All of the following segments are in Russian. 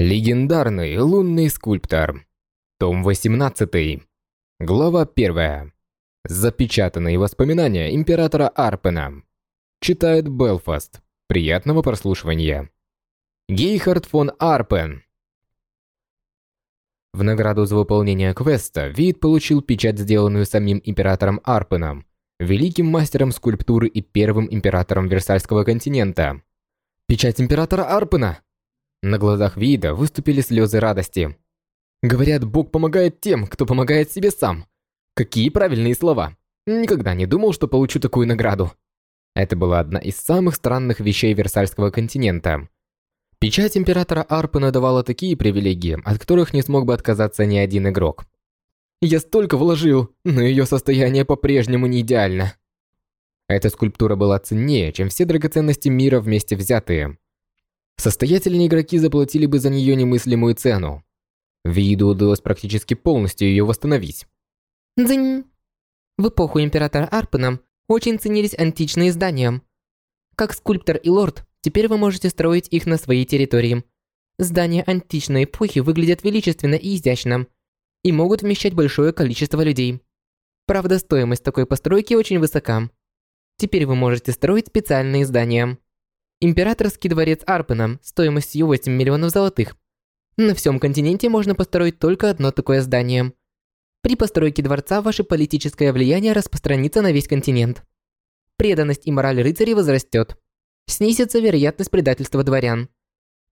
Легендарный лунный скульптор. Том 18. Глава 1. Запечатанные воспоминания императора Арпена. Читает Белфаст. Приятного прослушивания. Гейхард фон Арпен. В награду за выполнение квеста Вид получил печать, сделанную самим императором Арпеном, великим мастером скульптуры и первым императором Версальского континента. Печать императора Арпена! На глазах Вида выступили слезы радости. Говорят, Бог помогает тем, кто помогает себе сам. Какие правильные слова. Никогда не думал, что получу такую награду. Это была одна из самых странных вещей Версальского континента. Печать императора Арпена давала такие привилегии, от которых не смог бы отказаться ни один игрок. Я столько вложил, но ее состояние по-прежнему не идеально. Эта скульптура была ценнее, чем все драгоценности мира вместе взятые. Состоятельные игроки заплатили бы за нее немыслимую цену. Виду удалось практически полностью ее восстановить. Дзынь. В эпоху императора Арпена очень ценились античные здания. Как скульптор и лорд, теперь вы можете строить их на своей территории. Здания античной эпохи выглядят величественно и изящно, и могут вмещать большое количество людей. Правда, стоимость такой постройки очень высока. Теперь вы можете строить специальные здания. Императорский дворец Арпена стоимостью 8 миллионов золотых. На всем континенте можно построить только одно такое здание. При постройке дворца ваше политическое влияние распространится на весь континент. Преданность и мораль рыцарей возрастет. Снизится вероятность предательства дворян.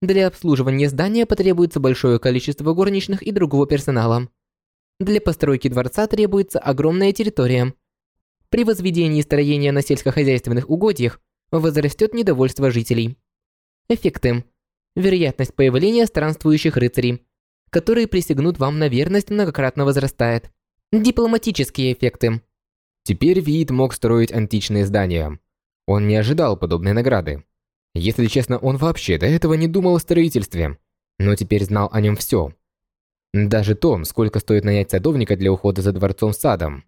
Для обслуживания здания потребуется большое количество горничных и другого персонала. Для постройки дворца требуется огромная территория. При возведении строения на сельскохозяйственных угодьях возрастет недовольство жителей. Эффекты. Вероятность появления странствующих рыцарей, которые присягнут вам на верность многократно возрастает. Дипломатические эффекты. Теперь Виит мог строить античные здания. Он не ожидал подобной награды. Если честно, он вообще до этого не думал о строительстве, но теперь знал о нем все. Даже то, сколько стоит нанять садовника для ухода за дворцом-садом.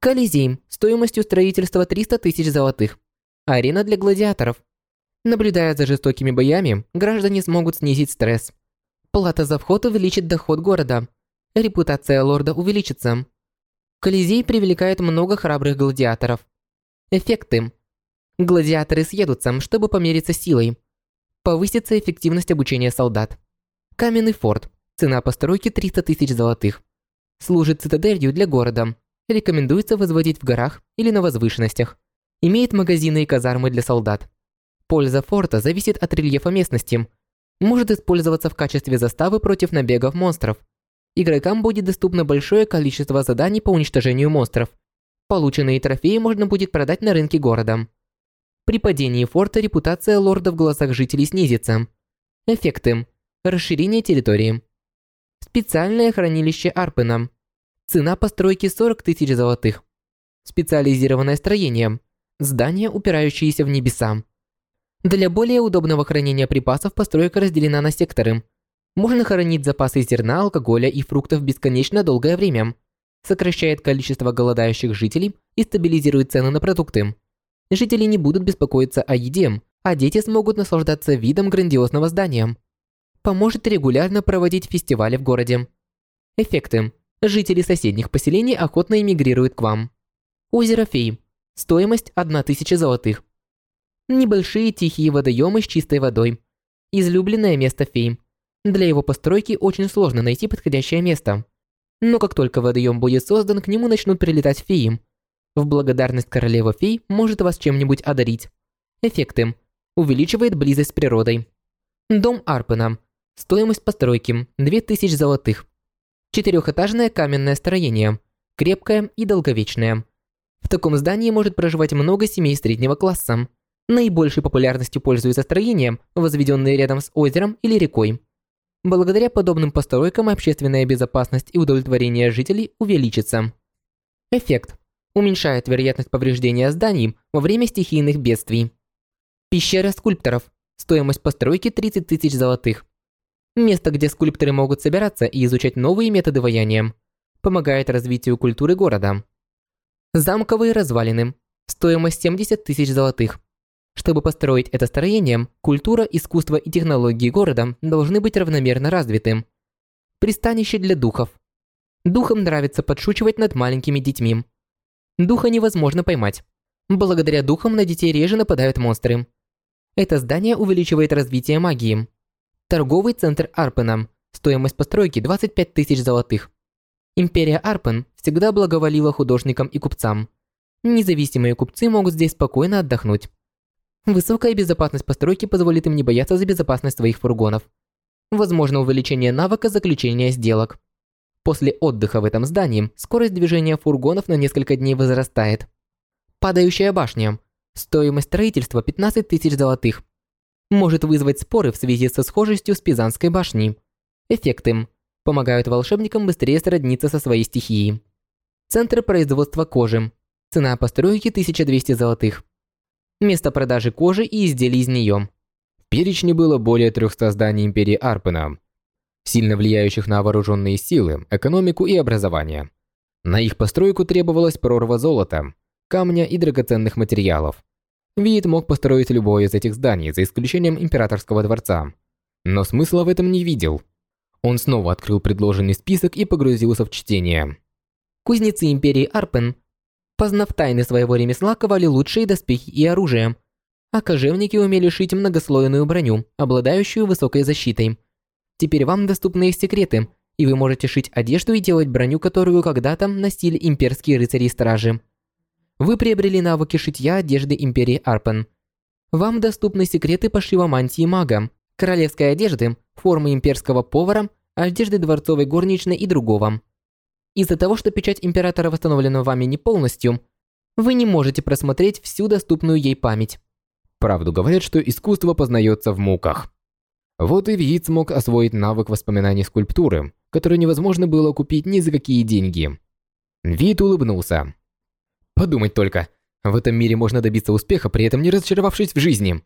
Колизей стоимостью строительства 300 тысяч золотых. Арена для гладиаторов. Наблюдая за жестокими боями, граждане смогут снизить стресс. Плата за вход увеличит доход города. Репутация лорда увеличится. Колизей привлекает много храбрых гладиаторов. Эффекты. Гладиаторы съедутся, чтобы помериться силой. Повысится эффективность обучения солдат. Каменный форт. Цена постройки 300 тысяч золотых. Служит цитаделью для города. Рекомендуется возводить в горах или на возвышенностях. Имеет магазины и казармы для солдат. Польза форта зависит от рельефа местности. Может использоваться в качестве заставы против набегов монстров. Игрокам будет доступно большое количество заданий по уничтожению монстров. Полученные трофеи можно будет продать на рынке города. При падении форта репутация лорда в глазах жителей снизится. Эффекты. Расширение территории. Специальное хранилище Арпена. Цена постройки 40 тысяч золотых. Специализированное строение. Здания, упирающиеся в небеса. Для более удобного хранения припасов постройка разделена на секторы. Можно хранить запасы зерна, алкоголя и фруктов бесконечно долгое время. Сокращает количество голодающих жителей и стабилизирует цены на продукты. Жители не будут беспокоиться о еде, а дети смогут наслаждаться видом грандиозного здания. Поможет регулярно проводить фестивали в городе. Эффекты. Жители соседних поселений охотно эмигрируют к вам. Озеро Фей. Стоимость 1000 золотых. Небольшие тихие водоемы с чистой водой. Излюбленное место фей. Для его постройки очень сложно найти подходящее место. Но как только водоем будет создан, к нему начнут прилетать феи. В благодарность королева фей может вас чем-нибудь одарить. Эффекты. Увеличивает близость с природой. Дом Арпена. Стоимость постройки 2000 золотых. Четырехэтажное каменное строение. Крепкое и долговечное. В таком здании может проживать много семей среднего класса. Наибольшей популярностью пользуются строения, возведенные рядом с озером или рекой. Благодаря подобным постройкам общественная безопасность и удовлетворение жителей увеличится. Эффект. Уменьшает вероятность повреждения зданий во время стихийных бедствий. Пещера скульпторов. Стоимость постройки 30 тысяч золотых. Место, где скульпторы могут собираться и изучать новые методы ваяния. Помогает развитию культуры города. Замковые развалины. Стоимость 70 тысяч золотых. Чтобы построить это строение, культура, искусство и технологии города должны быть равномерно развиты. Пристанище для духов. Духам нравится подшучивать над маленькими детьми. Духа невозможно поймать. Благодаря духам на детей реже нападают монстры. Это здание увеличивает развитие магии. Торговый центр Арпена. Стоимость постройки 25 тысяч золотых. Империя Арпен всегда благоволила художникам и купцам. Независимые купцы могут здесь спокойно отдохнуть. Высокая безопасность постройки позволит им не бояться за безопасность своих фургонов. Возможно увеличение навыка заключения сделок. После отдыха в этом здании скорость движения фургонов на несколько дней возрастает. Падающая башня. Стоимость строительства 15 тысяч золотых. Может вызвать споры в связи со схожестью с Пизанской башней. Эффекты. Помогают волшебникам быстрее сродниться со своей стихией. Центр производства кожи. Цена постройки 1200 золотых. Место продажи кожи и изделий из нее. В перечне было более 300 зданий Империи Арпена, сильно влияющих на вооруженные силы, экономику и образование. На их постройку требовалась прорва золота, камня и драгоценных материалов. Вид мог построить любое из этих зданий, за исключением Императорского дворца. Но смысла в этом не видел. Он снова открыл предложенный список и погрузился в чтение. Кузнецы Империи Арпен Познав тайны своего ремесла, ковали лучшие доспехи и оружие. А кожевники умели шить многослойную броню, обладающую высокой защитой. Теперь вам доступны их секреты, и вы можете шить одежду и делать броню, которую когда-то носили имперские рыцари и стражи. Вы приобрели навыки шитья одежды Империи Арпен. Вам доступны секреты пошива мантии мага, королевской одежды, формы имперского повара, одежды дворцовой горничной и другого. Из-за того, что печать Императора восстановлена вами не полностью, вы не можете просмотреть всю доступную ей память. Правду говорят, что искусство познается в муках. Вот и Виит смог освоить навык воспоминаний скульптуры, который невозможно было купить ни за какие деньги. Виит улыбнулся. Подумать только, в этом мире можно добиться успеха, при этом не разочаровавшись в жизни.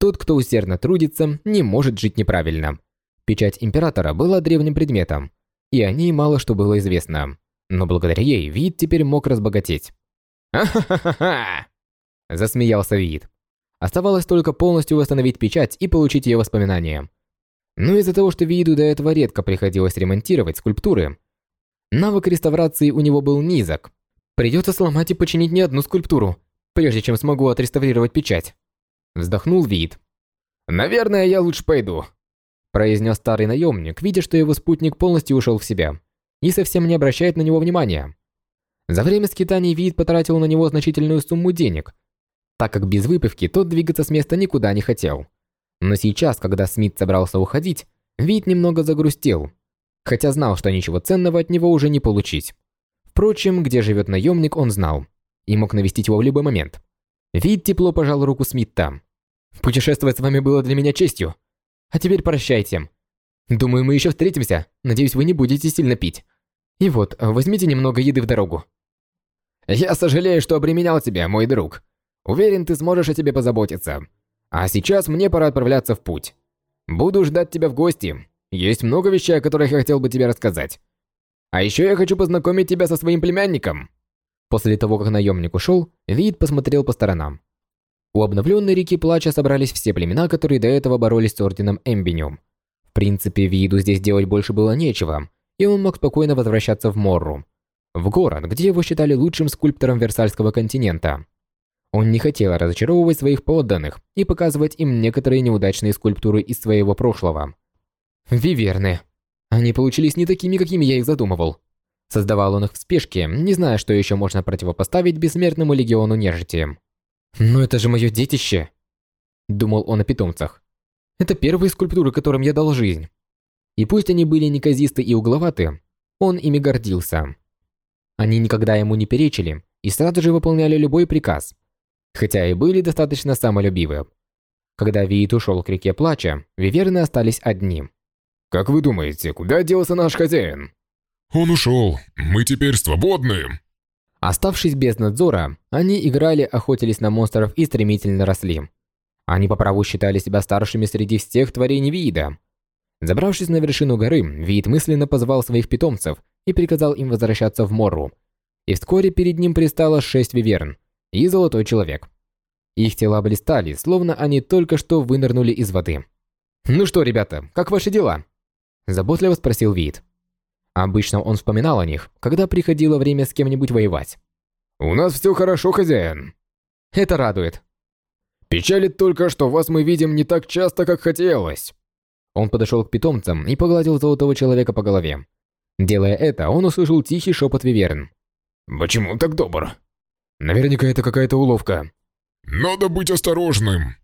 Тот, кто усердно трудится, не может жить неправильно. Печать Императора была древним предметом, и о ней мало что было известно. Но благодаря ей Вид теперь мог разбогатеть. «Ха-ха-ха-ха!» Засмеялся Вид. Оставалось только полностью восстановить печать и получить ее воспоминания. Но из-за того, что Виду до этого редко приходилось ремонтировать скульптуры, навык реставрации у него был низок. Придется сломать и починить не одну скульптуру, прежде чем смогу отреставрировать печать. Вздохнул Вид. «Наверное, я лучше пойду произнес старый наемник, видя, что его спутник полностью ушел в себя и совсем не обращает на него внимания. За время скитаний Вид потратил на него значительную сумму денег, так как без выпивки тот двигаться с места никуда не хотел. Но сейчас, когда Смит собрался уходить, Вид немного загрустил, хотя знал, что ничего ценного от него уже не получить. Впрочем, где живет наемник, он знал, и мог навестить его в любой момент. Вид тепло пожал руку Смита. «Путешествовать с вами было для меня честью. А теперь прощайте. Думаю, мы еще встретимся. Надеюсь, вы не будете сильно пить. И вот, возьмите немного еды в дорогу. Я сожалею, что обременял тебя, мой друг. Уверен, ты сможешь о тебе позаботиться. А сейчас мне пора отправляться в путь. Буду ждать тебя в гости. Есть много вещей, о которых я хотел бы тебе рассказать. А еще я хочу познакомить тебя со своим племянником. После того, как наемник ушел, Вид посмотрел по сторонам. У обновленной реки Плача собрались все племена, которые до этого боролись с Орденом Эмбиниум. В принципе, Виду здесь делать больше было нечего, и он мог спокойно возвращаться в Морру, в город, где его считали лучшим скульптором Версальского континента. Он не хотел разочаровывать своих подданных и показывать им некоторые неудачные скульптуры из своего прошлого. Виверны. Они получились не такими, какими я их задумывал. Создавал он их в спешке, не зная, что еще можно противопоставить бессмертному легиону нежити. «Но это же мое детище!» Думал он о питомцах. «Это первые скульптуры, которым я дал жизнь». И пусть они были неказисты и угловаты, он ими гордился. Они никогда ему не перечили и сразу же выполняли любой приказ, хотя и были достаточно самолюбивы. Когда Виит ушел к реке Плача, виверны остались одни. «Как вы думаете, куда делся наш хозяин?» «Он ушел. Мы теперь свободны!» Оставшись без надзора, они играли, охотились на монстров и стремительно росли. Они по праву считали себя старшими среди всех творений вида. Забравшись на вершину горы, Вид мысленно позвал своих питомцев и приказал им возвращаться в Морру. И вскоре перед ним пристало шесть виверн и золотой человек. Их тела блистали, словно они только что вынырнули из воды. «Ну что, ребята, как ваши дела?» Заботливо спросил Вид. Обычно он вспоминал о них, когда приходило время с кем-нибудь воевать. «У нас все хорошо, хозяин». «Это радует». «Печалит только, что вас мы видим не так часто, как хотелось». Он подошел к питомцам и погладил золотого человека по голове. Делая это, он услышал тихий шепот Виверн. «Почему так добр?» «Наверняка это какая-то уловка». «Надо быть осторожным».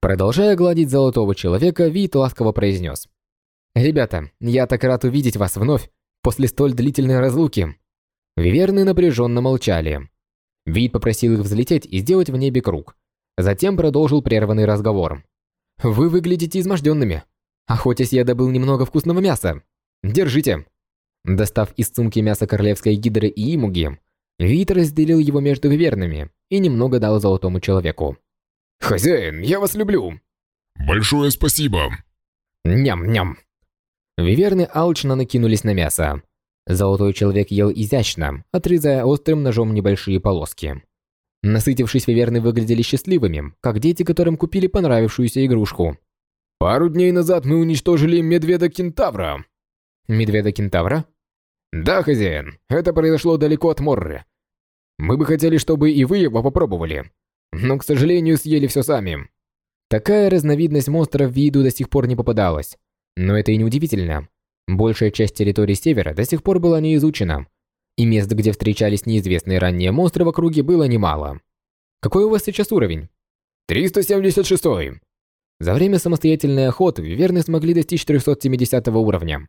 Продолжая гладить золотого человека, Вит ласково произнес. «Ребята, я так рад увидеть вас вновь после столь длительной разлуки». Виверны напряженно молчали. Вид попросил их взлететь и сделать в небе круг. Затем продолжил прерванный разговор. «Вы выглядите изможденными. Охотясь, я добыл немного вкусного мяса. Держите». Достав из сумки мясо королевской гидры и имуги, Вит разделил его между вивернами и немного дал золотому человеку. «Хозяин, я вас люблю!» «Большое спасибо!» Ням-ням. Виверны алчно накинулись на мясо. Золотой человек ел изящно, отрезая острым ножом небольшие полоски. Насытившись, виверны выглядели счастливыми, как дети, которым купили понравившуюся игрушку. «Пару дней назад мы уничтожили медведа-кентавра». «Медведа-кентавра?» «Да, хозяин, это произошло далеко от Морры. Мы бы хотели, чтобы и вы его попробовали, но, к сожалению, съели все сами». Такая разновидность монстров в виду до сих пор не попадалась. Но это и не удивительно. Большая часть территории Севера до сих пор была не изучена, и мест, где встречались неизвестные ранее монстры в округе, было немало. Какой у вас сейчас уровень? 376. За время самостоятельной охоты виверны смогли достичь 370 уровня.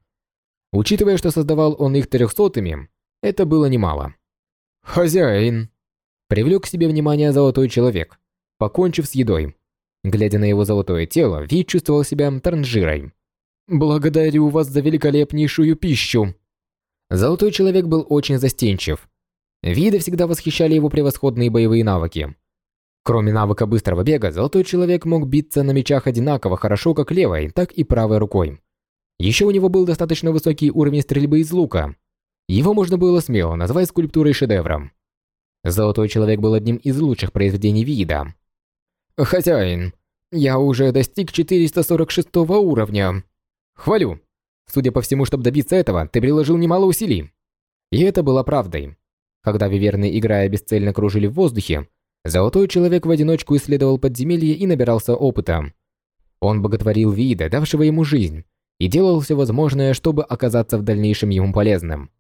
Учитывая, что создавал он их трехсотыми, это было немало. «Хозяин!» Привлек к себе внимание золотой человек, покончив с едой. Глядя на его золотое тело, Вид чувствовал себя транжирой. «Благодарю вас за великолепнейшую пищу!» Золотой человек был очень застенчив. Виды всегда восхищали его превосходные боевые навыки. Кроме навыка быстрого бега, Золотой Человек мог биться на мечах одинаково хорошо как левой, так и правой рукой. Еще у него был достаточно высокий уровень стрельбы из лука. Его можно было смело назвать скульптурой шедевром. Золотой Человек был одним из лучших произведений вида. «Хозяин, я уже достиг 446 уровня. Хвалю. Судя по всему, чтобы добиться этого, ты приложил немало усилий». И это было правдой. Когда виверны, играя бесцельно, кружили в воздухе, Золотой Человек в одиночку исследовал подземелье и набирался опыта. Он боготворил вида, давшего ему жизнь, и делал все возможное, чтобы оказаться в дальнейшем ему полезным.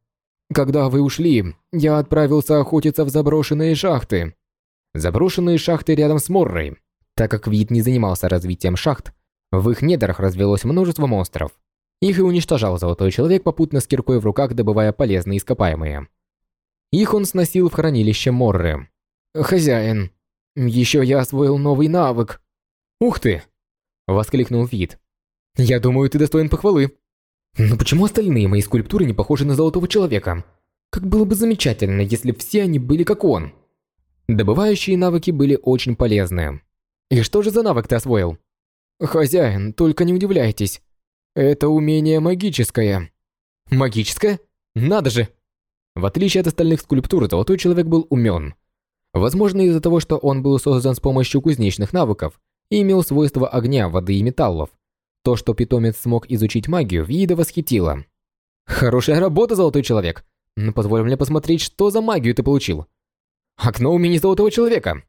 «Когда вы ушли, я отправился охотиться в заброшенные шахты». Заброшенные шахты рядом с Моррой. Так как вид не занимался развитием шахт, в их недрах развелось множество монстров. Их и уничтожал Золотой Человек, попутно с киркой в руках добывая полезные ископаемые. Их он сносил в хранилище Морры. «Хозяин, еще я освоил новый навык». «Ух ты!» – воскликнул Вид. «Я думаю, ты достоин похвалы». «Но почему остальные мои скульптуры не похожи на Золотого Человека? Как было бы замечательно, если все они были как он». Добывающие навыки были очень полезны. «И что же за навык ты освоил?» «Хозяин, только не удивляйтесь. Это умение магическое». «Магическое? Надо же!» В отличие от остальных скульптур, Золотой Человек был умен. Возможно, из-за того, что он был создан с помощью кузнечных навыков и имел свойства огня, воды и металлов. То, что питомец смог изучить магию, Вида восхитило. «Хорошая работа, Золотой Человек! Но позволь мне посмотреть, что за магию ты получил!» «Окно умений Золотого Человека!»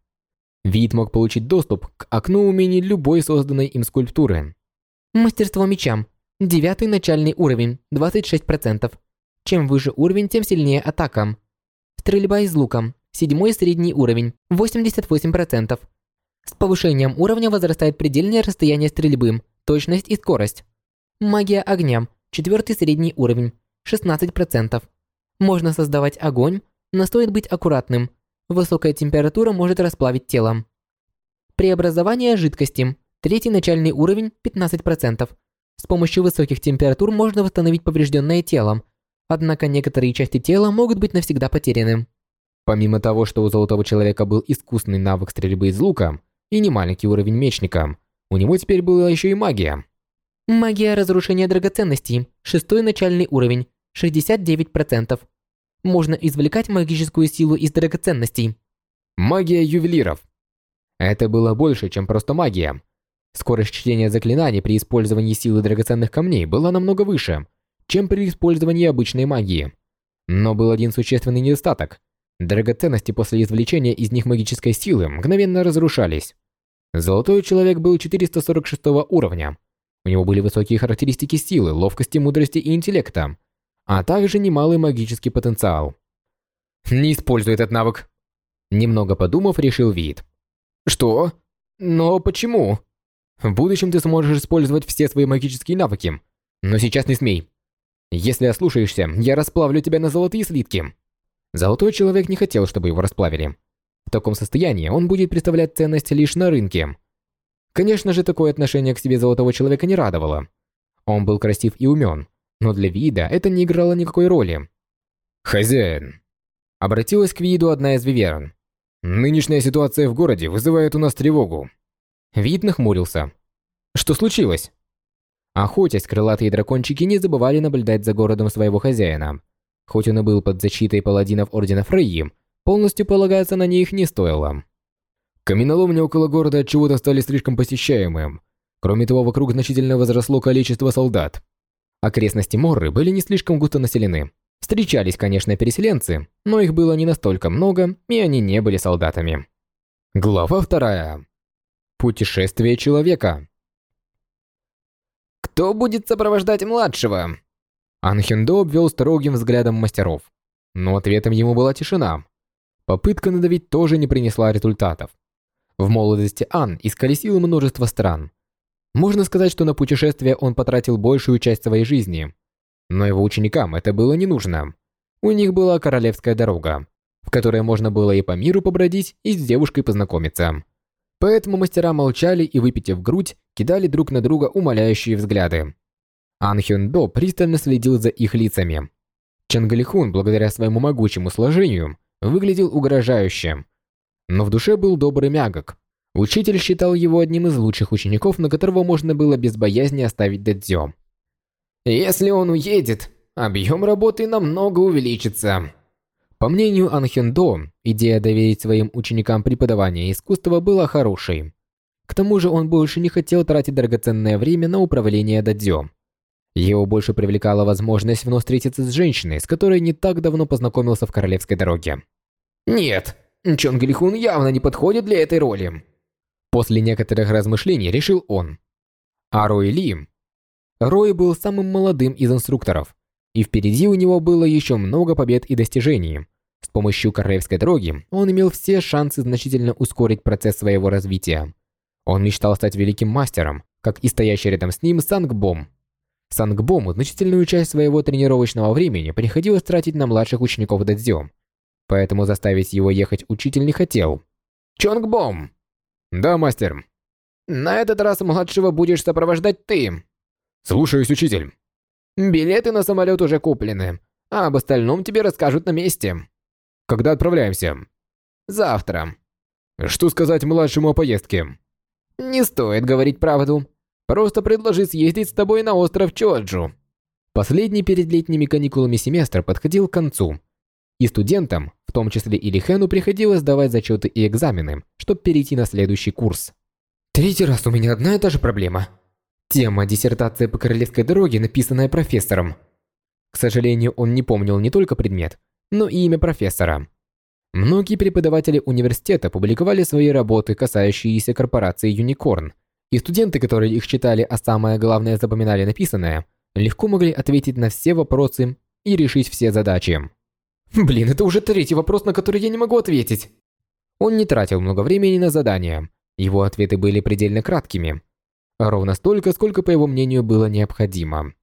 Вид мог получить доступ к окну умений любой созданной им скульптуры. Мастерство мечам. Девятый начальный уровень, 26%. Чем выше уровень, тем сильнее атака. Стрельба из лука. Седьмой средний уровень, 88%. С повышением уровня возрастает предельное расстояние стрельбы, точность и скорость. Магия огня. Четвертый средний уровень, 16%. Можно создавать огонь, но стоит быть аккуратным. Высокая температура может расплавить тело. Преобразование жидкости. Третий начальный уровень, 15%. С помощью высоких температур можно восстановить поврежденное тело. Однако некоторые части тела могут быть навсегда потеряны. Помимо того, что у Золотого Человека был искусный навык стрельбы из лука и немаленький уровень мечника, у него теперь была еще и магия. Магия разрушения драгоценностей. Шестой начальный уровень. 69%. Можно извлекать магическую силу из драгоценностей. Магия ювелиров. Это было больше, чем просто магия. Скорость чтения заклинаний при использовании силы драгоценных камней была намного выше, чем при использовании обычной магии. Но был один существенный недостаток. Драгоценности после извлечения из них магической силы мгновенно разрушались. Золотой человек был 446 уровня. У него были высокие характеристики силы, ловкости, мудрости и интеллекта, а также немалый магический потенциал. «Не используй этот навык!» Немного подумав, решил Вид. «Что? Но почему?» «В будущем ты сможешь использовать все свои магические навыки, но сейчас не смей. Если ослушаешься, я расплавлю тебя на золотые слитки». Золотой человек не хотел, чтобы его расплавили. В таком состоянии он будет представлять ценность лишь на рынке. Конечно же, такое отношение к себе золотого человека не радовало. Он был красив и умен, но для вида это не играло никакой роли. «Хозяин!» Обратилась к виду одна из виверн. «Нынешняя ситуация в городе вызывает у нас тревогу». Вид нахмурился. «Что случилось?» Охотясь, крылатые дракончики не забывали наблюдать за городом своего хозяина. Хоть он и был под защитой паладинов Ордена Фрейи, полностью полагаться на них не стоило. Каменоломни около города от чего-то стали слишком посещаемым. Кроме того, вокруг значительно возросло количество солдат. Окрестности Морры были не слишком густо населены. Встречались, конечно, переселенцы, но их было не настолько много, и они не были солдатами. Глава вторая. Путешествие человека. Кто будет сопровождать младшего? Анхендо обвел строгим взглядом мастеров. Но ответом ему была тишина. Попытка надавить тоже не принесла результатов. В молодости Ан исколесил множество стран. Можно сказать, что на путешествие он потратил большую часть своей жизни. Но его ученикам это было не нужно. У них была королевская дорога, в которой можно было и по миру побродить, и с девушкой познакомиться. Поэтому мастера молчали и, выпитив грудь, кидали друг на друга умоляющие взгляды. Ан Хён До пристально следил за их лицами. Чангалихун, благодаря своему могучему сложению, выглядел угрожающе, но в душе был добрый мягок. Учитель считал его одним из лучших учеников, на которого можно было без боязни оставить Дэдзё. «Если он уедет, объем работы намного увеличится». По мнению Анхендо, идея доверить своим ученикам преподавание искусства была хорошей. К тому же он больше не хотел тратить драгоценное время на управление дадзё. Его больше привлекала возможность вновь встретиться с женщиной, с которой не так давно познакомился в королевской дороге. «Нет, Чонглихун явно не подходит для этой роли. После некоторых размышлений решил он. А Рой Ли... Рой был самым молодым из инструкторов, и впереди у него было еще много побед и достижений. С помощью королевской дороги он имел все шансы значительно ускорить процесс своего развития. Он мечтал стать великим мастером, как и стоящий рядом с ним Сангбом. Сангбому значительную часть своего тренировочного времени приходилось тратить на младших учеников Дадзё, поэтому заставить его ехать учитель не хотел. «Чонгбом!» «Да, мастер». «На этот раз младшего будешь сопровождать ты». «Слушаюсь, учитель». «Билеты на самолет уже куплены, а об остальном тебе расскажут на месте». «Когда отправляемся?» «Завтра». «Что сказать младшему о поездке?» «Не стоит говорить правду. Просто предложи съездить с тобой на остров Чоджу». Последний перед летними каникулами семестр подходил к концу, и студентам, в том числе и Лихену, приходилось сдавать зачеты и экзамены, чтобы перейти на следующий курс. Третий раз у меня одна и та же проблема. Тема диссертации по королевской дороге, написанная профессором. К сожалению, он не помнил не только предмет, но и имя профессора. Многие преподаватели университета публиковали свои работы, касающиеся корпорации Unicorn, и студенты, которые их читали, а самое главное запоминали написанное, легко могли ответить на все вопросы и решить все задачи. Блин, это уже третий вопрос, на который я не могу ответить. Он не тратил много времени на задания. Его ответы были предельно краткими. Ровно столько, сколько, по его мнению, было необходимо.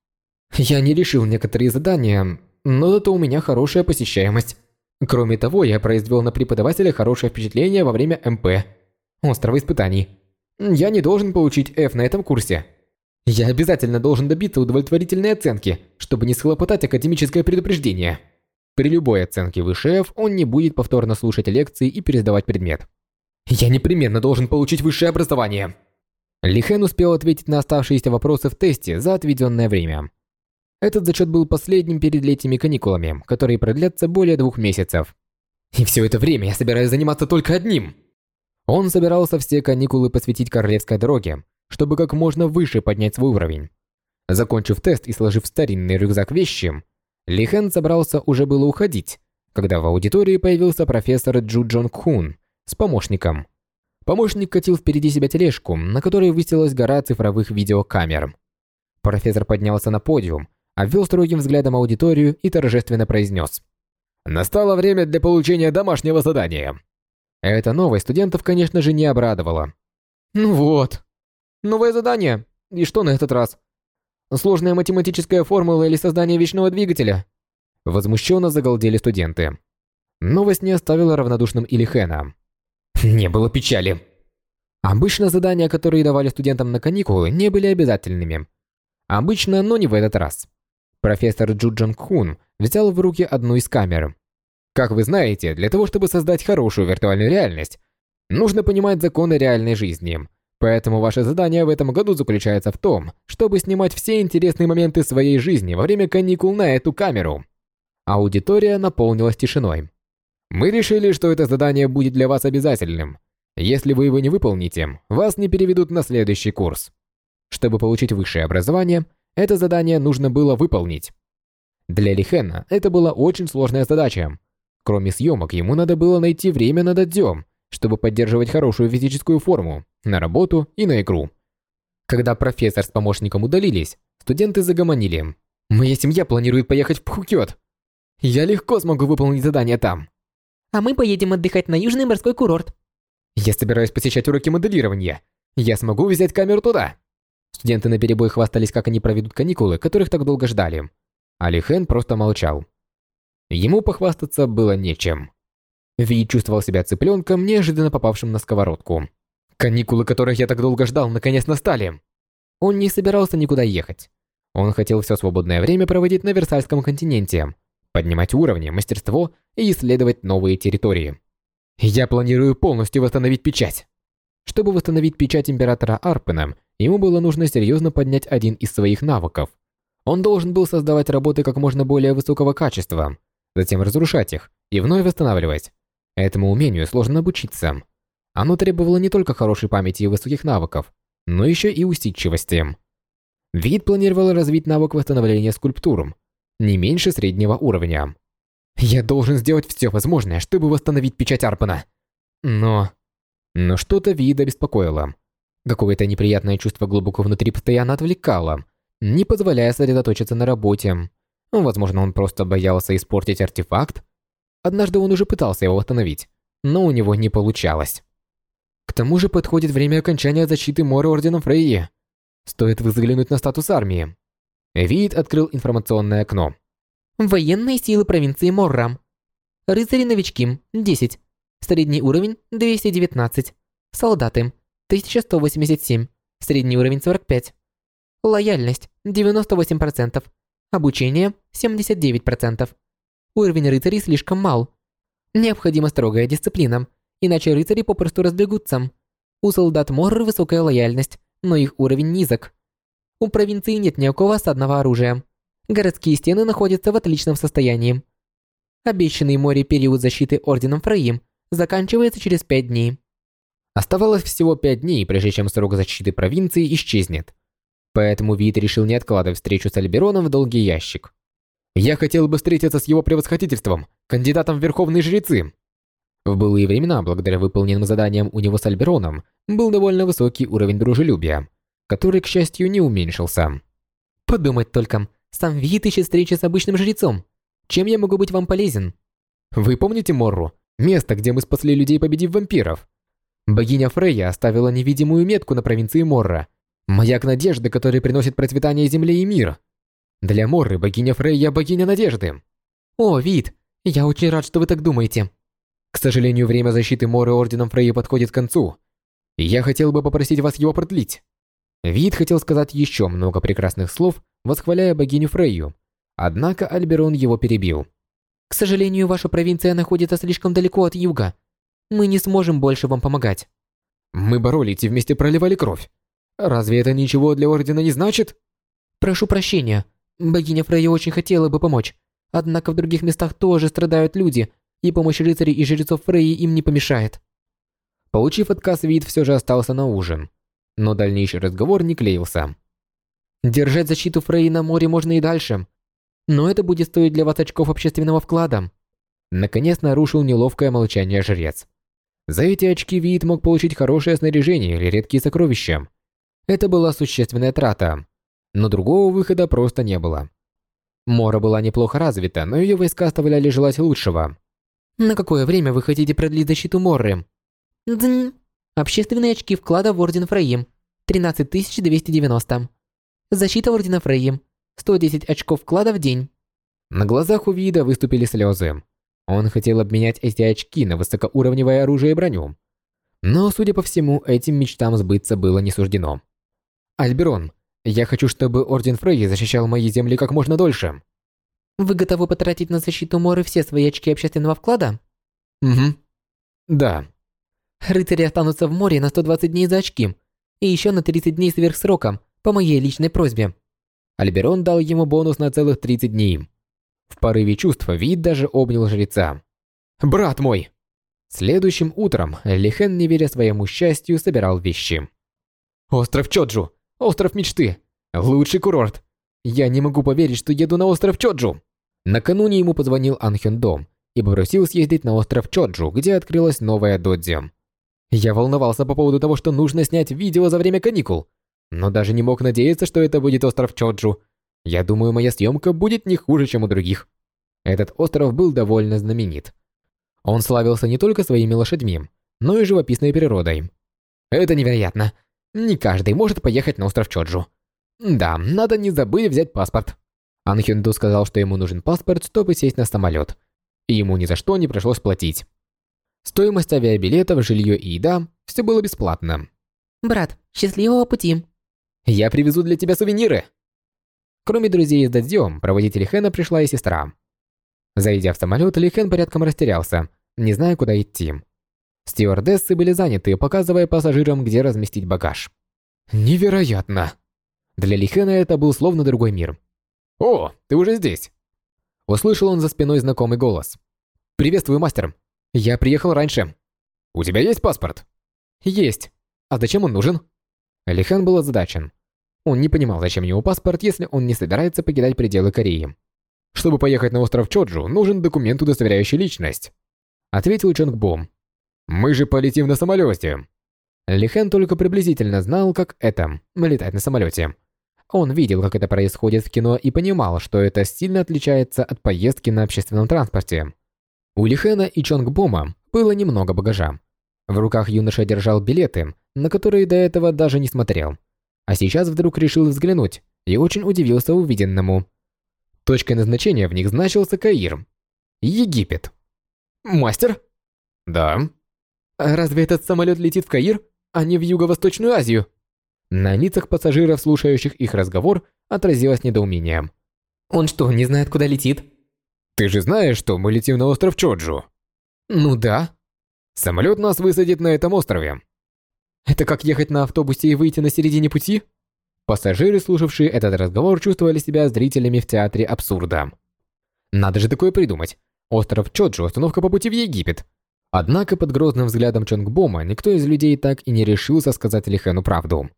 Я не решил некоторые задания, но зато у меня хорошая посещаемость. Кроме того, я произвел на преподавателя хорошее впечатление во время МП. Острова испытаний. Я не должен получить F на этом курсе. Я обязательно должен добиться удовлетворительной оценки, чтобы не схлопотать академическое предупреждение. При любой оценке выше F он не будет повторно слушать лекции и пересдавать предмет. «Я непременно должен получить высшее образование!» Лихен успел ответить на оставшиеся вопросы в тесте за отведенное время. Этот зачет был последним перед летними каникулами, которые продлятся более двух месяцев. И все это время я собираюсь заниматься только одним. Он собирался все каникулы посвятить королевской дороге, чтобы как можно выше поднять свой уровень. Закончив тест и сложив старинный рюкзак вещи, Ли Хэн собрался уже было уходить, когда в аудитории появился профессор Джу Джон Хун с помощником. Помощник катил впереди себя тележку, на которой высилась гора цифровых видеокамер. Профессор поднялся на подиум, обвел строгим взглядом аудиторию и торжественно произнес. «Настало время для получения домашнего задания». Эта новость студентов, конечно же, не обрадовала. «Ну вот. Новое задание. И что на этот раз? Сложная математическая формула или создание вечного двигателя?» Возмущенно загалдели студенты. Новость не оставила равнодушным Илихена. Не было печали. Обычно задания, которые давали студентам на каникулы, не были обязательными. Обычно, но не в этот раз. Профессор Джу Джон Хун взял в руки одну из камер. Как вы знаете, для того, чтобы создать хорошую виртуальную реальность, нужно понимать законы реальной жизни. Поэтому ваше задание в этом году заключается в том, чтобы снимать все интересные моменты своей жизни во время каникул на эту камеру. Аудитория наполнилась тишиной. Мы решили, что это задание будет для вас обязательным. Если вы его не выполните, вас не переведут на следующий курс. Чтобы получить высшее образование, это задание нужно было выполнить. Для Лихена это была очень сложная задача. Кроме съемок, ему надо было найти время над днем, чтобы поддерживать хорошую физическую форму, на работу и на игру. Когда профессор с помощником удалились, студенты загомонили. «Моя семья планирует поехать в Пхукет. Я легко смогу выполнить задание там а мы поедем отдыхать на южный морской курорт. Я собираюсь посещать уроки моделирования. Я смогу взять камеру туда. Студенты на перебой хвастались, как они проведут каникулы, которых так долго ждали. Али Хэн просто молчал. Ему похвастаться было нечем. Ви чувствовал себя цыпленком, неожиданно попавшим на сковородку. Каникулы, которых я так долго ждал, наконец настали. Он не собирался никуда ехать. Он хотел все свободное время проводить на Версальском континенте, поднимать уровни, мастерство и исследовать новые территории. Я планирую полностью восстановить печать. Чтобы восстановить печать Императора Арпена, ему было нужно серьезно поднять один из своих навыков. Он должен был создавать работы как можно более высокого качества, затем разрушать их и вновь восстанавливать. Этому умению сложно обучиться. Оно требовало не только хорошей памяти и высоких навыков, но еще и усидчивости. Вид планировал развить навык восстановления скульптур, не меньше среднего уровня. Я должен сделать все возможное, чтобы восстановить печать Арпана. Но... Но что-то вида беспокоило. Какое-то неприятное чувство глубоко внутри постоянно отвлекало, не позволяя сосредоточиться на работе. Возможно, он просто боялся испортить артефакт. Однажды он уже пытался его восстановить, но у него не получалось. К тому же подходит время окончания защиты Мора Орденом Фрейи. Стоит взглянуть на статус армии. Вид открыл информационное окно. Военные силы провинции Моррам. Рыцари-новички – 10. Средний уровень – 219. Солдаты – 1187. Средний уровень – 45. Лояльность – 98%. Обучение – 79%. Уровень рыцарей слишком мал. Необходима строгая дисциплина, иначе рыцари попросту разбегутся. У солдат Морры высокая лояльность, но их уровень низок. У провинции нет никакого осадного оружия. Городские стены находятся в отличном состоянии. Обещанный море период защиты Орденом Фраим заканчивается через пять дней. Оставалось всего пять дней, прежде чем срок защиты провинции исчезнет. Поэтому Вит решил не откладывать встречу с Альбероном в долгий ящик. «Я хотел бы встретиться с его превосходительством, кандидатом в Верховные Жрецы!» В былые времена, благодаря выполненным заданиям у него с Альбероном, был довольно высокий уровень дружелюбия – который, к счастью, не уменьшился. Подумать только, сам вид ищет встречи с обычным жрецом. Чем я могу быть вам полезен? Вы помните Морру? Место, где мы спасли людей, победив вампиров? Богиня Фрейя оставила невидимую метку на провинции Морра. Маяк надежды, который приносит процветание земле и мир. Для Морры богиня Фрейя – богиня надежды. О, Вид, я очень рад, что вы так думаете. К сожалению, время защиты Морры Орденом Фрейя подходит к концу. Я хотел бы попросить вас его продлить. Вид хотел сказать еще много прекрасных слов, восхваляя богиню Фрейю. Однако Альберон его перебил. «К сожалению, ваша провинция находится слишком далеко от юга. Мы не сможем больше вам помогать». «Мы боролись и вместе проливали кровь. Разве это ничего для Ордена не значит?» «Прошу прощения. Богиня Фрейя очень хотела бы помочь. Однако в других местах тоже страдают люди, и помощь рыцарей и жрецов Фрейи им не помешает». Получив отказ, Вид все же остался на ужин. Но дальнейший разговор не клеился. Держать защиту Фрей на море можно и дальше. Но это будет стоить для вас очков общественного вклада. Наконец нарушил неловкое молчание жрец. За эти очки Вид мог получить хорошее снаряжение или редкие сокровища. Это была существенная трата. Но другого выхода просто не было. Мора была неплохо развита, но ее войска оставляли желать лучшего. На какое время вы хотите продлить защиту Морры? Дзынь. Общественные очки вклада в Орден Фрейм. 13290. Защита Ордена Фрейм. 110 очков вклада в день. На глазах у Вида выступили слезы. Он хотел обменять эти очки на высокоуровневое оружие и броню. Но, судя по всему, этим мечтам сбыться было не суждено. «Альберон, я хочу, чтобы Орден Фрей защищал мои земли как можно дольше». Вы готовы потратить на защиту Моры все свои очки общественного вклада? Угу. Да. Рыцари останутся в море на 120 дней за очки. И еще на 30 дней сверх срока, по моей личной просьбе. Альберон дал ему бонус на целых 30 дней. В порыве чувства Вид даже обнял жреца. «Брат мой!» Следующим утром Лихен, не веря своему счастью, собирал вещи. «Остров Чоджу! Остров мечты! Лучший курорт! Я не могу поверить, что еду на остров Чоджу!» Накануне ему позвонил Анхён Дом и попросил съездить на остров Чоджу, где открылась новая додзи. Я волновался по поводу того, что нужно снять видео за время каникул, но даже не мог надеяться, что это будет остров Чоджу. Я думаю, моя съемка будет не хуже, чем у других. Этот остров был довольно знаменит. Он славился не только своими лошадьми, но и живописной природой. Это невероятно. Не каждый может поехать на остров Чоджу. Да, надо не забыть взять паспорт. Анхенду сказал, что ему нужен паспорт, чтобы сесть на самолет. И ему ни за что не пришлось платить. Стоимость авиабилетов, жилье и еда – все было бесплатно. Брат, счастливого пути. Я привезу для тебя сувениры. Кроме друзей из Дадзё, проводить Лихена пришла и сестра. Зайдя в самолет, Лихен порядком растерялся, не зная, куда идти. Стюардессы были заняты, показывая пассажирам, где разместить багаж. Невероятно! Для Лихена это был словно другой мир. «О, ты уже здесь!» Услышал он за спиной знакомый голос. «Приветствую, мастер. Я приехал раньше. У тебя есть паспорт?» «Есть. А зачем он нужен?» Лихан был озадачен. Он не понимал, зачем ему паспорт, если он не собирается покидать пределы Кореи. «Чтобы поехать на остров Чоджу, нужен документ, удостоверяющий личность», ответил Чонг Бом. «Мы же полетим на самолете». Лихан только приблизительно знал, как это – летать на самолете. Он видел, как это происходит в кино и понимал, что это сильно отличается от поездки на общественном транспорте. У Лихена и Чонгбома было немного багажа. В руках юноша держал билеты, на которые до этого даже не смотрел. А сейчас вдруг решил взглянуть и очень удивился увиденному. Точкой назначения в них значился Каир. Египет. «Мастер?» «Да». «Разве этот самолет летит в Каир, а не в Юго-Восточную Азию?» На лицах пассажиров, слушающих их разговор, отразилось недоумение. «Он что, не знает, куда летит?» «Ты же знаешь, что мы летим на остров Чоджу?» «Ну да». «Самолет нас высадит на этом острове». «Это как ехать на автобусе и выйти на середине пути?» Пассажиры, слушавшие этот разговор, чувствовали себя зрителями в театре абсурда. Надо же такое придумать. Остров Чоджу, остановка по пути в Египет. Однако под грозным взглядом Чонгбома никто из людей так и не решился сказать Лихену правду.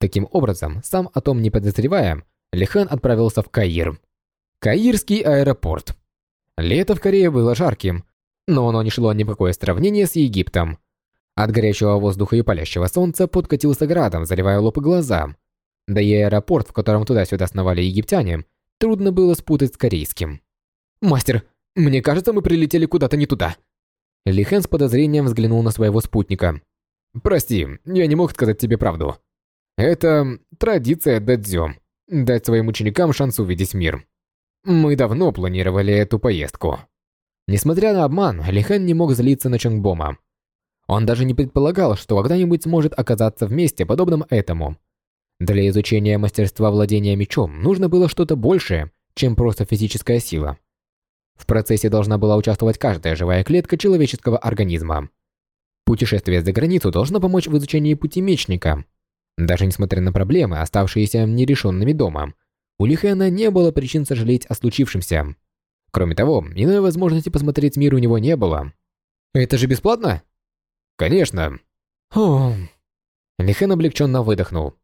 Таким образом, сам о том не подозревая, Лихан отправился в Каир. Каирский аэропорт. Лето в Корее было жарким, но оно не шло ни в какое сравнение с Египтом. От горячего воздуха и палящего солнца подкатился градом, заливая лоб и глаза. Да и аэропорт, в котором туда-сюда сновали египтяне, трудно было спутать с корейским. «Мастер, мне кажется, мы прилетели куда-то не туда». Лихэн с подозрением взглянул на своего спутника. «Прости, я не мог сказать тебе правду. Это традиция дадзё – дать своим ученикам шанс увидеть мир. Мы давно планировали эту поездку. Несмотря на обман, Лихэн не мог злиться на Чонгбома. Он даже не предполагал, что когда-нибудь сможет оказаться вместе, подобном этому. Для изучения мастерства владения мечом нужно было что-то большее, чем просто физическая сила. В процессе должна была участвовать каждая живая клетка человеческого организма. Путешествие за границу должно помочь в изучении пути мечника – даже несмотря на проблемы, оставшиеся нерешенными дома, у Лихена не было причин сожалеть о случившемся. Кроме того, иной возможности посмотреть мир у него не было. «Это же бесплатно?» «Конечно. О. Лихэн облегченно выдохнул.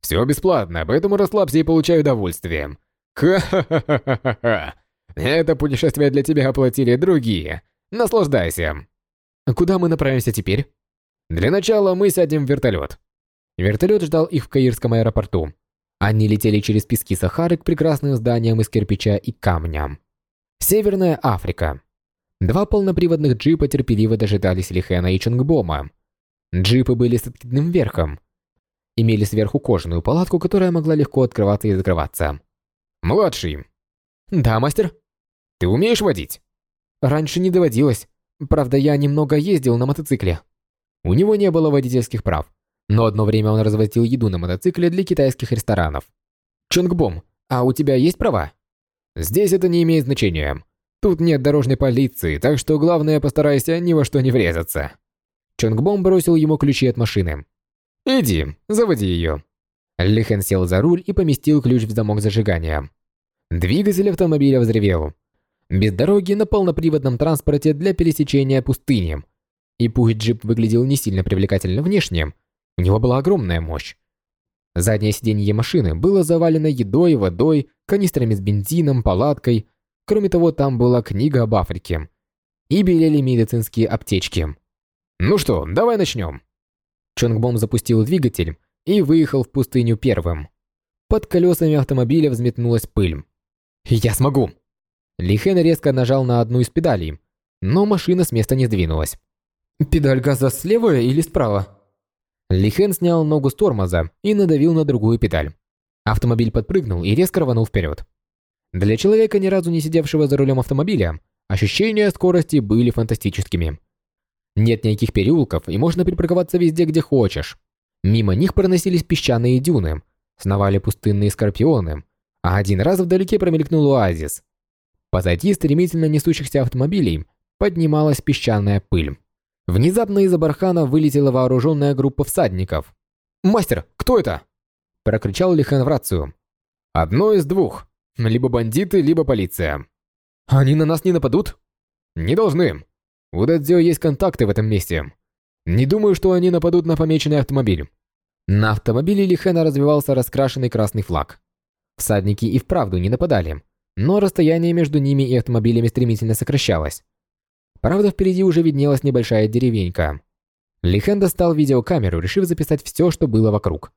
Все бесплатно, поэтому расслабься и получай удовольствие. Ха-ха-ха-ха-ха. Это путешествие для тебя оплатили другие. Наслаждайся. Куда мы направимся теперь? Для начала мы сядем в вертолет. Вертолет ждал их в Каирском аэропорту. Они летели через пески Сахары к прекрасным зданиям из кирпича и камня. Северная Африка. Два полноприводных джипа терпеливо дожидались Лихена и Чонгбома. Джипы были с откидным верхом. Имели сверху кожаную палатку, которая могла легко открываться и закрываться. «Младший». «Да, мастер?» «Ты умеешь водить?» «Раньше не доводилось. Правда, я немного ездил на мотоцикле». У него не было водительских прав, но одно время он развозил еду на мотоцикле для китайских ресторанов. «Чонгбом, а у тебя есть права?» «Здесь это не имеет значения. Тут нет дорожной полиции, так что главное постарайся ни во что не врезаться». Чонгбом бросил ему ключи от машины. «Иди, заводи ее». Лихен сел за руль и поместил ключ в замок зажигания. Двигатель автомобиля взревел. Без дороги на полноприводном транспорте для пересечения пустыни. И пусть джип выглядел не сильно привлекательно внешне, у него была огромная мощь. Заднее сиденье машины было завалено едой, водой, канистрами с бензином, палаткой. Кроме того, там была книга об Африке. И белели медицинские аптечки. «Ну что, давай начнем». Чонгбом запустил двигатель и выехал в пустыню первым. Под колесами автомобиля взметнулась пыль. «Я смогу!» Лихен резко нажал на одну из педалей, но машина с места не сдвинулась. «Педаль газа слева или справа?» Лихен снял ногу с тормоза и надавил на другую педаль. Автомобиль подпрыгнул и резко рванул вперед. Для человека, ни разу не сидевшего за рулем автомобиля, ощущения скорости были фантастическими. Нет никаких переулков, и можно припарковаться везде, где хочешь. Мимо них проносились песчаные дюны, сновали пустынные скорпионы, а один раз вдалеке промелькнул оазис. Позади стремительно несущихся автомобилей поднималась песчаная пыль. Внезапно из-за бархана вылетела вооруженная группа всадников. «Мастер, кто это?» – прокричал Лихан в рацию. «Одно из двух. Либо бандиты, либо полиция». «Они на нас не нападут?» «Не должны. У Дадзё есть контакты в этом месте. Не думаю, что они нападут на помеченный автомобиль». На автомобиле Лихена развивался раскрашенный красный флаг. Всадники и вправду не нападали, но расстояние между ними и автомобилями стремительно сокращалось. Правда, впереди уже виднелась небольшая деревенька. Лихэн достал видеокамеру, решив записать все, что было вокруг.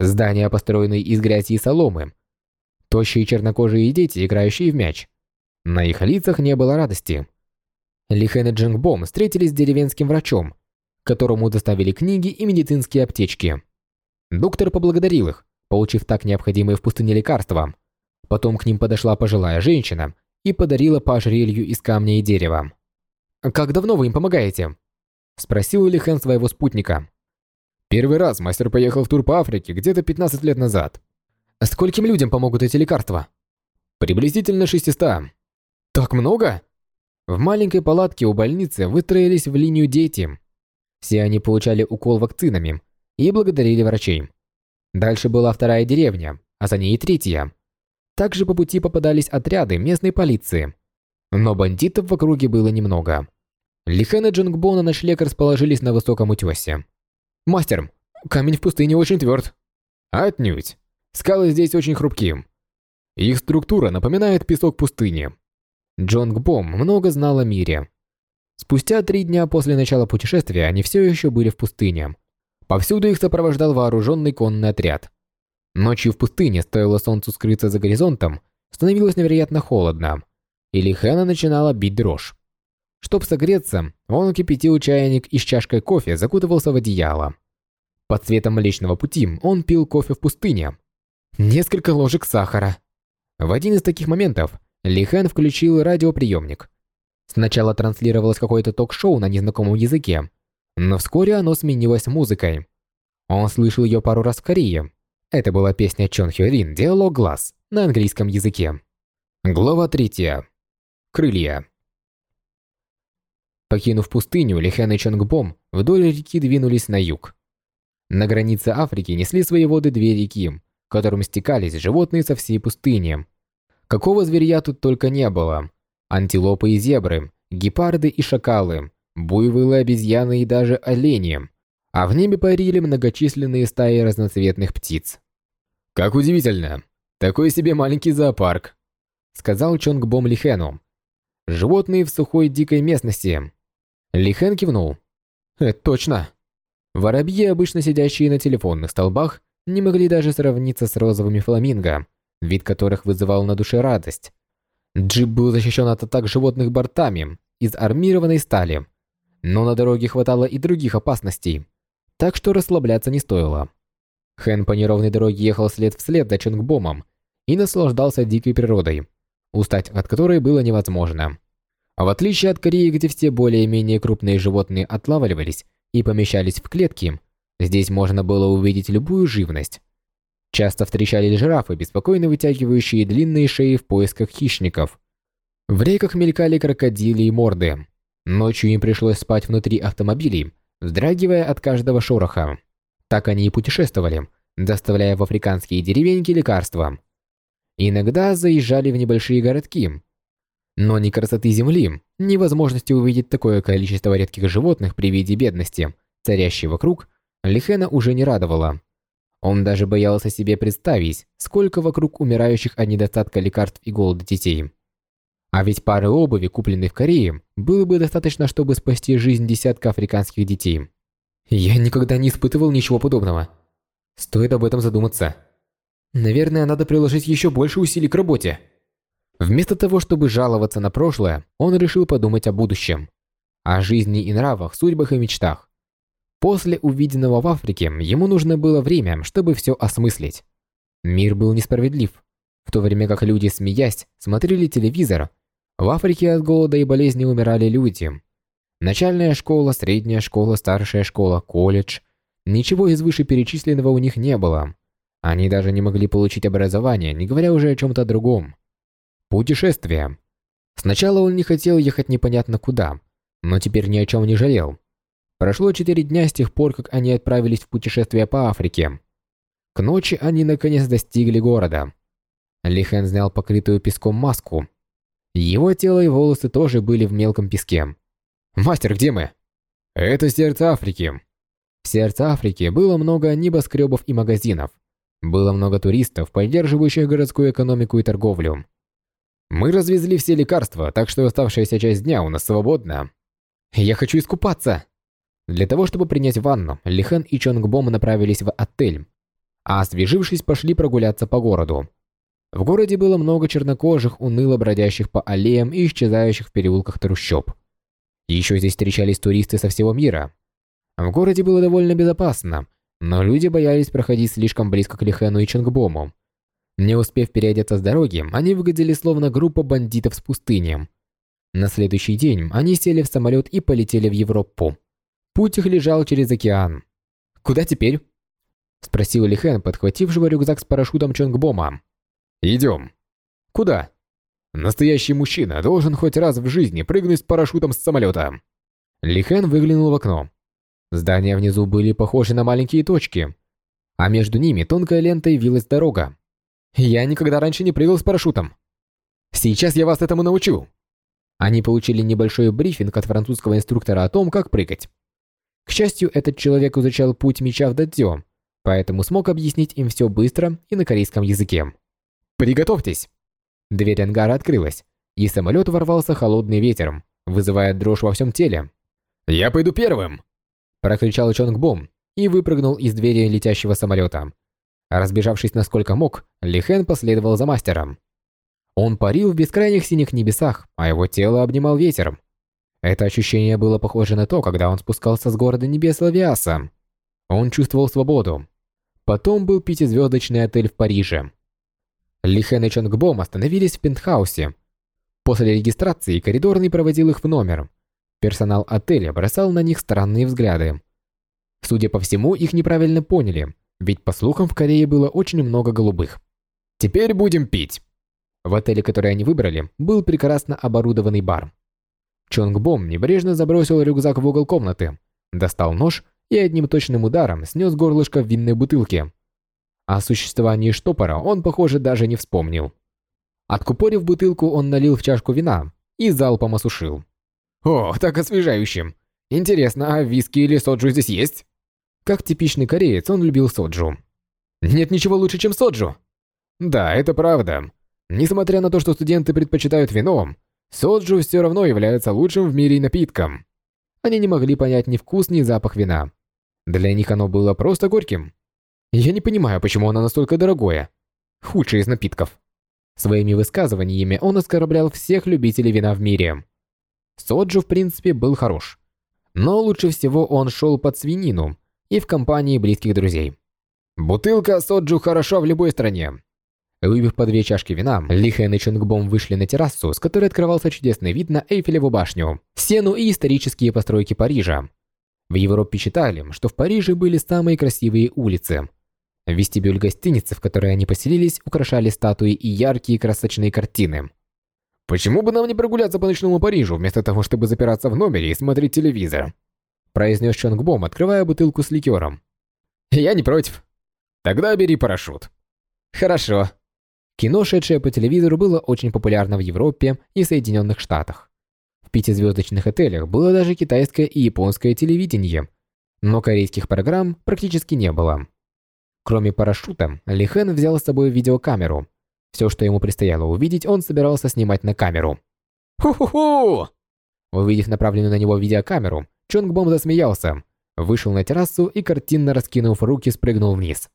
Здания, построенные из грязи и соломы. Тощие чернокожие дети, играющие в мяч. На их лицах не было радости. Лихэн и Джингбом встретились с деревенским врачом, которому доставили книги и медицинские аптечки. Доктор поблагодарил их, получив так необходимые в пустыне лекарства. Потом к ним подошла пожилая женщина и подарила по ожерелью из камня и дерева. «Как давно вы им помогаете?» Спросил Лихэн своего спутника. «Первый раз мастер поехал в тур по Африке где-то 15 лет назад». «Скольким людям помогут эти лекарства?» «Приблизительно 600». «Так много?» В маленькой палатке у больницы выстроились в линию дети. Все они получали укол вакцинами и благодарили врачей. Дальше была вторая деревня, а за ней и третья. Также по пути попадались отряды местной полиции. Но бандитов в округе было немного. Лихэн и Джингбо на ночлег расположились на высоком утёсе. «Мастер, камень в пустыне очень тверд». «Отнюдь. Скалы здесь очень хрупкие. Их структура напоминает песок пустыни». Джонгбом много знал о мире. Спустя три дня после начала путешествия они все еще были в пустыне. Повсюду их сопровождал вооруженный конный отряд. Ночью в пустыне, стоило солнцу скрыться за горизонтом, становилось невероятно холодно, и Лихэна начинала бить дрожь. Чтобы согреться, он кипятил чайник и с чашкой кофе закутывался в одеяло. Под светом Млечного Пути он пил кофе в пустыне. Несколько ложек сахара. В один из таких моментов Лихэн включил радиоприемник. Сначала транслировалось какое-то ток-шоу на незнакомом языке, но вскоре оно сменилось музыкой. Он слышал ее пару раз в Корее. Это была песня Чон Хё Рин «Диалог глаз» на английском языке. Глава третья. Крылья. Покинув пустыню, Лихэн и Чонгбом вдоль реки двинулись на юг. На границе Африки несли свои воды две реки, которым стекались животные со всей пустыни. Какого зверя тут только не было. Антилопы и зебры, гепарды и шакалы, буйволы, обезьяны и даже олени. а в небе парили многочисленные стаи разноцветных птиц. «Как удивительно! Такой себе маленький зоопарк!» сказал Чонг Бом Лихену. «Животные в сухой дикой местности». Лихен кивнул. «Это точно!» Воробьи, обычно сидящие на телефонных столбах, не могли даже сравниться с розовыми фламинго, вид которых вызывал на душе радость. Джип был защищен от атак животных бортами из армированной стали, но на дороге хватало и других опасностей, так что расслабляться не стоило. Хэн по неровной дороге ехал след вслед за Чонгбомом и наслаждался дикой природой, устать от которой было невозможно. А в отличие от Кореи, где все более-менее крупные животные отлавливались и помещались в клетки, здесь можно было увидеть любую живность. Часто встречались жирафы, беспокойно вытягивающие длинные шеи в поисках хищников. В реках мелькали крокодилы и морды. Ночью им пришлось спать внутри автомобилей, вздрагивая от каждого шороха. Так они и путешествовали, доставляя в африканские деревеньки лекарства. Иногда заезжали в небольшие городки. Но ни красоты земли, ни возможности увидеть такое количество редких животных при виде бедности, царящей вокруг, Лихена уже не радовало. Он даже боялся себе представить, сколько вокруг умирающих от недостатка лекарств и голода детей. А ведь пары обуви, купленной в Корее, было бы достаточно, чтобы спасти жизнь десятка африканских детей. Я никогда не испытывал ничего подобного. Стоит об этом задуматься. Наверное, надо приложить еще больше усилий к работе. Вместо того, чтобы жаловаться на прошлое, он решил подумать о будущем. О жизни и нравах, судьбах и мечтах. После увиденного в Африке ему нужно было время, чтобы все осмыслить. Мир был несправедлив. В то время как люди, смеясь, смотрели телевизор, в Африке от голода и болезни умирали люди. Начальная школа, средняя школа, старшая школа, колледж. Ничего из вышеперечисленного у них не было. Они даже не могли получить образование, не говоря уже о чем-то другом. Путешествие. Сначала он не хотел ехать непонятно куда, но теперь ни о чем не жалел. Прошло четыре дня с тех пор, как они отправились в путешествие по Африке. К ночи они наконец достигли города. Лихен снял покрытую песком маску. Его тело и волосы тоже были в мелком песке. «Мастер, где мы?» «Это сердце Африки». В сердце Африки было много небоскребов и магазинов. Было много туристов, поддерживающих городскую экономику и торговлю. Мы развезли все лекарства, так что оставшаяся часть дня у нас свободна. Я хочу искупаться. Для того, чтобы принять ванну, Лихэн и Чонгбом направились в отель, а освежившись, пошли прогуляться по городу. В городе было много чернокожих, уныло бродящих по аллеям и исчезающих в переулках трущоб. Еще здесь встречались туристы со всего мира. В городе было довольно безопасно, но люди боялись проходить слишком близко к Лихену и Чонгбому. Не успев переодеться с дороги, они выглядели словно группа бандитов с пустыни. На следующий день они сели в самолет и полетели в Европу. Путь их лежал через океан. «Куда теперь?» Спросил Лихен, подхватившего рюкзак с парашютом Чонгбома. «Идем». «Куда?» «Настоящий мужчина должен хоть раз в жизни прыгнуть с парашютом с самолета». Лихен выглянул в окно. Здания внизу были похожи на маленькие точки, а между ними тонкой лентой вилась дорога. Я никогда раньше не прыгал с парашютом. Сейчас я вас этому научу. Они получили небольшой брифинг от французского инструктора о том, как прыгать. К счастью, этот человек изучал путь меча в дадзё, поэтому смог объяснить им все быстро и на корейском языке. «Приготовьтесь!» Дверь ангара открылась, и самолет ворвался холодным ветером, вызывая дрожь во всем теле. «Я пойду первым!» прокричал Чонг Бом и выпрыгнул из двери летящего самолета. Разбежавшись насколько мог, Ли Хэн последовал за мастером. Он парил в бескрайних синих небесах, а его тело обнимал ветер. Это ощущение было похоже на то, когда он спускался с города небес Лавиаса. Он чувствовал свободу. Потом был пятизвездочный отель в Париже. Ли Хэн и Чонг Бом остановились в пентхаусе. После регистрации коридорный проводил их в номер. Персонал отеля бросал на них странные взгляды. Судя по всему, их неправильно поняли, ведь по слухам в Корее было очень много голубых. «Теперь будем пить!» В отеле, который они выбрали, был прекрасно оборудованный бар. Чонг Бом небрежно забросил рюкзак в угол комнаты, достал нож и одним точным ударом снес горлышко винной бутылке. О существовании штопора он, похоже, даже не вспомнил. Откупорив бутылку, он налил в чашку вина и залпом осушил. «О, так освежающим. Интересно, а виски или соджу здесь есть?» Как типичный кореец, он любил соджу. Нет ничего лучше, чем соджу. Да, это правда. Несмотря на то, что студенты предпочитают вино, соджу все равно является лучшим в мире напитком. Они не могли понять ни вкус, ни запах вина. Для них оно было просто горьким. Я не понимаю, почему оно настолько дорогое. Худшее из напитков. Своими высказываниями он оскорблял всех любителей вина в мире. Соджу, в принципе, был хорош. Но лучше всего он шел под свинину и в компании близких друзей. Бутылка соджу хорошо в любой стране. Выпив по две чашки вина, Ли Хэн и Чонгбом вышли на террасу, с которой открывался чудесный вид на Эйфелеву башню, стену и исторические постройки Парижа. В Европе считали, что в Париже были самые красивые улицы. Вестибюль гостиницы, в которой они поселились, украшали статуи и яркие красочные картины. «Почему бы нам не прогуляться по ночному Парижу, вместо того, чтобы запираться в номере и смотреть телевизор?» произнес Чонгбом, открывая бутылку с ликером. «Я не против. Тогда бери парашют». «Хорошо». Кино, шедшее по телевизору, было очень популярно в Европе и Соединенных Штатах. В пятизвездочных отелях было даже китайское и японское телевидение, но корейских программ практически не было. Кроме парашюта, Ли Хэн взял с собой видеокамеру. Все, что ему предстояло увидеть, он собирался снимать на камеру. «Ху-ху-ху!» Увидев направленную на него видеокамеру, Чонг Бом засмеялся, вышел на террасу и, картинно раскинув руки, спрыгнул вниз.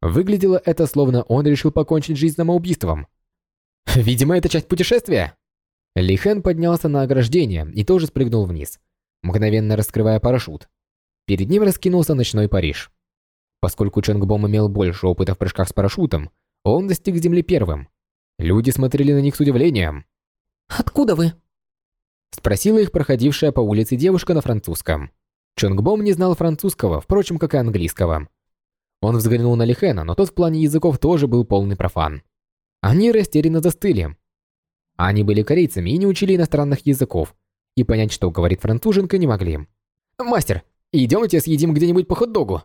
Выглядело это, словно он решил покончить жизнь самоубийством. «Видимо, это часть путешествия!» Ли Хэн поднялся на ограждение и тоже спрыгнул вниз, мгновенно раскрывая парашют. Перед ним раскинулся ночной Париж. Поскольку Чонг Бом имел больше опыта в прыжках с парашютом, он достиг земли первым. Люди смотрели на них с удивлением. «Откуда вы?» Спросила их проходившая по улице девушка на французском. Чонгбом не знал французского, впрочем, как и английского. Он взглянул на Лихена, но тот в плане языков тоже был полный профан. Они растерянно застыли. Они были корейцами и не учили иностранных языков, и понять, что говорит француженка, не могли. «Мастер, идемте съедим где-нибудь по хот-догу!»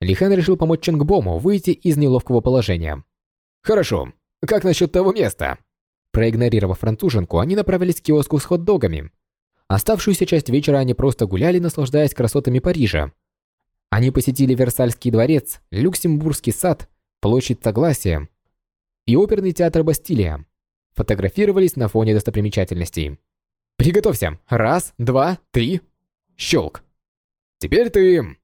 Лихан решил помочь Чонгбому выйти из неловкого положения. «Хорошо. Как насчет того места?» Проигнорировав француженку, они направились к киоску с хот-догами. Оставшуюся часть вечера они просто гуляли, наслаждаясь красотами Парижа. Они посетили Версальский дворец, Люксембургский сад, площадь Согласия и оперный театр Бастилия. Фотографировались на фоне достопримечательностей. «Приготовься! Раз, два, три!» Щелк. «Теперь ты...»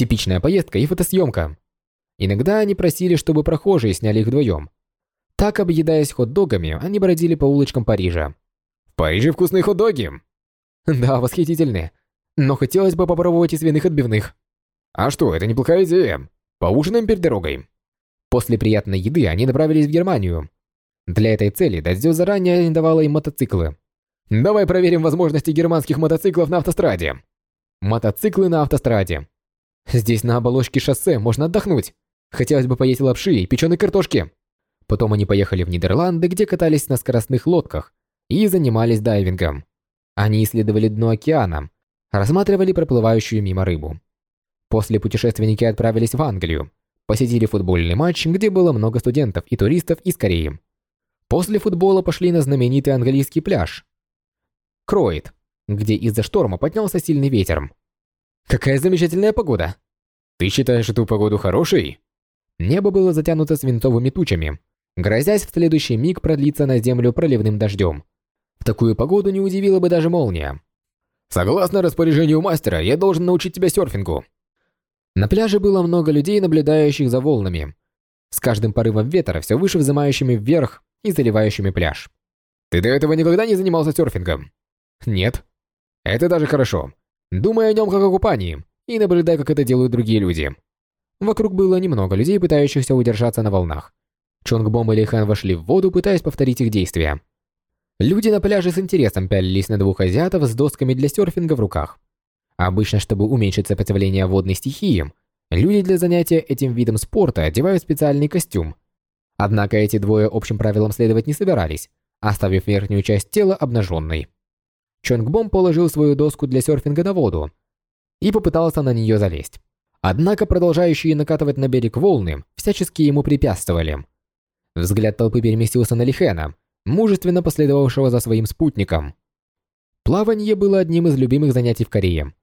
Типичная поездка и фотосъемка. Иногда они просили, чтобы прохожие сняли их вдвоем. Так, объедаясь хот-догами, они бродили по улочкам Парижа. «В Париже вкусные хот-доги!» «Да, восхитительные. Но хотелось бы попробовать и свиных отбивных». «А что, это неплохая идея. Поужинаем перед дорогой». После приятной еды они направились в Германию. Для этой цели Дадзё заранее арендовала им мотоциклы. «Давай проверим возможности германских мотоциклов на автостраде». Мотоциклы на автостраде. Здесь на оболочке шоссе можно отдохнуть. Хотелось бы поесть лапши и печеной картошки. Потом они поехали в Нидерланды, где катались на скоростных лодках и занимались дайвингом. Они исследовали дно океана, рассматривали проплывающую мимо рыбу. После путешественники отправились в Англию, посетили футбольный матч, где было много студентов и туристов из Кореи. После футбола пошли на знаменитый английский пляж Кроид, где из-за шторма поднялся сильный ветер. Какая замечательная погода! Ты считаешь эту погоду хорошей? Небо было затянуто свинцовыми тучами, грозясь в следующий миг продлиться на землю проливным дождем. В такую погоду не удивила бы даже молния. Согласно распоряжению мастера, я должен научить тебя серфингу. На пляже было много людей, наблюдающих за волнами. С каждым порывом ветра все выше взымающими вверх и заливающими пляж. Ты до этого никогда не занимался серфингом? Нет. Это даже хорошо. Думай о нем как о купании и наблюдай, как это делают другие люди. Вокруг было немного людей, пытающихся удержаться на волнах. Чонгбом и Лихан вошли в воду, пытаясь повторить их действия. Люди на пляже с интересом пялились на двух азиатов с досками для серфинга в руках. Обычно, чтобы уменьшить сопротивление водной стихии, люди для занятия этим видом спорта одевают специальный костюм. Однако эти двое общим правилам следовать не собирались, оставив верхнюю часть тела обнаженной. Чонгбом положил свою доску для серфинга на воду и попытался на нее залезть. Однако продолжающие накатывать на берег волны всячески ему препятствовали. Взгляд толпы переместился на Лихена, мужественно последовавшего за своим спутником. Плавание было одним из любимых занятий в Корее.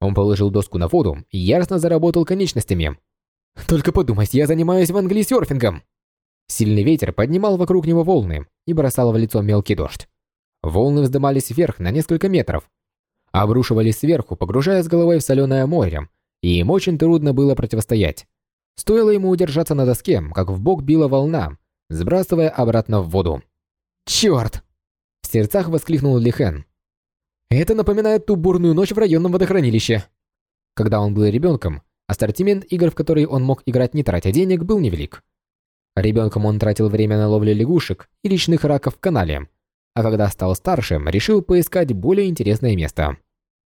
Он положил доску на воду и яростно заработал конечностями. «Только подумать, я занимаюсь в Англии серфингом!» Сильный ветер поднимал вокруг него волны и бросал в лицо мелкий дождь. Волны вздымались вверх на несколько метров, обрушивались сверху, погружая с головой в соленое море, и им очень трудно было противостоять. Стоило ему удержаться на доске, как в бок била волна, сбрасывая обратно в воду. «Черт!» В сердцах воскликнул Лихен. «Это напоминает ту бурную ночь в районном водохранилище». Когда он был ребенком, ассортимент игр, в которые он мог играть не тратя денег, был невелик. Ребенком он тратил время на ловлю лягушек и речных раков в канале, а когда стал старше, решил поискать более интересное место.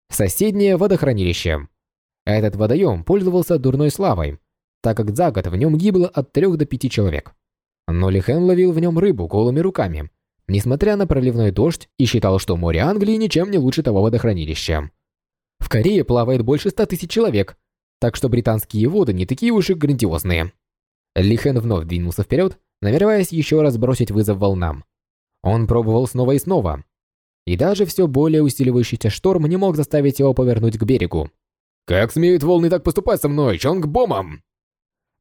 Соседнее водохранилище. Этот водоем пользовался дурной славой, так как за год в нем гибло от 3 до 5 человек. Но Лихен ловил в нем рыбу голыми руками, несмотря на проливной дождь, и считал, что море Англии ничем не лучше того водохранилища. В Корее плавает больше 100 тысяч человек, так что британские воды не такие уж и грандиозные. Лихен вновь двинулся вперед, намереваясь еще раз бросить вызов волнам. Он пробовал снова и снова. И даже все более усиливающийся шторм не мог заставить его повернуть к берегу. «Как смеют волны так поступать со мной, Чонгбомом?»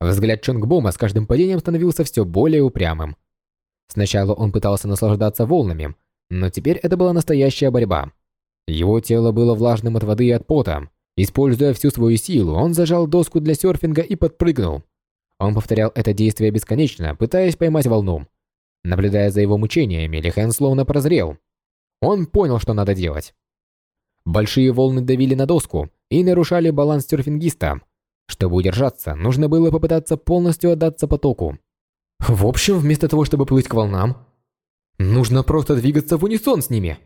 Взгляд Чонгбома с каждым падением становился все более упрямым. Сначала он пытался наслаждаться волнами, но теперь это была настоящая борьба. Его тело было влажным от воды и от пота. Используя всю свою силу, он зажал доску для серфинга и подпрыгнул. Он повторял это действие бесконечно, пытаясь поймать волну. Наблюдая за его мучениями, Лихэн словно прозрел. Он понял, что надо делать. Большие волны давили на доску и нарушали баланс серфингиста. Чтобы удержаться, нужно было попытаться полностью отдаться потоку. В общем, вместо того, чтобы плыть к волнам, нужно просто двигаться в унисон с ними.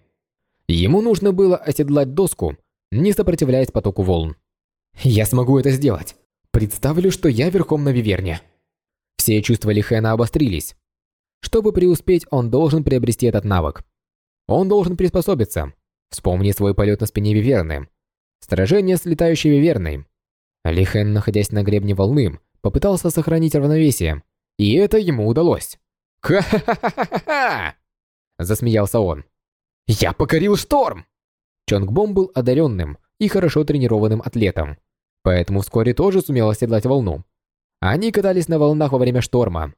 Ему нужно было оседлать доску, не сопротивляясь потоку волн. Я смогу это сделать. Представлю, что я верхом на виверне. Все чувства Лихена обострились. Чтобы преуспеть, он должен приобрести этот навык. Он должен приспособиться. Вспомни свой полет на спине виверны. Сражение с летающей виверной. Лихен, находясь на гребне волны, попытался сохранить равновесие, и это ему удалось. «Ха-ха-ха-ха-ха!» Засмеялся он. «Я покорил шторм!» Чонгбом был одаренным и хорошо тренированным атлетом, поэтому вскоре тоже сумел оседлать волну. Они катались на волнах во время шторма.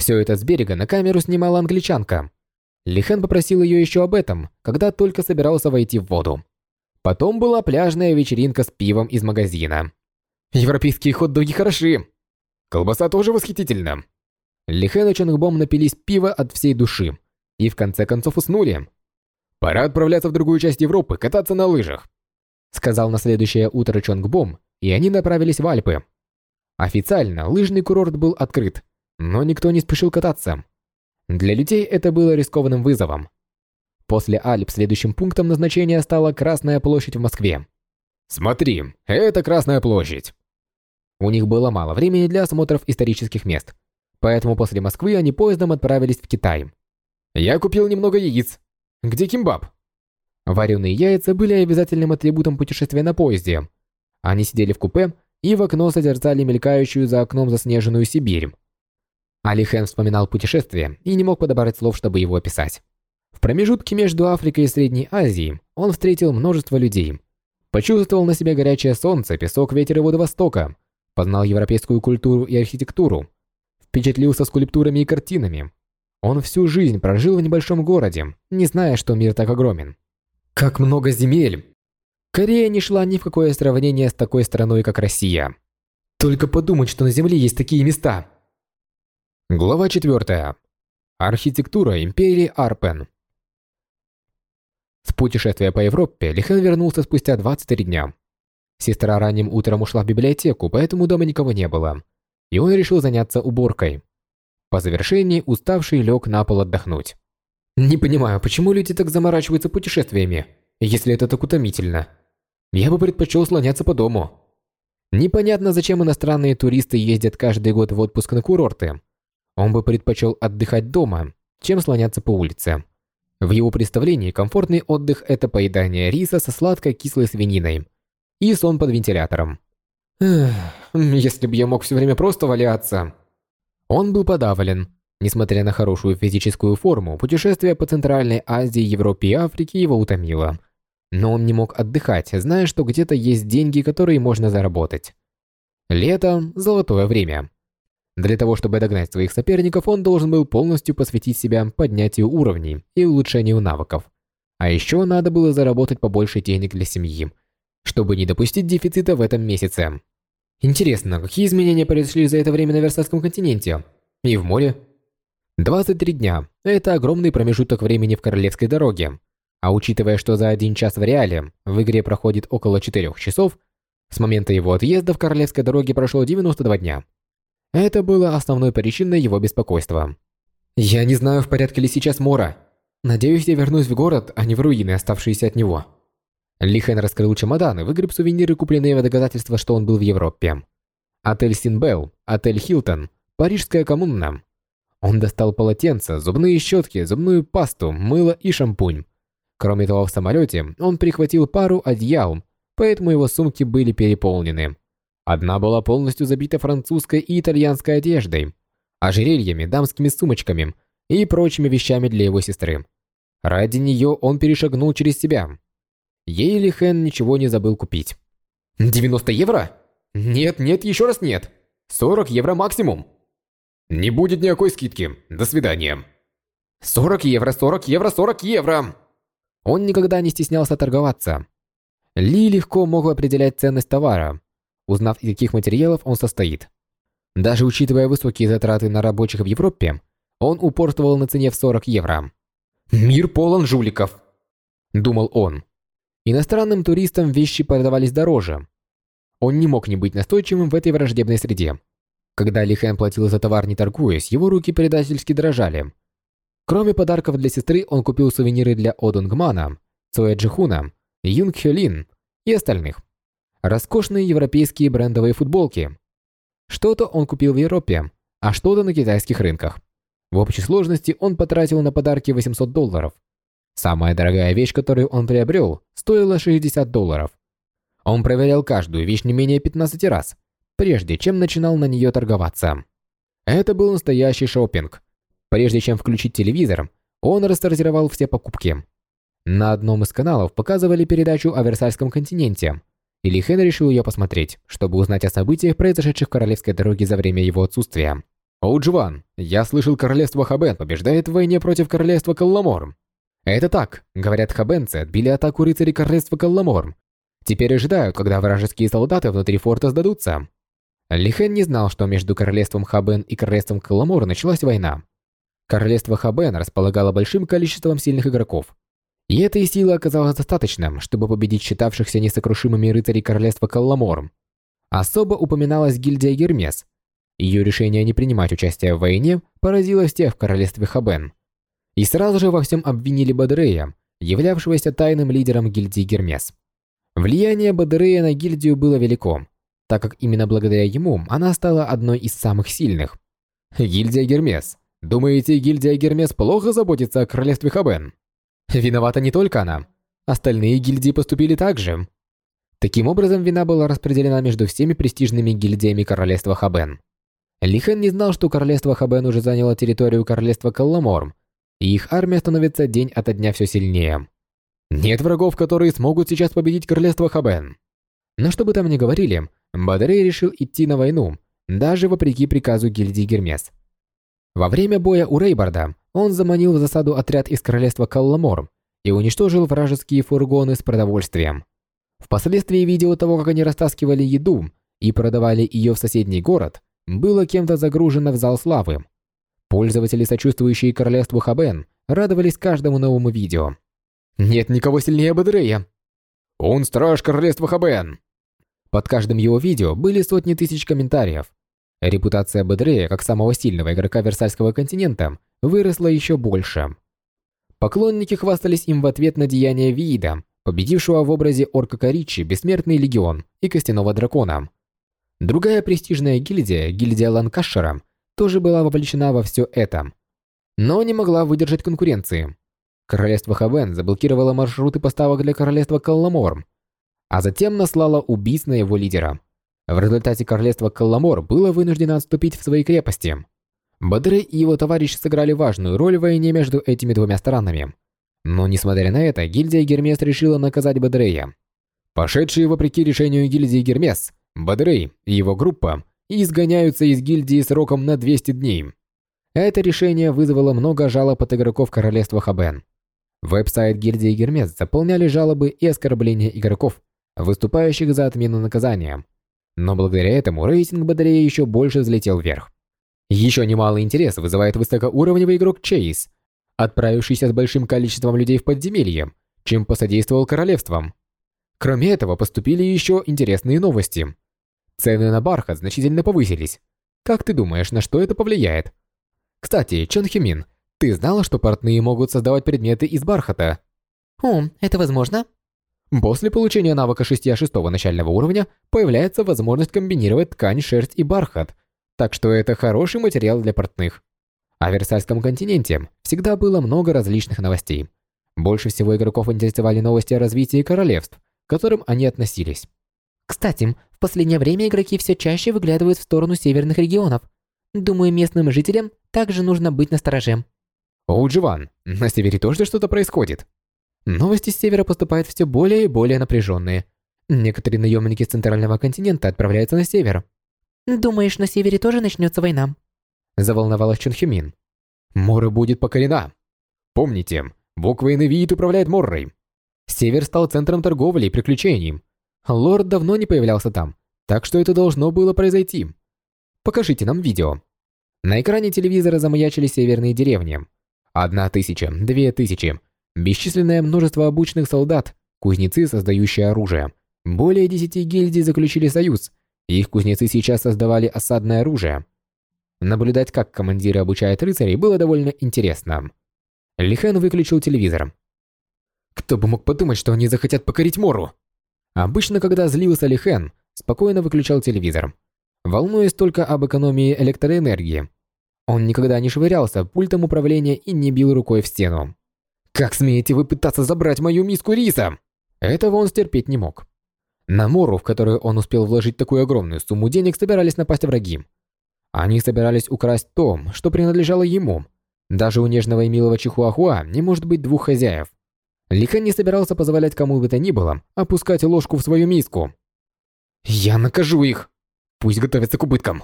Все это с берега на камеру снимала англичанка. Лихен попросил ее еще об этом, когда только собирался войти в воду. Потом была пляжная вечеринка с пивом из магазина. Европейские хот-доги хороши. Колбаса тоже восхитительна. Лихен и Чонгбом напились пива от всей души и в конце концов уснули. «Пора отправляться в другую часть Европы, кататься на лыжах», сказал на следующее утро Чонгбом, и они направились в Альпы. Официально лыжный курорт был открыт, но никто не спешил кататься. Для людей это было рискованным вызовом. После Альп следующим пунктом назначения стала Красная площадь в Москве. «Смотри, это Красная площадь. У них было мало времени для осмотров исторических мест, поэтому после Москвы они поездом отправились в Китай. Я купил немного яиц. Где кимбаб? Вареные яйца были обязательным атрибутом путешествия на поезде. Они сидели в купе и в окно созерцали мелькающую за окном заснеженную Сибирь. Алихэн вспоминал путешествие и не мог подобрать слов, чтобы его описать. В промежутке между Африкой и Средней Азией он встретил множество людей. Почувствовал на себе горячее солнце, песок, ветер и воду познал европейскую культуру и архитектуру, впечатлился скульптурами и картинами. Он всю жизнь прожил в небольшом городе, не зная, что мир так огромен. Как много земель! Корея не шла ни в какое сравнение с такой страной, как Россия. Только подумать, что на Земле есть такие места. Глава 4. Архитектура империи Арпен. С путешествия по Европе Лихан вернулся спустя 23 дня. Сестра ранним утром ушла в библиотеку, поэтому дома никого не было. И он решил заняться уборкой. По завершении уставший лег на пол отдохнуть. Не понимаю, почему люди так заморачиваются путешествиями, если это так утомительно. Я бы предпочел слоняться по дому. Непонятно, зачем иностранные туристы ездят каждый год в отпуск на курорты. Он бы предпочел отдыхать дома, чем слоняться по улице. В его представлении комфортный отдых – это поедание риса со сладкой кислой свининой – и сон под вентилятором. Эх, если бы я мог все время просто валяться. Он был подавлен. Несмотря на хорошую физическую форму, путешествие по Центральной Азии, Европе и Африке его утомило. но он не мог отдыхать, зная, что где-то есть деньги, которые можно заработать. Лето – золотое время. Для того, чтобы догнать своих соперников, он должен был полностью посвятить себя поднятию уровней и улучшению навыков. А еще надо было заработать побольше денег для семьи, чтобы не допустить дефицита в этом месяце. Интересно, какие изменения произошли за это время на Версальском континенте? И в море? 23 дня – это огромный промежуток времени в Королевской дороге. А учитывая, что за один час в реале в игре проходит около 4 часов, с момента его отъезда в Королевской дороге прошло 92 дня. Это было основной причиной его беспокойства. «Я не знаю, в порядке ли сейчас Мора. Надеюсь, я вернусь в город, а не в руины, оставшиеся от него». Лихен раскрыл чемодан и выгреб сувениры, купленные в доказательство, что он был в Европе. Отель Синбелл, отель Хилтон, Парижская коммуна. Он достал полотенца, зубные щетки, зубную пасту, мыло и шампунь. Кроме того, в самолете он прихватил пару одеял, поэтому его сумки были переполнены. Одна была полностью забита французской и итальянской одеждой, ожерельями, дамскими сумочками и прочими вещами для его сестры. Ради нее он перешагнул через себя. Ей Лихен ничего не забыл купить. 90 евро? Нет, нет, еще раз нет. 40 евро максимум. Не будет никакой скидки. До свидания. 40 евро, 40 евро, 40 евро. Он никогда не стеснялся торговаться. Ли легко мог определять ценность товара, узнав, из каких материалов он состоит. Даже учитывая высокие затраты на рабочих в Европе, он упорствовал на цене в 40 евро. «Мир полон жуликов!» – думал он. Иностранным туристам вещи продавались дороже. Он не мог не быть настойчивым в этой враждебной среде. Когда Ли Хэн платил за товар не торгуясь, его руки предательски дрожали. Кроме подарков для сестры, он купил сувениры для Одунгмана, Цоя Джихуна, Юнг Хёлин и остальных. Роскошные европейские брендовые футболки. Что-то он купил в Европе, а что-то на китайских рынках. В общей сложности он потратил на подарки 800 долларов. Самая дорогая вещь, которую он приобрел, стоила 60 долларов. Он проверял каждую вещь не менее 15 раз, прежде чем начинал на нее торговаться. Это был настоящий шопинг. Прежде чем включить телевизор, он рассортировал все покупки. На одном из каналов показывали передачу о Версальском континенте, и Ли Хэн решил ее посмотреть, чтобы узнать о событиях, произошедших в Королевской дороге за время его отсутствия. «Оуджван, я слышал, королевство Хабен побеждает в войне против королевства Калламор. Это так, говорят хабенцы, отбили атаку рыцарей королевства Калламор. Теперь ожидают, когда вражеские солдаты внутри форта сдадутся. Лихен не знал, что между королевством Хабен и королевством Калламор началась война. Королевство Хабен располагало большим количеством сильных игроков. И этой силы оказалось достаточным, чтобы победить считавшихся несокрушимыми рыцарей королевства Калламор. Особо упоминалась гильдия Гермес. Ее решение не принимать участие в войне поразило всех в королевстве Хабен. И сразу же во всем обвинили Бадрея, являвшегося тайным лидером гильдии Гермес. Влияние Бадрея на гильдию было велико, так как именно благодаря ему она стала одной из самых сильных. Гильдия Гермес. Думаете, гильдия Гермес плохо заботится о королевстве Хабен? Виновата не только она. Остальные гильдии поступили так же. Таким образом, вина была распределена между всеми престижными гильдиями королевства Хабен. Лихан не знал, что королевство Хабен уже заняло территорию королевства Калламор и их армия становится день ото дня все сильнее. Нет врагов, которые смогут сейчас победить королевство Хабен. Но что бы там ни говорили, Бадрей решил идти на войну, даже вопреки приказу гильдии Гермес. Во время боя у Рейбарда он заманил в засаду отряд из королевства Калламор и уничтожил вражеские фургоны с продовольствием. Впоследствии видео того, как они растаскивали еду и продавали ее в соседний город, было кем-то загружено в зал славы. Пользователи, сочувствующие королевству Хабен, радовались каждому новому видео. Нет никого сильнее Бадрея. Он страж королевства Хабен. Под каждым его видео были сотни тысяч комментариев. Репутация Бадрея как самого сильного игрока Версальского континента выросла еще больше. Поклонники хвастались им в ответ на деяния Виида, победившего в образе Орка Коричи, Бессмертный Легион и Костяного Дракона. Другая престижная гильдия, гильдия Ланкашера, тоже была вовлечена во все это. Но не могла выдержать конкуренции. Королевство Хабен заблокировало маршруты поставок для королевства Калламор, а затем наслало убийц на его лидера. В результате королевство Калламор было вынуждено отступить в свои крепости. Бадрей и его товарищи сыграли важную роль в войне между этими двумя странами. Но несмотря на это, гильдия Гермес решила наказать Бадрея. Пошедший вопреки решению гильдии Гермес, Бадрей и его группа изгоняются из гильдии сроком на 200 дней. Это решение вызвало много жалоб от игроков королевства Хабен. Веб-сайт гильдии Гермес заполняли жалобы и оскорбления игроков, выступающих за отмену наказания. Но благодаря этому рейтинг Бадрея еще больше взлетел вверх. Еще немалый интерес вызывает высокоуровневый игрок Чейз, отправившийся с большим количеством людей в подземелье, чем посодействовал королевствам. Кроме этого, поступили еще интересные новости. Цены на бархат значительно повысились. Как ты думаешь, на что это повлияет? Кстати, Чон Химин, ты знала, что портные могут создавать предметы из бархата? О, это возможно? После получения навыка 6 начального уровня появляется возможность комбинировать ткань, шерсть и бархат, так что это хороший материал для портных. О Версальском континенте всегда было много различных новостей. Больше всего игроков интересовали новости о развитии королевств, к которым они относились. Кстати, в последнее время игроки все чаще выглядывают в сторону северных регионов. Думаю, местным жителям также нужно быть настороже. О, Дживан, на севере тоже что-то происходит. Новости с севера поступают все более и более напряженные. Некоторые наемники с центрального континента отправляются на север. Думаешь, на севере тоже начнется война? Заволновалась Чунхимин. Мора будет покорена. Помните, бог войны Виит управляет Моррой. Север стал центром торговли и приключений. Лорд давно не появлялся там, так что это должно было произойти. Покажите нам видео. На экране телевизора замаячили северные деревни. Одна тысяча, две тысячи, бесчисленное множество обученных солдат, кузнецы, создающие оружие. Более десяти гильдий заключили союз, их кузнецы сейчас создавали осадное оружие. Наблюдать, как командиры обучают рыцарей, было довольно интересно. Лихэн выключил телевизор. Кто бы мог подумать, что они захотят покорить Мору? Обычно, когда злился Лихэн, спокойно выключал телевизор, волнуясь только об экономии электроэнергии. Он никогда не швырялся пультом управления и не бил рукой в стену. «Как смеете вы пытаться забрать мою миску риса?» Этого он стерпеть не мог. На Мору, в которую он успел вложить такую огромную сумму денег, собирались напасть враги. Они собирались украсть то, что принадлежало ему. Даже у нежного и милого Чихуахуа не может быть двух хозяев. Лихан не собирался позволять кому бы то ни было опускать ложку в свою миску. «Я накажу их! Пусть готовятся к убыткам!»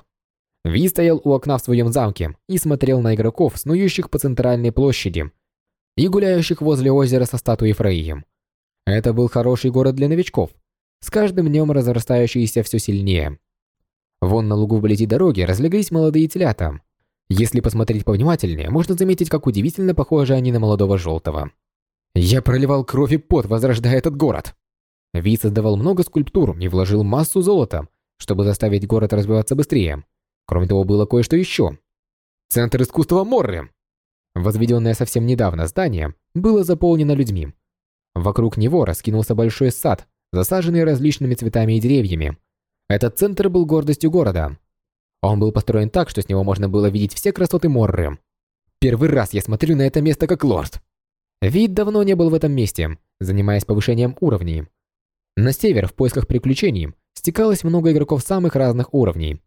Ви стоял у окна в своем замке и смотрел на игроков, снующих по центральной площади и гуляющих возле озера со статуей Фреи. Это был хороший город для новичков, с каждым днем разрастающийся все сильнее. Вон на лугу вблизи дороги разлеглись молодые телята. Если посмотреть повнимательнее, можно заметить, как удивительно похожи они на молодого желтого. Я проливал кровь и пот, возрождая этот город. Ви создавал много скульптур и вложил массу золота, чтобы заставить город развиваться быстрее. Кроме того, было кое-что еще. Центр искусства Морры. Возведенное совсем недавно здание было заполнено людьми. Вокруг него раскинулся большой сад, засаженный различными цветами и деревьями, этот центр был гордостью города. Он был построен так, что с него можно было видеть все красоты Морры. Первый раз я смотрю на это место как лорд. Вид давно не был в этом месте, занимаясь повышением уровней. На север в поисках приключений стекалось много игроков самых разных уровней.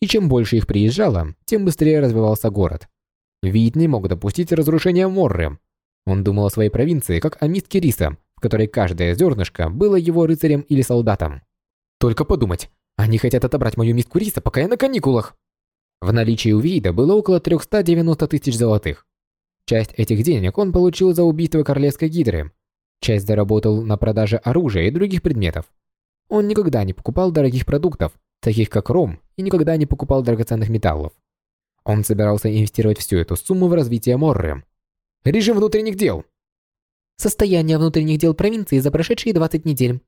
И чем больше их приезжало, тем быстрее развивался город. Вид не мог допустить разрушения Морры. Он думал о своей провинции как о миске риса, в которой каждое зернышко было его рыцарем или солдатом. Только подумать, они хотят отобрать мою миску риса, пока я на каникулах. В наличии у Вейда было около 390 тысяч золотых. Часть этих денег он получил за убийство королевской гидры. Часть заработал на продаже оружия и других предметов. Он никогда не покупал дорогих продуктов, таких как ром, и никогда не покупал драгоценных металлов. Он собирался инвестировать всю эту сумму в развитие Морры. Режим внутренних дел. Состояние внутренних дел провинции за прошедшие 20 недель.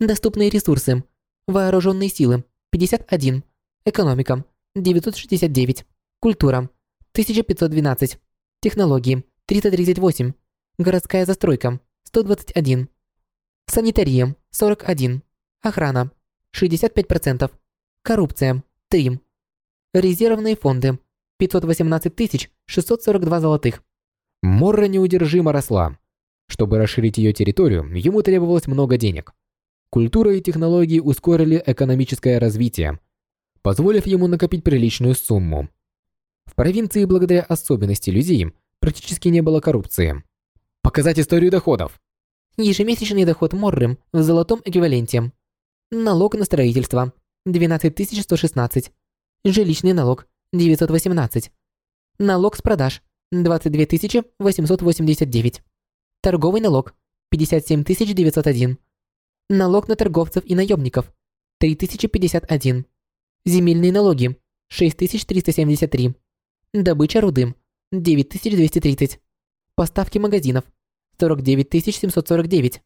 Доступные ресурсы. Вооруженные силы – 51. Экономика – 969. Культура – 1512. Технологии – 338. Городская застройка – 121. Санитария – 41. Охрана – 65%. Коррупция – 3. Резервные фонды – 518 642 золотых. Морра неудержимо росла. Чтобы расширить ее территорию, ему требовалось много денег. Культура и технологии ускорили экономическое развитие, позволив ему накопить приличную сумму. В провинции благодаря особенности людей практически не было коррупции. Показать историю доходов. Ежемесячный доход Морры в золотом эквиваленте. Налог на строительство 12116. Жилищный налог 918. Налог с продаж 22 889. Торговый налог 57 901. Налог на торговцев и наемников 3051. Земельные налоги 6373. Добыча руды 9230. Поставки магазинов 49 749.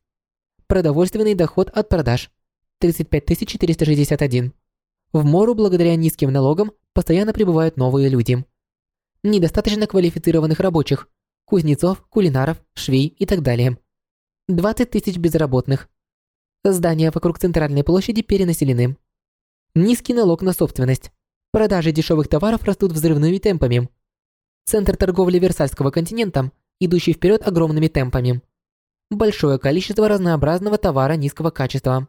Продовольственный доход от продаж 35 461. В Мору благодаря низким налогам постоянно прибывают новые люди. Недостаточно квалифицированных рабочих, кузнецов, кулинаров, швей и так далее. 20 тысяч безработных. Здания вокруг центральной площади перенаселены. Низкий налог на собственность. Продажи дешевых товаров растут взрывными темпами. Центр торговли Версальского континента, идущий вперед огромными темпами. Большое количество разнообразного товара низкого качества.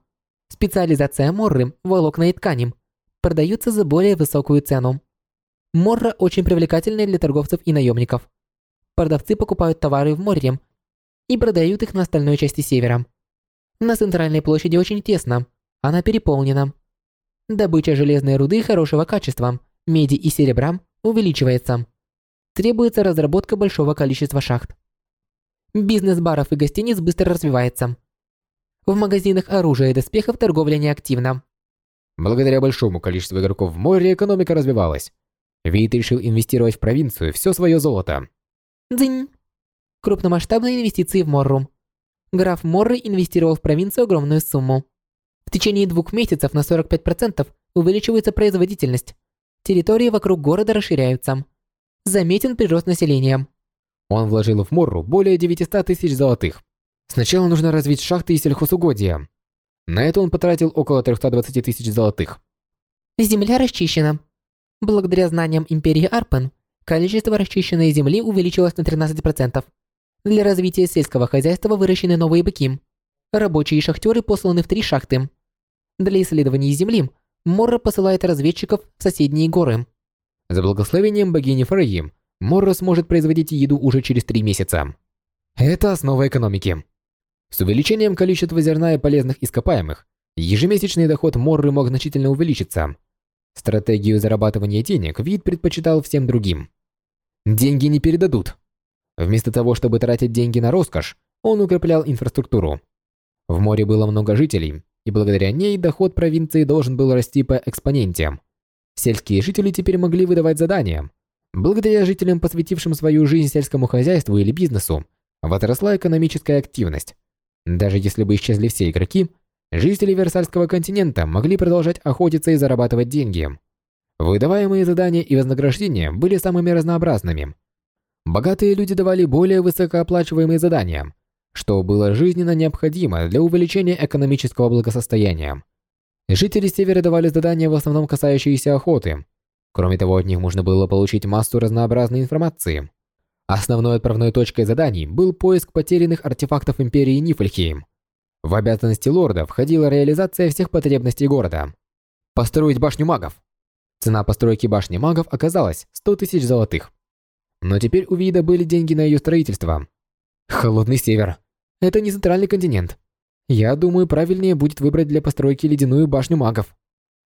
Специализация Морры – волокна и ткани. Продаются за более высокую цену. Морра очень привлекательная для торговцев и наемников. Продавцы покупают товары в Морре и продают их на остальной части севера. На центральной площади очень тесно, она переполнена. Добыча железной руды хорошего качества, меди и серебра увеличивается. Требуется разработка большого количества шахт. Бизнес баров и гостиниц быстро развивается. В магазинах оружия и доспехов торговля неактивна. Благодаря большому количеству игроков в море экономика развивалась. Вид решил инвестировать в провинцию все свое золото. Дзынь. Крупномасштабные инвестиции в Морру. Граф Морры инвестировал в провинцию огромную сумму. В течение двух месяцев на 45% увеличивается производительность. Территории вокруг города расширяются. Заметен прирост населения. Он вложил в Морру более 900 тысяч золотых. Сначала нужно развить шахты и сельхозугодия. На это он потратил около 320 тысяч золотых. Земля расчищена. Благодаря знаниям Империи Арпен, количество расчищенной земли увеличилось на 13%. Для развития сельского хозяйства выращены новые быки. Рабочие и шахтеры посланы в три шахты. Для исследований земли Морра посылает разведчиков в соседние горы. За благословением богини Фрейи, Морра сможет производить еду уже через три месяца. Это основа экономики. С увеличением количества зерна и полезных ископаемых, ежемесячный доход Морры мог значительно увеличиться. Стратегию зарабатывания денег вид предпочитал всем другим. Деньги не передадут. Вместо того, чтобы тратить деньги на роскошь, он укреплял инфраструктуру. В море было много жителей, и благодаря ней доход провинции должен был расти по экспоненте. Сельские жители теперь могли выдавать задания. Благодаря жителям, посвятившим свою жизнь сельскому хозяйству или бизнесу, возросла экономическая активность. Даже если бы исчезли все игроки, жители Версальского континента могли продолжать охотиться и зарабатывать деньги. Выдаваемые задания и вознаграждения были самыми разнообразными. Богатые люди давали более высокооплачиваемые задания, что было жизненно необходимо для увеличения экономического благосостояния. Жители Севера давали задания в основном касающиеся охоты. Кроме того, от них можно было получить массу разнообразной информации. Основной отправной точкой заданий был поиск потерянных артефактов Империи Нифльхейм. В обязанности лорда входила реализация всех потребностей города. Построить башню магов. Цена постройки башни магов оказалась 100 тысяч золотых. Но теперь у Вида были деньги на ее строительство. Холодный север. Это не центральный континент. Я думаю, правильнее будет выбрать для постройки ледяную башню магов.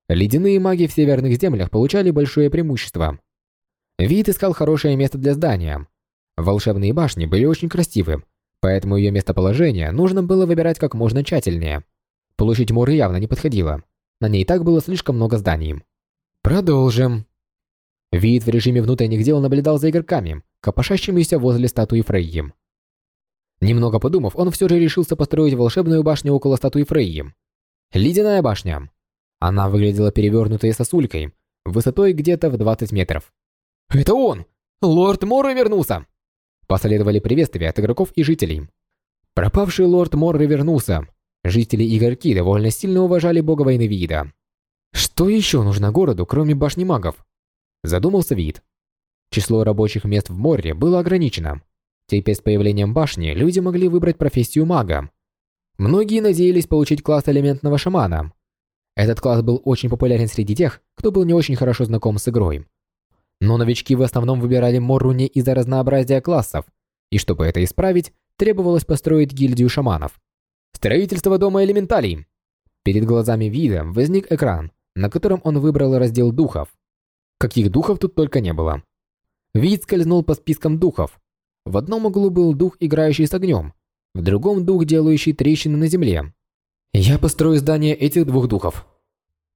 Ледяные маги в северных землях получали большое преимущество. Вид искал хорошее место для здания. Волшебные башни были очень красивы, поэтому ее местоположение нужно было выбирать как можно тщательнее. Получить моры явно не подходило. На ней и так было слишком много зданий. Продолжим. Вид в режиме внутренних дел наблюдал за игроками, копошащимися возле статуи Фрейи. Немного подумав, он все же решился построить волшебную башню около статуи Фрейи. Ледяная башня. Она выглядела перевернутой сосулькой, высотой где-то в 20 метров. «Это он! Лорд Морры вернулся!» Последовали приветствия от игроков и жителей. Пропавший лорд Морры вернулся. Жители и игроки довольно сильно уважали бога войны Вида. Что еще нужно городу, кроме башни магов? Задумался Вид. Число рабочих мест в море было ограничено. Теперь с появлением башни люди могли выбрать профессию мага. Многие надеялись получить класс элементного шамана. Этот класс был очень популярен среди тех, кто был не очень хорошо знаком с игрой. Но новички в основном выбирали Морру не из-за разнообразия классов, и чтобы это исправить, требовалось построить гильдию шаманов. Строительство дома элементалей. Перед глазами вида возник экран, на котором он выбрал раздел духов. Каких духов тут только не было. Вид скользнул по спискам духов. В одном углу был дух, играющий с огнем, в другом дух, делающий трещины на земле. Я построю здание этих двух духов.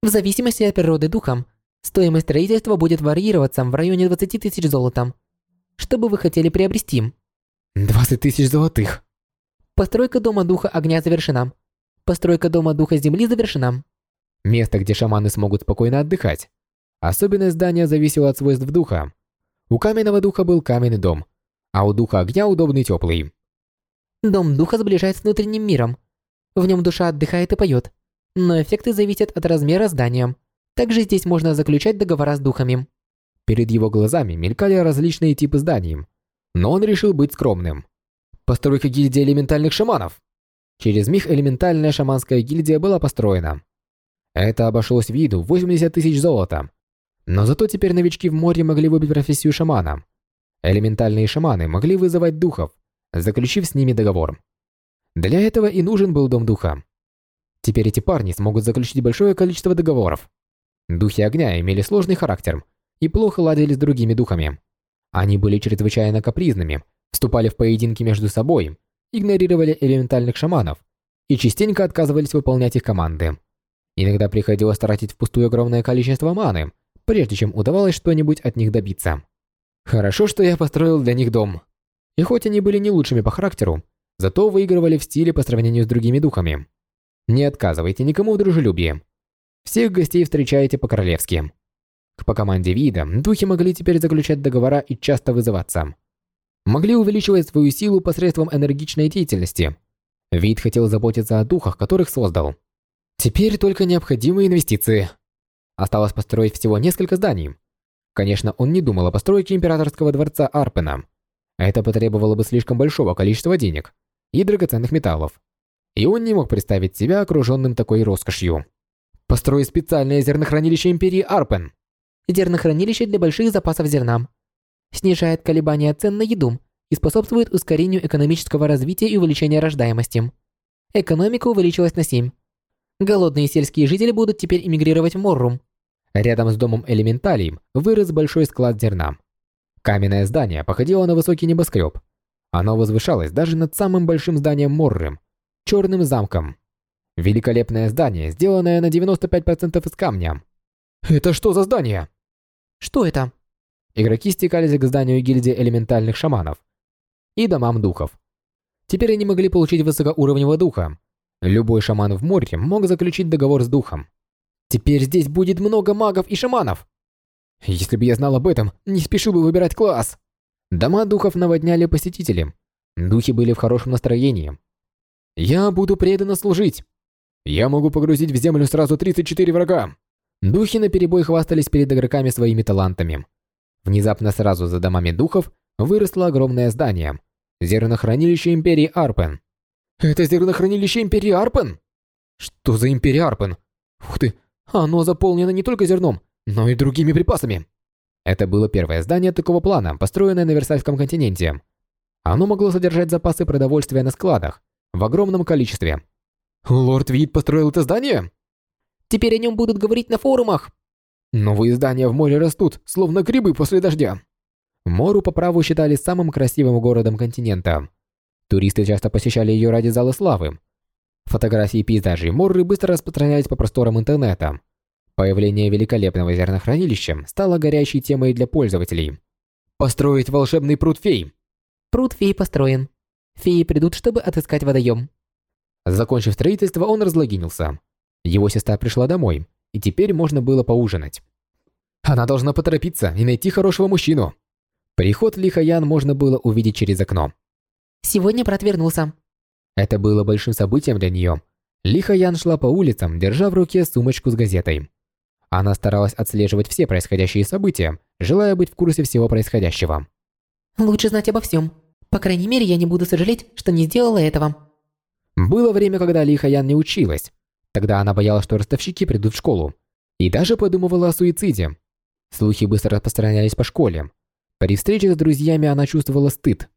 В зависимости от природы духа, стоимость строительства будет варьироваться в районе 20 тысяч золота. Что бы вы хотели приобрести? 20 тысяч золотых. Постройка дома духа огня завершена. Постройка дома духа земли завершена. Место, где шаманы смогут спокойно отдыхать. Особенность здания зависела от свойств духа. У каменного духа был каменный дом, а у духа огня удобный теплый. Дом духа сближает с внутренним миром. В нем душа отдыхает и поет. Но эффекты зависят от размера здания. Также здесь можно заключать договора с духами. Перед его глазами мелькали различные типы зданий. Но он решил быть скромным. Постройка гильдии элементальных шаманов. Через миг элементальная шаманская гильдия была построена. Это обошлось виду 80 тысяч золота. Но зато теперь новички в море могли выбить профессию шамана. Элементальные шаманы могли вызывать духов, заключив с ними договор. Для этого и нужен был Дом Духа. Теперь эти парни смогут заключить большое количество договоров. Духи огня имели сложный характер и плохо ладили с другими духами. Они были чрезвычайно капризными, вступали в поединки между собой, игнорировали элементальных шаманов и частенько отказывались выполнять их команды. Иногда приходилось тратить впустую огромное количество маны, прежде чем удавалось что-нибудь от них добиться. Хорошо, что я построил для них дом. И хоть они были не лучшими по характеру, зато выигрывали в стиле по сравнению с другими духами. Не отказывайте никому в дружелюбии. Всех гостей встречаете по-королевски. По команде вида духи могли теперь заключать договора и часто вызываться. Могли увеличивать свою силу посредством энергичной деятельности. Вид хотел заботиться о духах, которых создал. Теперь только необходимые инвестиции. Осталось построить всего несколько зданий. Конечно, он не думал о постройке императорского дворца Арпена. Это потребовало бы слишком большого количества денег и драгоценных металлов. И он не мог представить себя окруженным такой роскошью. Построить специальное зернохранилище Империи Арпен. Зернохранилище для больших запасов зерна. Снижает колебания цен на еду и способствует ускорению экономического развития и увеличения рождаемости. Экономика увеличилась на 7. Голодные сельские жители будут теперь эмигрировать в Моррум. Рядом с домом Элементалий вырос большой склад зерна. Каменное здание походило на высокий небоскреб. Оно возвышалось даже над самым большим зданием Моррым – черным замком. Великолепное здание, сделанное на 95% из камня. Это что за здание? Что это? Игроки стекались к зданию гильдии элементальных шаманов и домам духов. Теперь они могли получить высокоуровневого духа. Любой шаман в море мог заключить договор с духом. Теперь здесь будет много магов и шаманов. Если бы я знал об этом, не спешил бы выбирать класс. Дома духов наводняли посетители. Духи были в хорошем настроении. Я буду преданно служить. Я могу погрузить в землю сразу 34 врага. Духи наперебой хвастались перед игроками своими талантами. Внезапно сразу за домами духов выросло огромное здание. Зернохранилище Империи Арпен. Это зернохранилище Империи Арпен? Что за Империя Арпен? Ух ты, оно заполнено не только зерном, но и другими припасами. Это было первое здание такого плана, построенное на Версальском континенте. Оно могло содержать запасы продовольствия на складах в огромном количестве. Лорд Вид построил это здание? Теперь о нем будут говорить на форумах. Новые здания в море растут, словно грибы после дождя. Мору по праву считали самым красивым городом континента. Туристы часто посещали ее ради зала славы. Фотографии пейзажей Морры быстро распространялись по просторам интернета. Появление великолепного зернохранилища стало горячей темой для пользователей. Построить волшебный пруд фей. Пруд фей построен. Феи придут, чтобы отыскать водоем. Закончив строительство, он разлогинился. Его сестра пришла домой, и теперь можно было поужинать. Она должна поторопиться и найти хорошего мужчину. Приход Лихаян можно было увидеть через окно. Сегодня брат вернулся. Это было большим событием для нее. Лихаян шла по улицам, держа в руке сумочку с газетой. Она старалась отслеживать все происходящие события, желая быть в курсе всего происходящего. Лучше знать обо всем. По крайней мере, я не буду сожалеть, что не сделала этого. Было время, когда Ли Хаян не училась. Тогда она боялась, что ростовщики придут в школу. И даже подумывала о суициде. Слухи быстро распространялись по школе. При встрече с друзьями она чувствовала стыд.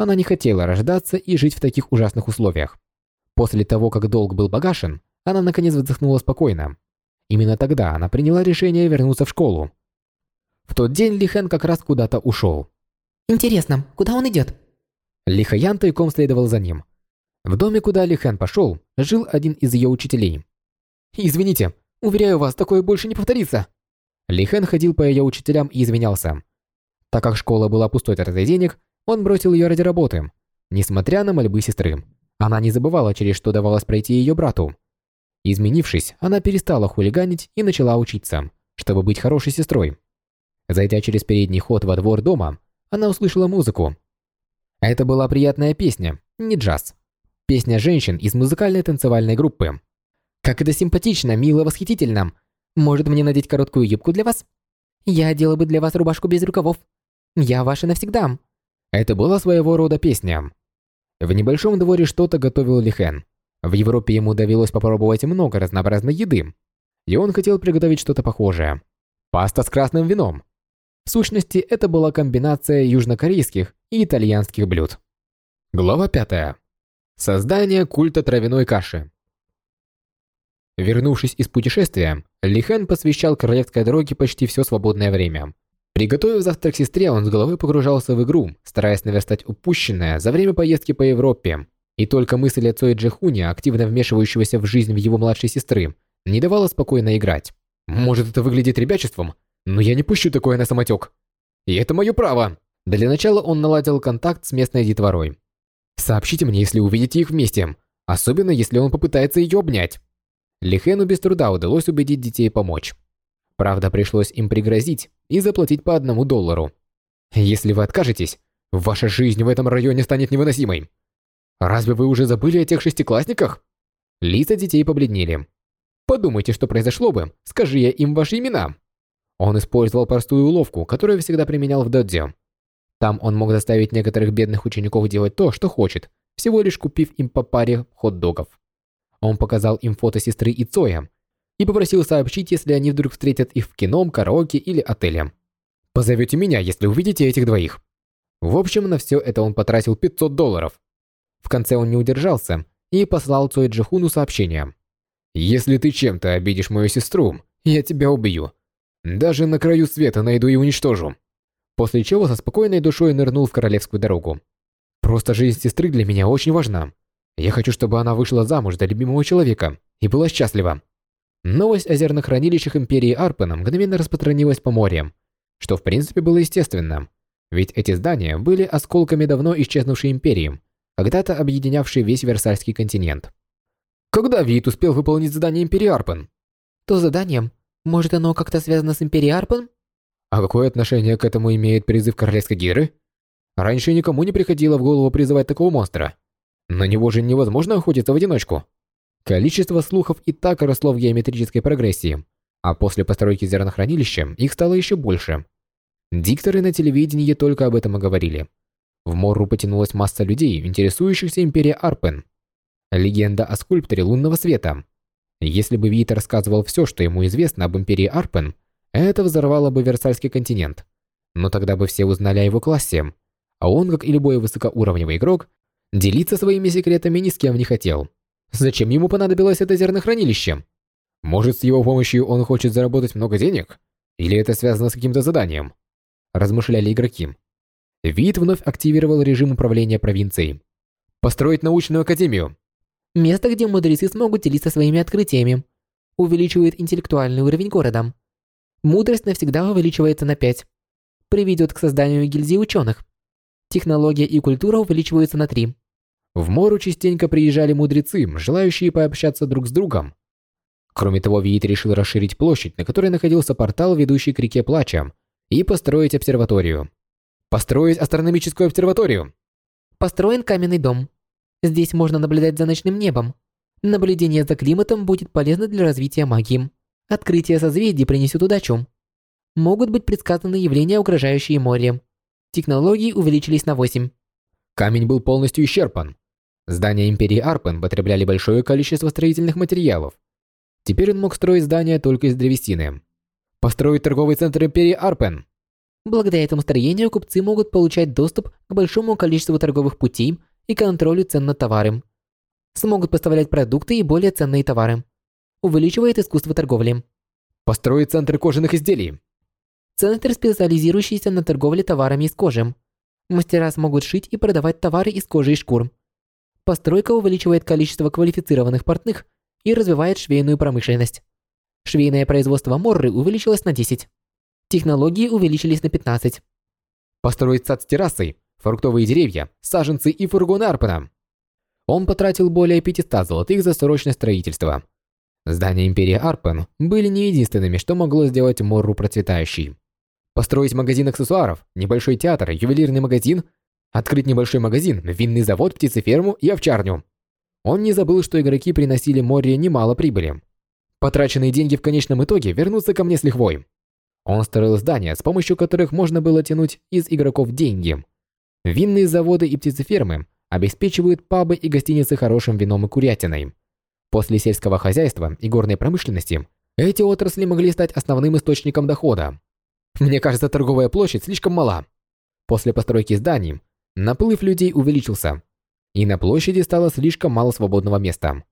Она не хотела рождаться и жить в таких ужасных условиях. После того, как долг был погашен, она наконец вздохнула спокойно. Именно тогда она приняла решение вернуться в школу. В тот день Лихэн как раз куда-то ушел. Интересно, куда он идет? Лихаян тайком следовал за ним. В доме, куда Лихэн пошел, жил один из ее учителей. «Извините, уверяю вас, такое больше не повторится!» Лихэн ходил по ее учителям и извинялся. Так как школа была пустой тратой денег, он бросил ее ради работы, несмотря на мольбы сестры. Она не забывала, через что давалось пройти ее брату. Изменившись, она перестала хулиганить и начала учиться, чтобы быть хорошей сестрой. Зайдя через передний ход во двор дома, она услышала музыку. Это была приятная песня, не джаз. Песня женщин из музыкальной танцевальной группы. «Как это симпатично, мило, восхитительно! Может мне надеть короткую юбку для вас? Я одела бы для вас рубашку без рукавов. Я ваша навсегда!» Это была своего рода песня. В небольшом дворе что-то готовил Лихен. В Европе ему довелось попробовать много разнообразной еды, и он хотел приготовить что-то похожее. Паста с красным вином. В сущности, это была комбинация южнокорейских и итальянских блюд. Глава 5. Создание культа травяной каши. Вернувшись из путешествия, Лихэн посвящал королевской дороге почти все свободное время. Приготовив завтрак сестре, он с головой погружался в игру, стараясь наверстать упущенное за время поездки по Европе. И только мысль о Цой Джихуне, активно вмешивающегося в жизнь его младшей сестры, не давала спокойно играть. Может это выглядит ребячеством, но я не пущу такое на самотек. И это мое право. Для начала он наладил контакт с местной детворой. Сообщите мне, если увидите их вместе, особенно если он попытается ее обнять. Лихену без труда удалось убедить детей помочь. Правда, пришлось им пригрозить и заплатить по одному доллару. Если вы откажетесь, ваша жизнь в этом районе станет невыносимой. Разве вы уже забыли о тех шестиклассниках? Лица детей побледнели. Подумайте, что произошло бы, скажи я им ваши имена. Он использовал простую уловку, которую всегда применял в додзе. Там он мог заставить некоторых бедных учеников делать то, что хочет, всего лишь купив им по паре хот-догов. Он показал им фото сестры и Цоя и попросил сообщить, если они вдруг встретят их в кино, караоке или отеле. «Позовете меня, если увидите этих двоих». В общем, на все это он потратил 500 долларов. В конце он не удержался и послал Цой Джихуну сообщение. «Если ты чем-то обидишь мою сестру, я тебя убью. Даже на краю света найду и уничтожу». После чего со спокойной душой нырнул в королевскую дорогу. «Просто жизнь сестры для меня очень важна. Я хочу, чтобы она вышла замуж за любимого человека и была счастлива. Новость о зернохранилищах Империи Арпена мгновенно распространилась по морям, что в принципе было естественно, ведь эти здания были осколками давно исчезнувшей империи, когда-то объединявшей весь Версальский континент. Когда Вит успел выполнить задание Империи Арпен? То задание? Может оно как-то связано с Империей Арпен? А какое отношение к этому имеет призыв Королевской Гиры? Раньше никому не приходило в голову призывать такого монстра. На него же невозможно охотиться в одиночку. Количество слухов и так росло в геометрической прогрессии, а после постройки зернохранилища их стало еще больше. Дикторы на телевидении только об этом и говорили. В Морру потянулась масса людей, интересующихся империей Арпен. Легенда о скульпторе лунного света. Если бы Вит рассказывал все, что ему известно об империи Арпен, это взорвало бы Версальский континент. Но тогда бы все узнали о его классе, а он, как и любой высокоуровневый игрок, Делиться своими секретами ни с кем не хотел. Зачем ему понадобилось это зернохранилище? Может, с его помощью он хочет заработать много денег? Или это связано с каким-то заданием? Размышляли игроки. Вид вновь активировал режим управления провинцией. Построить научную академию. Место, где мудрецы смогут делиться своими открытиями. Увеличивает интеллектуальный уровень города. Мудрость навсегда увеличивается на 5. Приведет к созданию гильдии ученых. Технология и культура увеличиваются на 3. В Мору частенько приезжали мудрецы, желающие пообщаться друг с другом. Кроме того, Виит решил расширить площадь, на которой находился портал, ведущий к реке Плача, и построить обсерваторию. Построить астрономическую обсерваторию. Построен каменный дом. Здесь можно наблюдать за ночным небом. Наблюдение за климатом будет полезно для развития магии. Открытие созвездий принесет удачу. Могут быть предсказаны явления, угрожающие море. Технологии увеличились на 8. Камень был полностью исчерпан. Здания Империи Арпен потребляли большое количество строительных материалов. Теперь он мог строить здания только из древесины. Построить торговый центр Империи Арпен. Благодаря этому строению купцы могут получать доступ к большому количеству торговых путей и контролю цен на товары. Смогут поставлять продукты и более ценные товары. Увеличивает искусство торговли. Построить центр кожаных изделий. Центр, специализирующийся на торговле товарами из кожи. Мастера смогут шить и продавать товары из кожи и шкур. Постройка увеличивает количество квалифицированных портных и развивает швейную промышленность. Швейное производство Морры увеличилось на 10. Технологии увеличились на 15. Построить сад с террасой, фруктовые деревья, саженцы и фургоны Арпена. Он потратил более 500 золотых за срочное строительство. Здания Империи Арпен были не единственными, что могло сделать Морру процветающей. Построить магазин аксессуаров, небольшой театр, ювелирный магазин, открыть небольшой магазин, винный завод, птицеферму и овчарню. Он не забыл, что игроки приносили море немало прибыли. Потраченные деньги в конечном итоге вернутся ко мне с лихвой. Он строил здания, с помощью которых можно было тянуть из игроков деньги. Винные заводы и птицефермы обеспечивают пабы и гостиницы хорошим вином и курятиной. После сельского хозяйства и горной промышленности эти отрасли могли стать основным источником дохода. Мне кажется, торговая площадь слишком мала. После постройки зданий наплыв людей увеличился, и на площади стало слишком мало свободного места.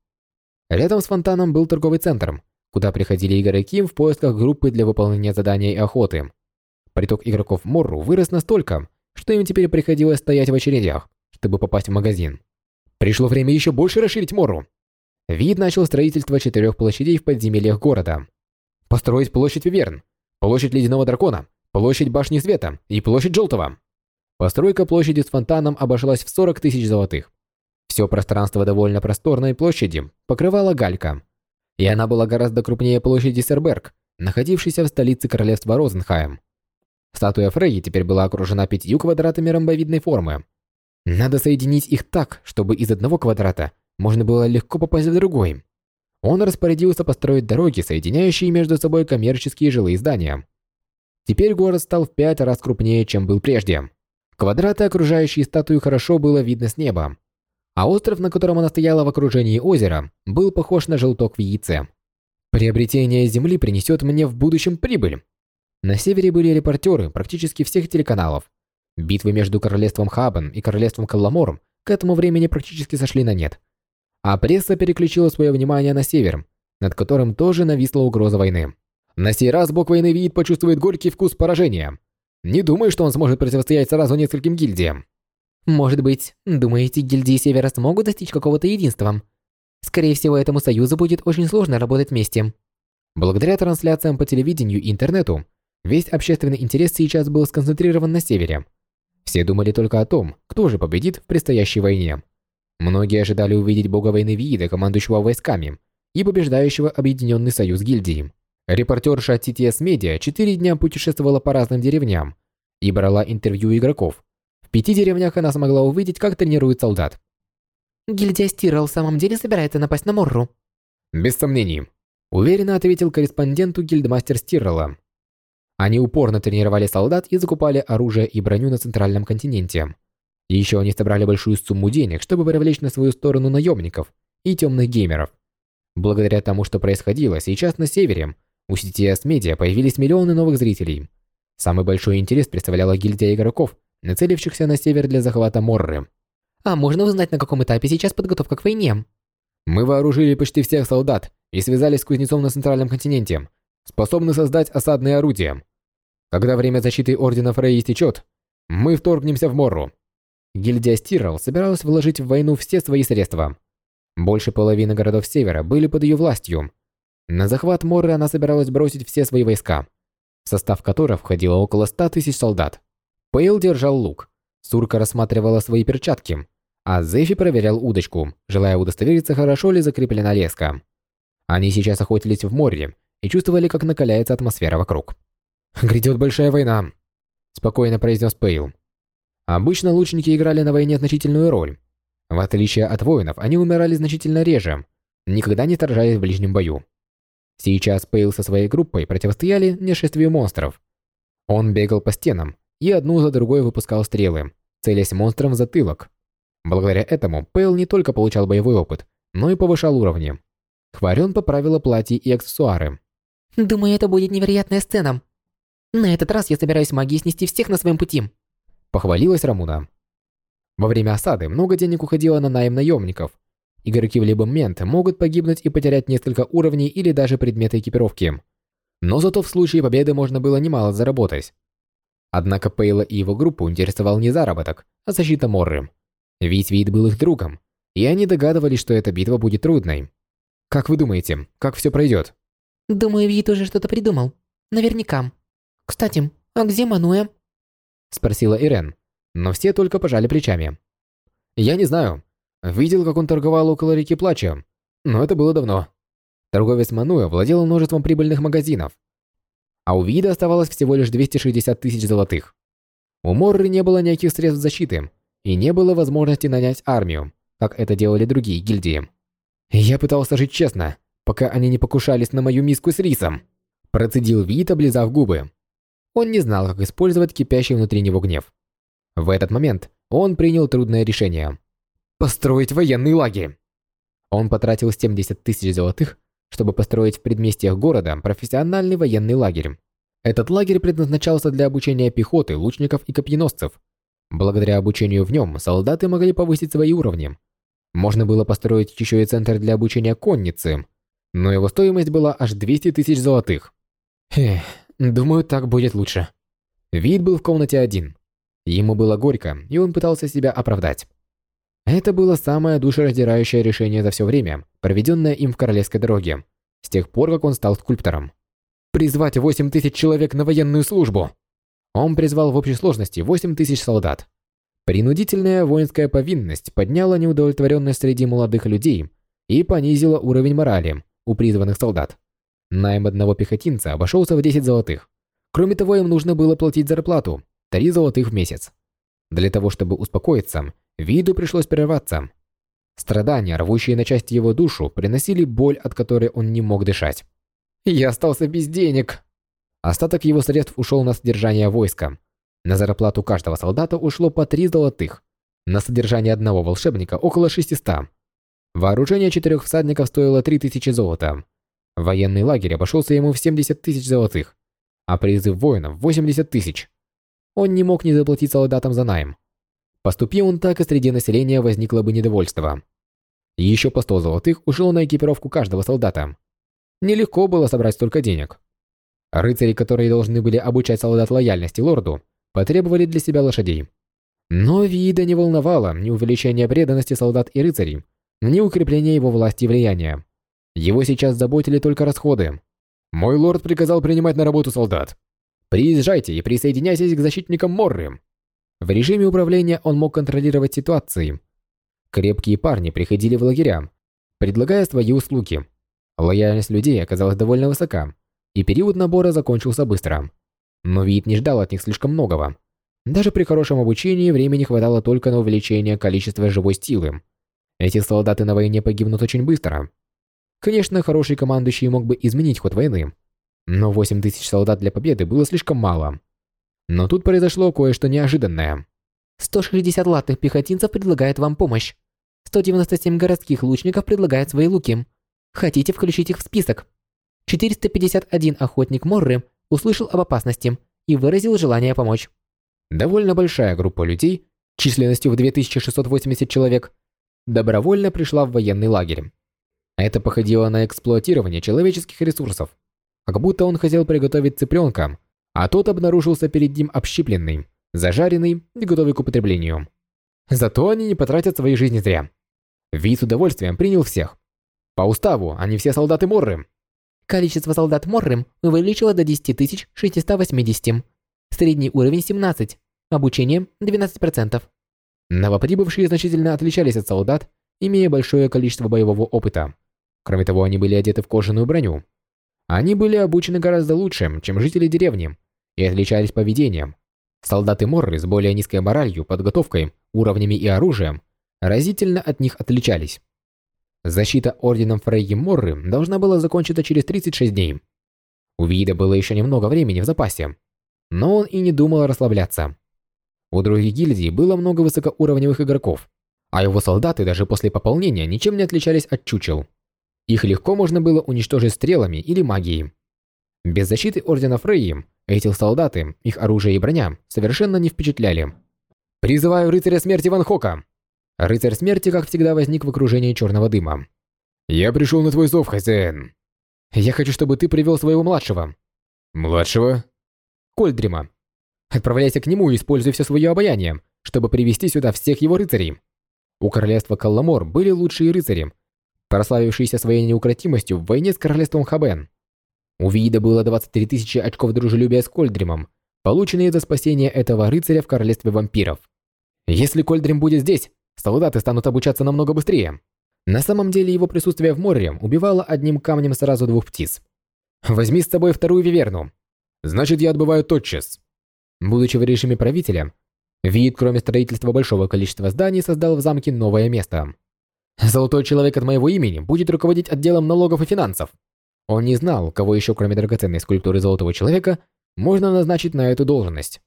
Рядом с фонтаном был торговый центр, куда приходили игроки в поисках группы для выполнения задания и охоты. Приток игроков Морру вырос настолько, что им теперь приходилось стоять в очередях, чтобы попасть в магазин. Пришло время еще больше расширить Морру. Вид начал строительство четырех площадей в подземельях города. Построить площадь Виверн, площадь Ледяного Дракона, площадь Башни Света и площадь Желтого. Постройка площади с фонтаном обошлась в 40 тысяч золотых. Все пространство довольно просторной площади покрывала галька, и она была гораздо крупнее площади Серберг, находившейся в столице королевства Розенхайм. Статуя Фрейи теперь была окружена пятью квадратами ромбовидной формы. Надо соединить их так, чтобы из одного квадрата можно было легко попасть в другой. Он распорядился построить дороги, соединяющие между собой коммерческие жилые здания. Теперь город стал в пять раз крупнее, чем был прежде. Квадраты, окружающие статую, хорошо было видно с неба а остров, на котором она стояла в окружении озера, был похож на желток в яйце. Приобретение земли принесет мне в будущем прибыль. На севере были репортеры практически всех телеканалов. Битвы между королевством Хабан и королевством Калламор к этому времени практически сошли на нет. А пресса переключила свое внимание на север, над которым тоже нависла угроза войны. На сей раз бог войны Виит почувствует горький вкус поражения. Не думаю, что он сможет противостоять сразу нескольким гильдиям. Может быть, думаете, гильдии Севера смогут достичь какого-то единства? Скорее всего, этому союзу будет очень сложно работать вместе. Благодаря трансляциям по телевидению и интернету, весь общественный интерес сейчас был сконцентрирован на Севере. Все думали только о том, кто же победит в предстоящей войне. Многие ожидали увидеть бога войны Виида, командующего войсками, и побеждающего Объединенный Союз Гильдии. Репортерша TTS Media четыре дня путешествовала по разным деревням и брала интервью игроков, в пяти деревнях она смогла увидеть, как тренируют солдат. «Гильдия Стирл в самом деле собирается напасть на Морру?» «Без сомнений», – уверенно ответил корреспонденту гильдмастер Стирла. Они упорно тренировали солдат и закупали оружие и броню на центральном континенте. Еще они собрали большую сумму денег, чтобы привлечь на свою сторону наемников и темных геймеров. Благодаря тому, что происходило сейчас на севере, у CTS Media появились миллионы новых зрителей. Самый большой интерес представляла гильдия игроков – нацелившихся на север для захвата Морры. А можно узнать, на каком этапе сейчас подготовка к войне? Мы вооружили почти всех солдат и связались с кузнецом на центральном континенте, способны создать осадные орудия. Когда время защиты Ордена Фрей истечет, мы вторгнемся в Морру. Гильдия Стиррелл собиралась вложить в войну все свои средства. Больше половины городов Севера были под ее властью. На захват Морры она собиралась бросить все свои войска, в состав которых входило около 100 тысяч солдат. Пейл держал лук. Сурка рассматривала свои перчатки, а Зефи проверял удочку, желая удостовериться, хорошо ли закреплена леска. Они сейчас охотились в море и чувствовали, как накаляется атмосфера вокруг. «Грядет большая война», – спокойно произнес Пейл. Обычно лучники играли на войне значительную роль. В отличие от воинов, они умирали значительно реже, никогда не сражаясь в ближнем бою. Сейчас Пейл со своей группой противостояли нешествию монстров. Он бегал по стенам, и одну за другой выпускал стрелы, целясь монстром в затылок. Благодаря этому Пейл не только получал боевой опыт, но и повышал уровни. Хварен поправила платье и аксессуары. «Думаю, это будет невероятная сцена». На этот раз я собираюсь магией снести всех на своем пути. Похвалилась Рамуна. Во время осады много денег уходило на найм наемников. Игроки в любой момент могут погибнуть и потерять несколько уровней или даже предметы экипировки. Но зато в случае победы можно было немало заработать. Однако Пейла и его группу интересовал не заработок, а защита Морры. Ведь Вид был их другом, и они догадывались, что эта битва будет трудной. Как вы думаете, как все пройдет? Думаю, Вид уже что-то придумал. Наверняка. Кстати, а где Мануэ? Спросила Ирен, но все только пожали плечами. Я не знаю. Видел, как он торговал около реки Плача, но это было давно. Торговец Мануэ владел множеством прибыльных магазинов, а у Вида оставалось всего лишь 260 тысяч золотых. У Морры не было никаких средств защиты, и не было возможности нанять армию, как это делали другие гильдии. Я пытался жить честно, пока они не покушались на мою миску с рисом. Процедил Вид, облизав губы. Он не знал, как использовать кипящий внутри него гнев. В этот момент он принял трудное решение. Построить военный лагерь. Он потратил 70 тысяч золотых, чтобы построить в предместьях города профессиональный военный лагерь. Этот лагерь предназначался для обучения пехоты, лучников и копьеносцев. Благодаря обучению в нем солдаты могли повысить свои уровни. Можно было построить еще и центр для обучения конницы, но его стоимость была аж 200 тысяч золотых. Эх, думаю, так будет лучше. Вид был в комнате один. Ему было горько, и он пытался себя оправдать. Это было самое душераздирающее решение за все время, проведенное им в Королевской дороге, с тех пор, как он стал скульптором. Призвать 8 тысяч человек на военную службу. Он призвал в общей сложности 8 тысяч солдат. Принудительная воинская повинность подняла неудовлетворенность среди молодых людей и понизила уровень морали у призванных солдат. Найм одного пехотинца обошелся в 10 золотых. Кроме того, им нужно было платить зарплату – 3 золотых в месяц. Для того, чтобы успокоиться, Виду пришлось прерваться. Страдания, рвущие на части его душу, приносили боль, от которой он не мог дышать. «Я остался без денег!» Остаток его средств ушел на содержание войска. На зарплату каждого солдата ушло по три золотых. На содержание одного волшебника около 600. Вооружение четырех всадников стоило 3000 золота. Военный лагерь обошелся ему в 70 тысяч золотых, а призыв воинов 80 тысяч. Он не мог не заплатить солдатам за найм. Поступи он так, и среди населения возникло бы недовольство. Еще по 100 золотых ушло на экипировку каждого солдата. Нелегко было собрать столько денег. Рыцари, которые должны были обучать солдат лояльности лорду, потребовали для себя лошадей. Но Вида не волновало ни увеличение преданности солдат и рыцарей, ни укрепление его власти и влияния. Его сейчас заботили только расходы. «Мой лорд приказал принимать на работу солдат. Приезжайте и присоединяйтесь к защитникам Морры. В режиме управления он мог контролировать ситуации. Крепкие парни приходили в лагеря, предлагая свои услуги. Лояльность людей оказалась довольно высока, и период набора закончился быстро. Но вид не ждал от них слишком многого. Даже при хорошем обучении времени хватало только на увеличение количества живой силы. Эти солдаты на войне погибнут очень быстро. Конечно, хороший командующий мог бы изменить ход войны, но 8 тысяч солдат для победы было слишком мало. Но тут произошло кое-что неожиданное. 160 латных пехотинцев предлагает вам помощь. 197 городских лучников предлагают свои луки. Хотите включить их в список? 451 охотник Морры услышал об опасности и выразил желание помочь. Довольно большая группа людей, численностью в 2680 человек, добровольно пришла в военный лагерь. Это походило на эксплуатирование человеческих ресурсов. Как будто он хотел приготовить цыпленка, а тот обнаружился перед ним общипленный, зажаренный и готовый к употреблению. Зато они не потратят свои жизни зря. Вид с удовольствием принял всех. По уставу, они все солдаты Морры. Количество солдат Морры увеличило до 10 680. Средний уровень 17. Обучение 12%. Новоприбывшие значительно отличались от солдат, имея большое количество боевого опыта. Кроме того, они были одеты в кожаную броню, они были обучены гораздо лучше, чем жители деревни, и отличались поведением. Солдаты Морры с более низкой моралью, подготовкой, уровнями и оружием разительно от них отличались. Защита орденом Фрейги Морры должна была закончиться через 36 дней. У Вида было еще немного времени в запасе, но он и не думал расслабляться. У других гильдий было много высокоуровневых игроков, а его солдаты даже после пополнения ничем не отличались от чучел. Их легко можно было уничтожить стрелами или магией. Без защиты Ордена Фрейи Эти солдаты, их оружие и броня совершенно не впечатляли. «Призываю рыцаря смерти Ван Хока!» Рыцарь смерти, как всегда, возник в окружении черного дыма. «Я пришел на твой зов, хозяин!» «Я хочу, чтобы ты привел своего младшего». «Младшего?» «Кольдрима. Отправляйся к нему и используй все свое обаяние, чтобы привести сюда всех его рыцарей. У королевства Калламор были лучшие рыцари, прославившиеся своей неукротимостью в войне с королевством Хабен. У Виида было 23 тысячи очков дружелюбия с Кольдримом, полученные за спасение этого рыцаря в королевстве вампиров. Если Кольдрим будет здесь, солдаты станут обучаться намного быстрее. На самом деле его присутствие в море убивало одним камнем сразу двух птиц. Возьми с собой вторую виверну. Значит, я отбываю тотчас. Будучи в режиме правителя, Вид, кроме строительства большого количества зданий, создал в замке новое место. Золотой человек от моего имени будет руководить отделом налогов и финансов. Он не знал, кого еще, кроме драгоценной скульптуры золотого человека, можно назначить на эту должность.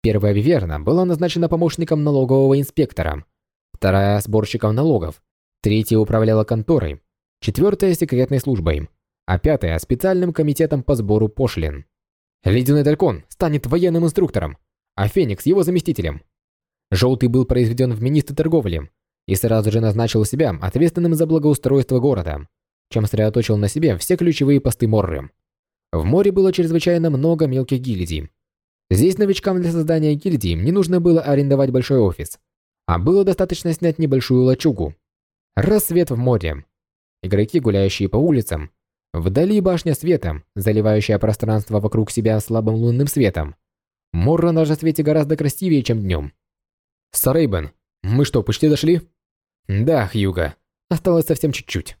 Первая Виверна была назначена помощником налогового инспектора, вторая – сборщиком налогов, третья управляла конторой, четвертая – секретной службой, а пятая – специальным комитетом по сбору пошлин. Ледяной дракон станет военным инструктором, а Феникс его заместителем. Желтый был произведен в министр торговли и сразу же назначил себя ответственным за благоустройство города, чем сосредоточил на себе все ключевые посты Морры. В море было чрезвычайно много мелких гильдий. Здесь новичкам для создания гильдии не нужно было арендовать большой офис, а было достаточно снять небольшую лачугу. Рассвет в море. Игроки, гуляющие по улицам. Вдали башня света, заливающая пространство вокруг себя слабым лунным светом. Морра на рассвете гораздо красивее, чем днем. Сарейбен, мы что, почти дошли? Да, Хьюга. Осталось совсем чуть-чуть.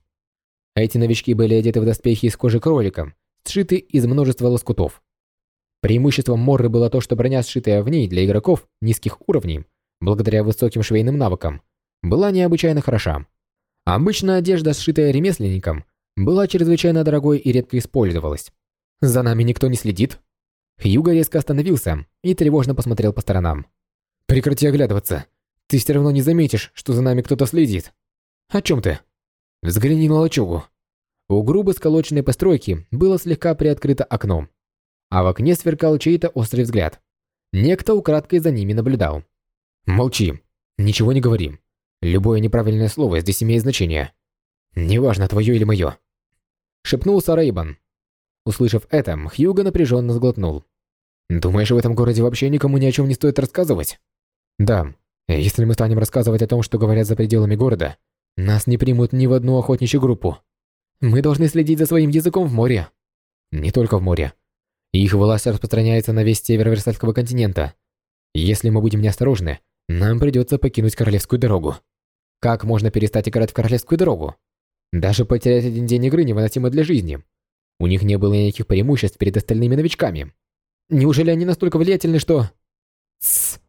Эти новички были одеты в доспехи из кожи кролика, сшиты из множества лоскутов. Преимуществом Морры было то, что броня, сшитая в ней для игроков низких уровней, благодаря высоким швейным навыкам, была необычайно хороша. Обычно одежда, сшитая ремесленником, была чрезвычайно дорогой и редко использовалась. За нами никто не следит? Хьюго резко остановился и тревожно посмотрел по сторонам. «Прекрати оглядываться. Ты все равно не заметишь, что за нами кто-то следит. О чем ты?» «Взгляни на лачугу». У грубо сколоченной постройки было слегка приоткрыто окно, а в окне сверкал чей-то острый взгляд. Некто украдкой за ними наблюдал. «Молчи. Ничего не говори. Любое неправильное слово здесь имеет значение. Неважно, твое или мое». Шепнул Сарейбан, Услышав это, Хьюго напряженно сглотнул. «Думаешь, в этом городе вообще никому ни о чем не стоит рассказывать?» «Да. Если мы станем рассказывать о том, что говорят за пределами города, нас не примут ни в одну охотничью группу. Мы должны следить за своим языком в море. Не только в море. Их власть распространяется на весь север Версальского континента. Если мы будем неосторожны, нам придется покинуть Королевскую дорогу. Как можно перестать играть в Королевскую дорогу? Даже потерять один день игры невыносимо для жизни. У них не было никаких преимуществ перед остальными новичками. Неужели они настолько влиятельны, что... Тссс.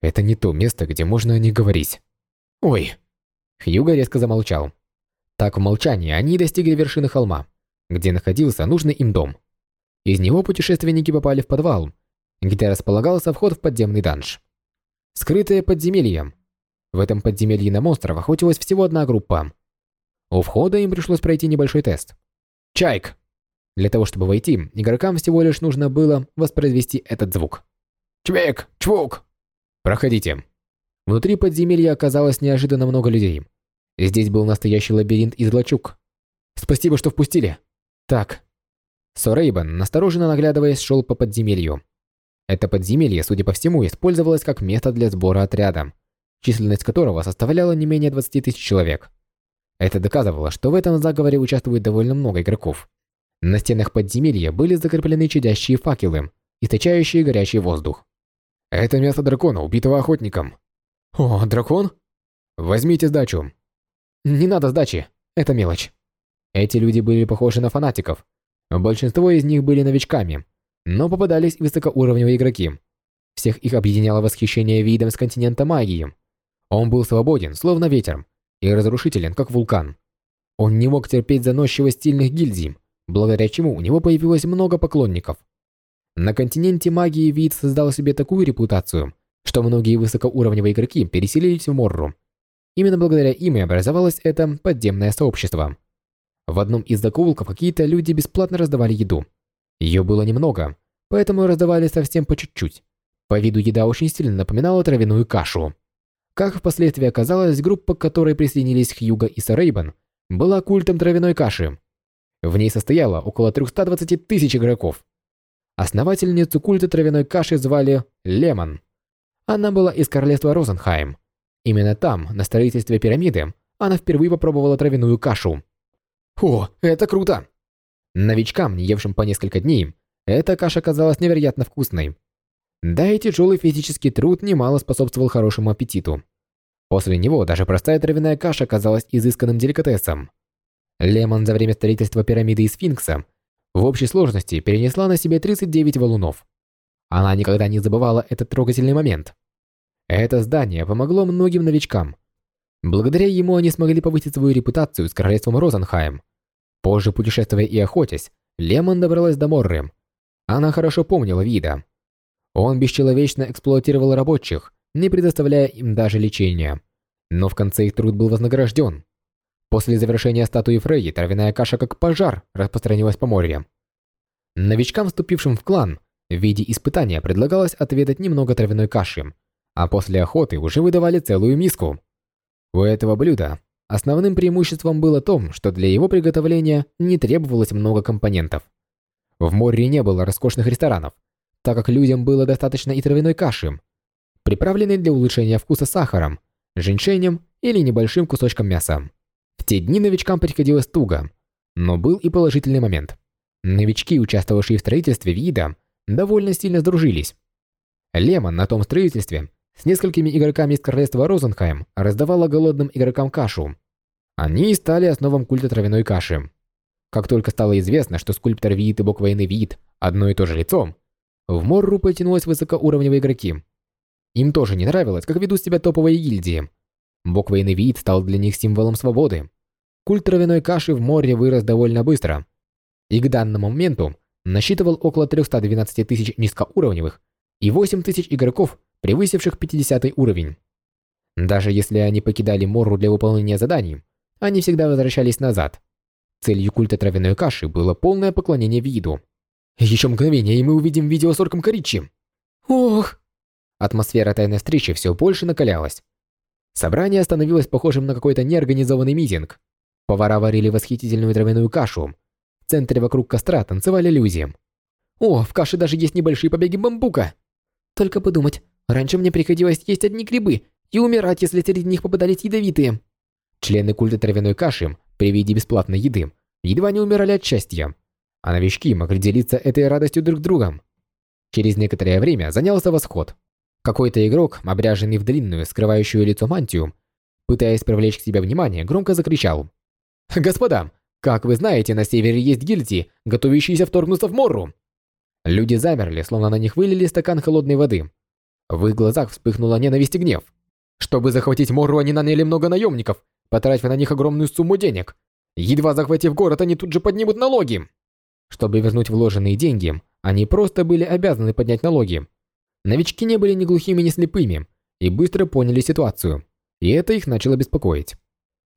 Это не то место, где можно о них говорить. Ой. Хьюго резко замолчал. Так в молчании они достигли вершины холма, где находился нужный им дом. Из него путешественники попали в подвал, где располагался вход в подземный данж. Скрытое подземелье. В этом подземелье на монстров охотилась всего одна группа. У входа им пришлось пройти небольшой тест. «Чайк!» Для того, чтобы войти, игрокам всего лишь нужно было воспроизвести этот звук. «Чвек! Чвук!» «Проходите». Внутри подземелья оказалось неожиданно много людей. Здесь был настоящий лабиринт из лачуг. «Спасибо, что впустили». «Так». Сорейбан, настороженно наглядываясь, шел по подземелью. Это подземелье, судя по всему, использовалось как место для сбора отряда, численность которого составляла не менее 20 тысяч человек. Это доказывало, что в этом заговоре участвует довольно много игроков. На стенах подземелья были закреплены чадящие факелы, источающие горячий воздух. Это мясо дракона, убитого охотником. О, дракон? Возьмите сдачу. Не надо сдачи, это мелочь. Эти люди были похожи на фанатиков. Большинство из них были новичками, но попадались высокоуровневые игроки. Всех их объединяло восхищение видом с континента магии. Он был свободен, словно ветер, и разрушителен, как вулкан. Он не мог терпеть заносчивость сильных гильдий, благодаря чему у него появилось много поклонников. На континенте магии вид создал себе такую репутацию, что многие высокоуровневые игроки переселились в Морру. Именно благодаря им и образовалось это подземное сообщество. В одном из закоулков какие-то люди бесплатно раздавали еду. Ее было немного, поэтому раздавали совсем по чуть-чуть. По виду еда очень сильно напоминала травяную кашу. Как впоследствии оказалось, группа, к которой присоединились Хьюга и Сарейбан, была культом травяной каши. В ней состояло около 320 тысяч игроков. Основательницу культа травяной каши звали Лемон. Она была из королевства Розенхайм. Именно там, на строительстве пирамиды, она впервые попробовала травяную кашу. О, это круто! Новичкам, не евшим по несколько дней, эта каша казалась невероятно вкусной. Да и тяжелый физический труд немало способствовал хорошему аппетиту. После него даже простая травяная каша казалась изысканным деликатесом. Лемон за время строительства пирамиды и сфинкса в общей сложности перенесла на себе 39 валунов. Она никогда не забывала этот трогательный момент. Это здание помогло многим новичкам. Благодаря ему они смогли повысить свою репутацию с королевством Розенхайм. Позже, путешествуя и охотясь, Лемон добралась до Морры. Она хорошо помнила вида. Он бесчеловечно эксплуатировал рабочих, не предоставляя им даже лечения. Но в конце их труд был вознагражден. После завершения статуи Фрейи травяная каша как пожар распространилась по морю. Новичкам, вступившим в клан, в виде испытания предлагалось отведать немного травяной каши, а после охоты уже выдавали целую миску. У этого блюда основным преимуществом было то, что для его приготовления не требовалось много компонентов. В море не было роскошных ресторанов, так как людям было достаточно и травяной каши, приправленной для улучшения вкуса сахаром, женьшенем или небольшим кусочком мяса. В те дни новичкам приходилось туго, но был и положительный момент. Новички, участвовавшие в строительстве вида, довольно сильно сдружились. Лемон на том строительстве с несколькими игроками из королевства Розенхайм раздавала голодным игрокам кашу. Они и стали основам культа травяной каши. Как только стало известно, что скульптор Виит и бог войны Виит одно и то же лицо, в Морру потянулись высокоуровневые игроки. Им тоже не нравилось, как ведут себя топовые гильдии. Бог войны Виит стал для них символом свободы. Культ травяной каши в море вырос довольно быстро. И к данному моменту насчитывал около 312 тысяч низкоуровневых и 8 тысяч игроков, превысивших 50 уровень. Даже если они покидали Морру для выполнения заданий, они всегда возвращались назад. Целью культа травяной каши было полное поклонение виду. Еще мгновение, и мы увидим видео с орком Коричи. Ох! Атмосфера тайной встречи все больше накалялась. Собрание становилось похожим на какой-то неорганизованный митинг. Повара варили восхитительную травяную кашу. В центре вокруг костра танцевали люди. О, в каше даже есть небольшие побеги бамбука. Только подумать, раньше мне приходилось есть одни грибы и умирать, если среди них попадались ядовитые. Члены культа травяной каши при виде бесплатной еды едва не умирали от счастья а новички могли делиться этой радостью друг другом. Через некоторое время занялся восход. Какой-то игрок, обряженный в длинную, скрывающую лицо мантию, пытаясь привлечь к себе внимание, громко закричал. «Господа, как вы знаете, на севере есть гильдии, готовящиеся вторгнуться в Морру!» Люди замерли, словно на них вылили стакан холодной воды. В их глазах вспыхнула ненависть и гнев. Чтобы захватить Морру, они наняли много наемников, потратив на них огромную сумму денег. Едва захватив город, они тут же поднимут налоги. Чтобы вернуть вложенные деньги, они просто были обязаны поднять налоги. Новички не были ни глухими, ни слепыми и быстро поняли ситуацию, и это их начало беспокоить.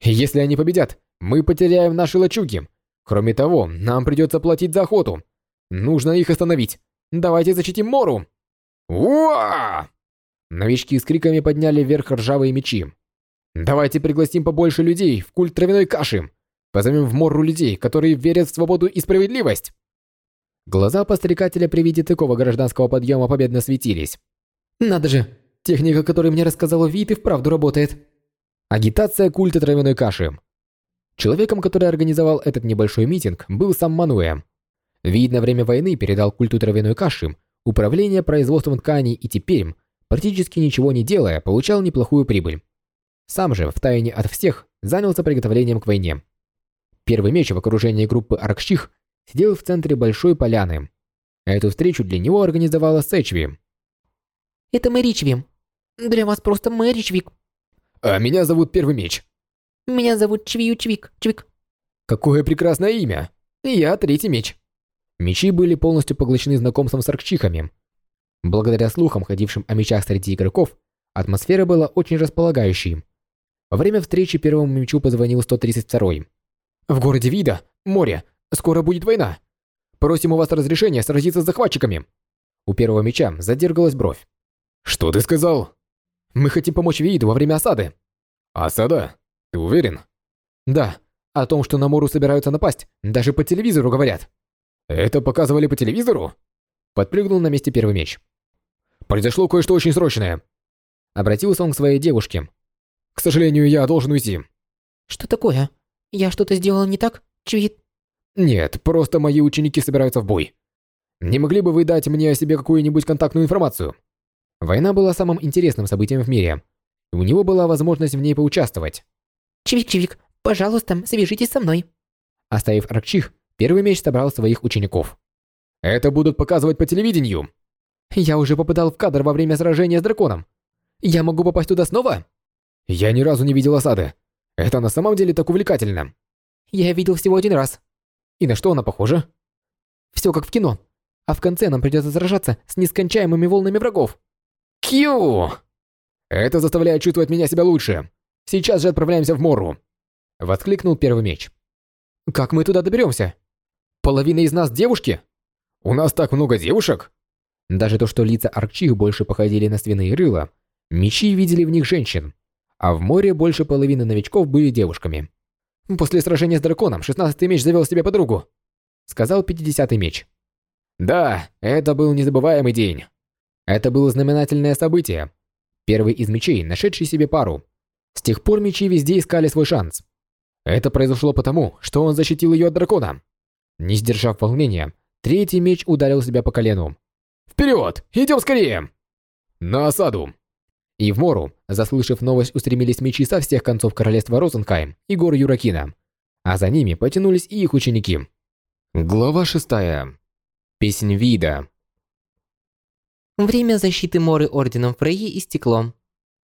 «Если они победят, мы потеряем наши лачуги. Кроме того, нам придется платить за охоту. Нужно их остановить. Давайте защитим Мору!» «Уа!» Новички с криками подняли вверх ржавые мечи. «Давайте пригласим побольше людей в культ травяной каши. Позовем в Морру людей, которые верят в свободу и справедливость!» Глаза подстрекателя при виде такого гражданского подъема победно светились. «Надо же! Техника, которую мне рассказал Вит, и вправду работает!» Агитация культа травяной каши. Человеком, который организовал этот небольшой митинг, был сам Мануэ. Вид на время войны передал культу травяной каши управление производством тканей и теперь, практически ничего не делая, получал неплохую прибыль. Сам же, втайне от всех, занялся приготовлением к войне. Первый меч в окружении группы Аркщих сидел в центре большой поляны. Эту встречу для него организовала Сэчви. «Это Мэричви. Для вас просто Мэричвик». «А меня зовут Первый меч». «Меня зовут Чвию Чвик. Чвик». «Какое прекрасное имя. Я Третий меч». Мечи были полностью поглощены знакомством с Аркчихами. Благодаря слухам, ходившим о мечах среди игроков, атмосфера была очень располагающей. Во время встречи первому мечу позвонил 132-й. В городе Вида, море, скоро будет война. Просим у вас разрешения сразиться с захватчиками. У первого меча задергалась бровь. Что ты сказал? Мы хотим помочь Вииду во время осады. Осада? Ты уверен? Да. О том, что на Мору собираются напасть, даже по телевизору говорят. Это показывали по телевизору? Подпрыгнул на месте первый меч. Произошло кое-что очень срочное. Обратился он к своей девушке. К сожалению, я должен уйти. Что такое? Я что-то сделал не так, Чвит? Нет, просто мои ученики собираются в бой. Не могли бы вы дать мне о себе какую-нибудь контактную информацию? Война была самым интересным событием в мире. У него была возможность в ней поучаствовать. Чивик-чивик, пожалуйста, свяжитесь со мной. Оставив Аркчих, первый меч собрал своих учеников. Это будут показывать по телевидению. Я уже попадал в кадр во время сражения с драконом. Я могу попасть туда снова? Я ни разу не видел осады. Это на самом деле так увлекательно. Я видел всего один раз. И на что она похожа? Все как в кино. А в конце нам придется сражаться с нескончаемыми волнами врагов. Кью! Это заставляет чувствовать меня себя лучше. Сейчас же отправляемся в Мору. Воскликнул первый меч. Как мы туда доберемся? Половина из нас девушки? У нас так много девушек? Даже то, что лица аркчих больше походили на свиные рыла, мечи видели в них женщин, а в море больше половины новичков были девушками. После сражения с драконом 16-й меч завел себе подругу, сказал 50-й меч. Да, это был незабываемый день. Это было знаменательное событие. Первый из мечей, нашедший себе пару. С тех пор мечи везде искали свой шанс. Это произошло потому, что он защитил ее от дракона. Не сдержав волнения, третий меч ударил себя по колену. «Вперед! Идем скорее!» «На осаду!» И в Мору, заслышав новость, устремились мечи со всех концов королевства Розенхайм и гор Юракина. А за ними потянулись и их ученики. Глава шестая. Песнь Вида. Время защиты Моры Орденом Фрейи истекло.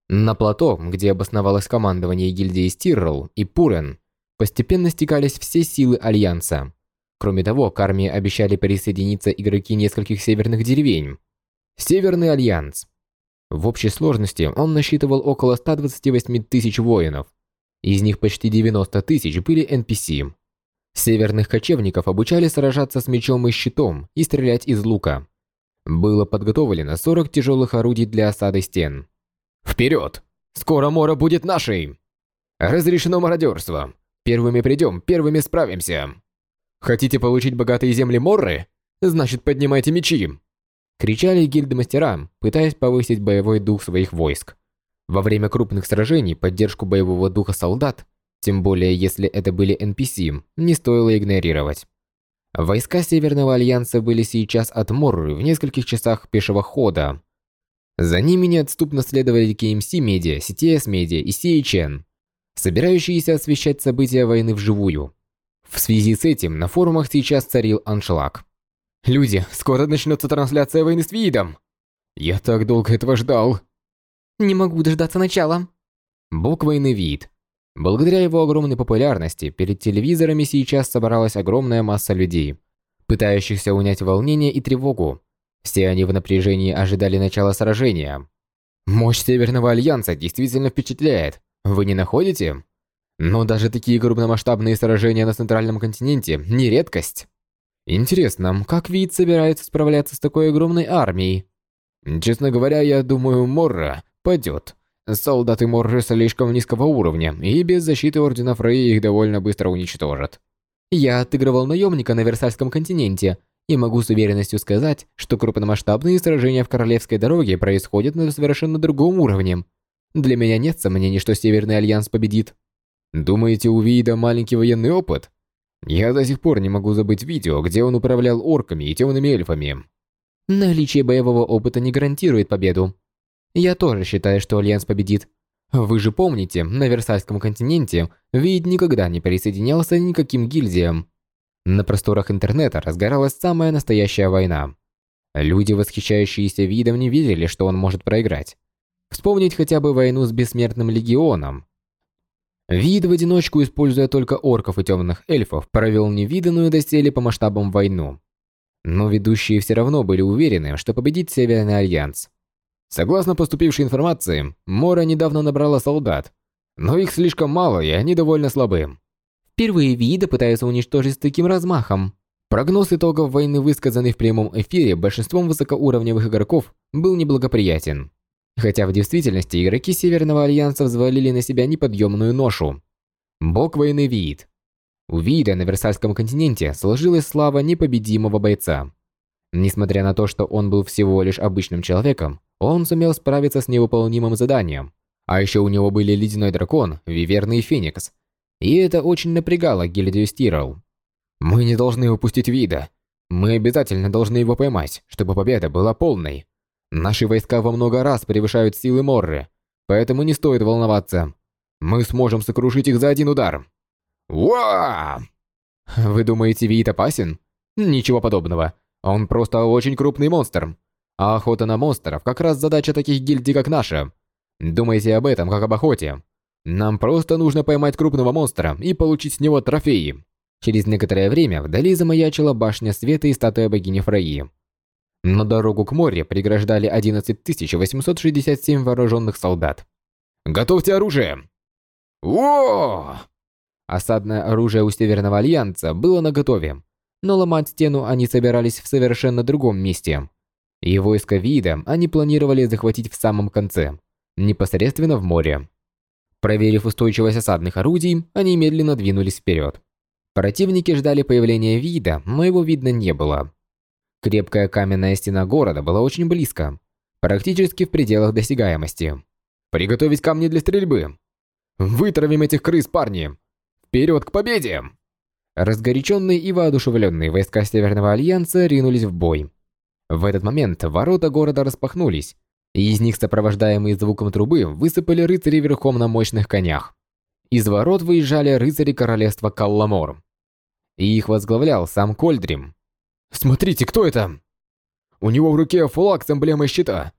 На плато, где обосновалось командование гильдии Стиррл и Пурен, постепенно стекались все силы Альянса. Кроме того, к армии обещали присоединиться игроки нескольких северных деревень. Северный Альянс. В общей сложности он насчитывал около 128 тысяч воинов. Из них почти 90 тысяч были NPC. Северных кочевников обучали сражаться с мечом и щитом и стрелять из лука. Было подготовлено 40 тяжелых орудий для осады стен. Вперед! Скоро Мора будет нашей! Разрешено мародерство. Первыми придем, первыми справимся. Хотите получить богатые земли Морры? Значит, поднимайте мечи. Кричали гильдмастера, пытаясь повысить боевой дух своих войск. Во время крупных сражений поддержку боевого духа солдат, тем более если это были NPC, не стоило игнорировать. Войска Северного Альянса были сейчас от Морры в нескольких часах пешего хода. За ними неотступно следовали KMC Media, CTS Media и CHN, собирающиеся освещать события войны вживую. В связи с этим на форумах сейчас царил аншлаг. «Люди, скоро начнется трансляция войны с видом. Я так долго этого ждал!» «Не могу дождаться начала!» Бог войны Вид. Благодаря его огромной популярности, перед телевизорами сейчас собралась огромная масса людей, пытающихся унять волнение и тревогу. Все они в напряжении ожидали начала сражения. Мощь Северного Альянса действительно впечатляет, вы не находите? Но даже такие крупномасштабные сражения на Центральном континенте не редкость. Интересно, как Вид собирается справляться с такой огромной армией? Честно говоря, я думаю, Морра падет. Солдаты Морры слишком низкого уровня, и без защиты Ордена Фрей их довольно быстро уничтожат. Я отыгрывал наемника на Версальском континенте, и могу с уверенностью сказать, что крупномасштабные сражения в Королевской дороге происходят на совершенно другом уровне. Для меня нет сомнений, что Северный Альянс победит. Думаете, у Вида маленький военный опыт? Я до сих пор не могу забыть видео, где он управлял орками и темными эльфами. Наличие боевого опыта не гарантирует победу. Я тоже считаю, что Альянс победит. Вы же помните, на Версальском континенте Вид никогда не присоединялся ни к каким гильдиям. На просторах интернета разгоралась самая настоящая война. Люди, восхищающиеся Видом, не верили, что он может проиграть. Вспомнить хотя бы войну с Бессмертным Легионом, Вид в одиночку, используя только орков и темных эльфов, провел невиданную доселе по масштабам войну. Но ведущие все равно были уверены, что победит Северный Альянс. Согласно поступившей информации, Мора недавно набрала солдат, но их слишком мало, и они довольно слабы. Впервые Вида пытаются уничтожить с таким размахом. Прогноз итогов войны, высказанный в прямом эфире большинством высокоуровневых игроков, был неблагоприятен. Хотя в действительности игроки Северного Альянса взвалили на себя неподъемную ношу. Бог войны Виит. У Виида на Версальском континенте сложилась слава непобедимого бойца. Несмотря на то, что он был всего лишь обычным человеком, он сумел справиться с невыполнимым заданием. А еще у него были Ледяной Дракон, Виверный Феникс. И это очень напрягало гильдию Стирл. Мы не должны упустить вида. Мы обязательно должны его поймать, чтобы победа была полной. Наши войска во много раз превышают силы Морры, поэтому не стоит волноваться. Мы сможем сокрушить их за один удар. Уа! Вы думаете, Вид опасен? Ничего подобного. Он просто очень крупный монстр. А охота на монстров как раз задача таких гильдий, как наша. Думайте об этом, как об охоте. Нам просто нужно поймать крупного монстра и получить с него трофеи. Через некоторое время вдали замаячила башня света и статуя богини Фраи. На дорогу к морю преграждали 11 867 вооруженных солдат. «Готовьте оружие!» «О!» Осадное оружие у Северного Альянса было наготове, но ломать стену они собирались в совершенно другом месте. И войско Вида они планировали захватить в самом конце, непосредственно в море. Проверив устойчивость осадных орудий, они медленно двинулись вперед. Противники ждали появления вида, но его видно не было. Крепкая каменная стена города была очень близко, практически в пределах досягаемости. «Приготовить камни для стрельбы! Вытравим этих крыс, парни! Вперед к победе!» Разгоряченные и воодушевленные войска Северного Альянса ринулись в бой. В этот момент ворота города распахнулись, и из них, сопровождаемые звуком трубы, высыпали рыцари верхом на мощных конях. Из ворот выезжали рыцари королевства Калламор. И их возглавлял сам Кольдрим. «Смотрите, кто это?» «У него в руке флаг с эмблемой щита.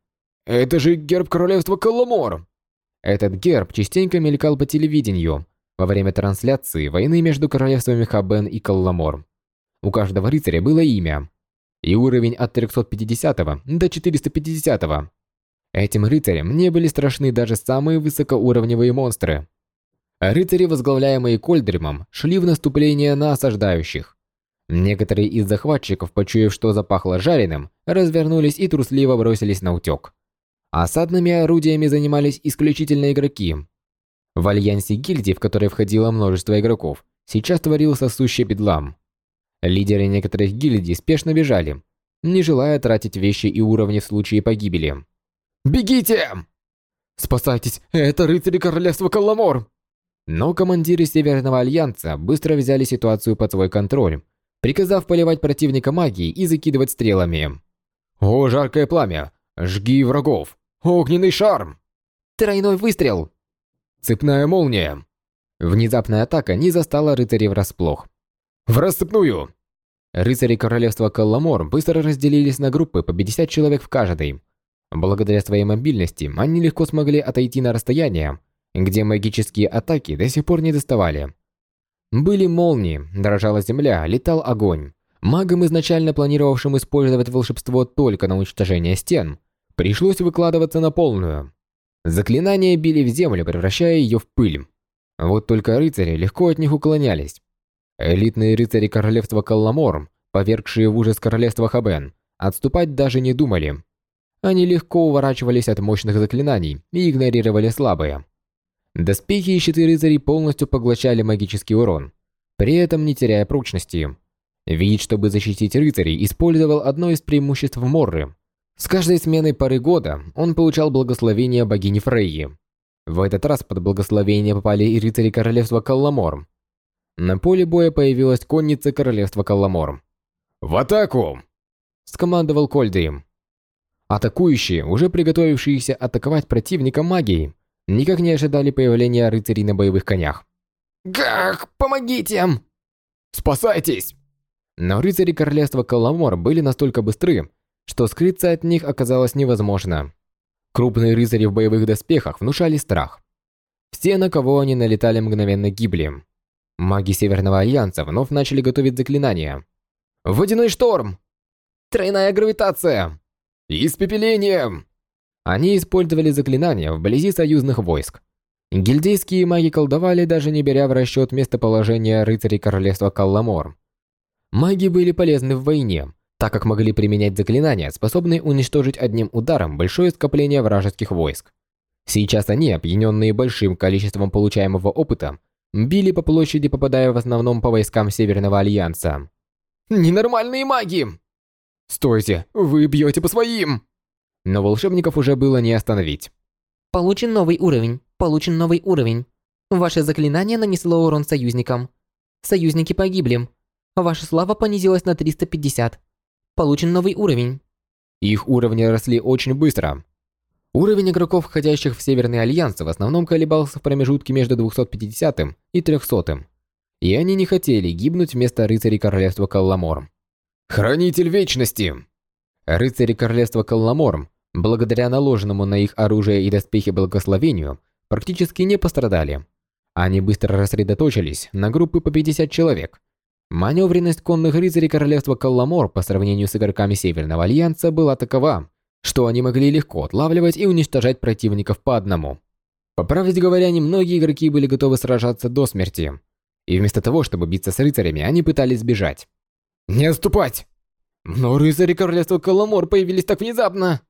Это же герб королевства Калламор!» Этот герб частенько мелькал по телевидению во время трансляции войны между королевствами Хабен и Калламор. У каждого рыцаря было имя и уровень от 350 до 450. Этим рыцарям не были страшны даже самые высокоуровневые монстры. Рыцари, возглавляемые Кольдримом, шли в наступление на осаждающих. Некоторые из захватчиков, почуяв, что запахло жареным, развернулись и трусливо бросились на утек. Осадными орудиями занимались исключительно игроки. В альянсе гильдии, в которой входило множество игроков, сейчас творился сущий бедлам. Лидеры некоторых гильдий спешно бежали, не желая тратить вещи и уровни в случае погибели. «Бегите!» «Спасайтесь! Это рыцари королевства Каламор!» Но командиры Северного Альянса быстро взяли ситуацию под свой контроль, приказав поливать противника магией и закидывать стрелами. «О, жаркое пламя! Жги врагов! Огненный шарм!» «Тройной выстрел!» «Цепная молния!» Внезапная атака не застала рыцарей врасплох. «В рассыпную!» Рыцари королевства Калламор быстро разделились на группы по 50 человек в каждой. Благодаря своей мобильности они легко смогли отойти на расстояние, где магические атаки до сих пор не доставали. Были молнии, дрожала земля, летал огонь. Магам, изначально планировавшим использовать волшебство только на уничтожение стен, пришлось выкладываться на полную. Заклинания били в землю, превращая ее в пыль. Вот только рыцари легко от них уклонялись. Элитные рыцари королевства Калламор, повергшие в ужас королевство Хабен, отступать даже не думали. Они легко уворачивались от мощных заклинаний и игнорировали слабые. Доспехи и щиты рыцарей полностью поглощали магический урон, при этом не теряя прочности. Вид, чтобы защитить рыцарей, использовал одно из преимуществ Морры. С каждой сменой поры года он получал благословение богини Фрейи. В этот раз под благословение попали и рыцари королевства Калламор. На поле боя появилась конница королевства Калламор. «В атаку!» – скомандовал Кольдрим. Атакующие, уже приготовившиеся атаковать противника магией, никак не ожидали появления рыцарей на боевых конях. «Гах, помогите!» «Спасайтесь!» Но рыцари королевства Калламор были настолько быстры, что скрыться от них оказалось невозможно. Крупные рыцари в боевых доспехах внушали страх. Все, на кого они налетали, мгновенно гибли. Маги Северного Альянса вновь начали готовить заклинания. «Водяной шторм!» «Тройная гравитация!» «Испепеление!» Они использовали заклинания вблизи союзных войск. Гильдейские маги колдовали, даже не беря в расчет местоположение рыцарей королевства Калламор. Маги были полезны в войне, так как могли применять заклинания, способные уничтожить одним ударом большое скопление вражеских войск. Сейчас они, опьяненные большим количеством получаемого опыта, били по площади, попадая в основном по войскам Северного Альянса. «Ненормальные маги!» «Стойте, вы бьете по своим!» Но волшебников уже было не остановить. Получен новый уровень. Получен новый уровень. Ваше заклинание нанесло урон союзникам. Союзники погибли. Ваша слава понизилась на 350. Получен новый уровень. Их уровни росли очень быстро. Уровень игроков, входящих в Северный Альянс, в основном колебался в промежутке между 250 и 300. И они не хотели гибнуть вместо рыцарей Королевства Калламор. Хранитель Вечности! Рыцари Королевства Калламор, благодаря наложенному на их оружие и доспехи благословению, практически не пострадали. Они быстро рассредоточились на группы по 50 человек. Маневренность конных рыцарей Королевства Калламор по сравнению с игроками Северного Альянса была такова, что они могли легко отлавливать и уничтожать противников по одному. По правде говоря, немногие игроки были готовы сражаться до смерти. И вместо того, чтобы биться с рыцарями, они пытались сбежать. «Не отступать!» «Но рыцари Королевства Калламор появились так внезапно!»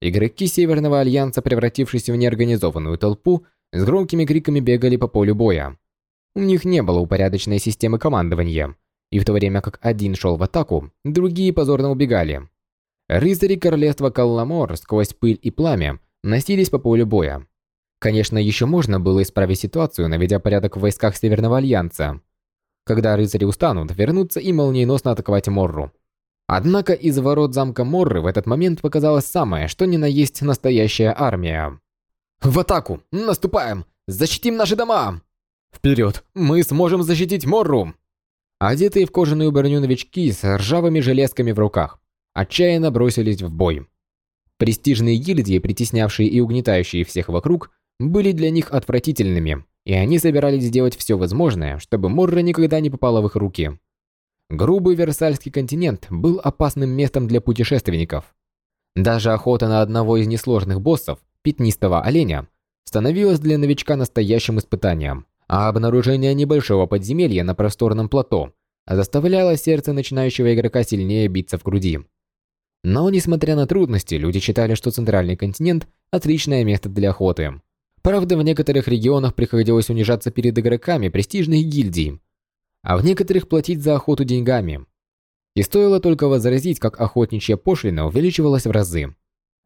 Игроки Северного Альянса, превратившись в неорганизованную толпу, с громкими криками бегали по полю боя. У них не было упорядоченной системы командования, и в то время как один шел в атаку, другие позорно убегали. Рыцари Королевства Калламор сквозь пыль и пламя носились по полю боя. Конечно, еще можно было исправить ситуацию, наведя порядок в войсках Северного Альянса. Когда рыцари устанут, вернуться и молниеносно атаковать Морру. Однако из ворот замка Морры в этот момент показалось самое, что ни на есть настоящая армия. «В атаку! Наступаем! Защитим наши дома!» «Вперед! Мы сможем защитить Морру!» Одетые в кожаную броню новички с ржавыми железками в руках отчаянно бросились в бой. Престижные гильдии, притеснявшие и угнетающие всех вокруг, были для них отвратительными, и они собирались сделать все возможное, чтобы Морра никогда не попала в их руки. Грубый Версальский континент был опасным местом для путешественников. Даже охота на одного из несложных боссов, пятнистого оленя, становилась для новичка настоящим испытанием, а обнаружение небольшого подземелья на просторном плато заставляло сердце начинающего игрока сильнее биться в груди. Но, несмотря на трудности, люди считали, что Центральный континент – отличное место для охоты. Правда, в некоторых регионах приходилось унижаться перед игроками престижных гильдий, а в некоторых платить за охоту деньгами. И стоило только возразить, как охотничья пошлина увеличивалась в разы.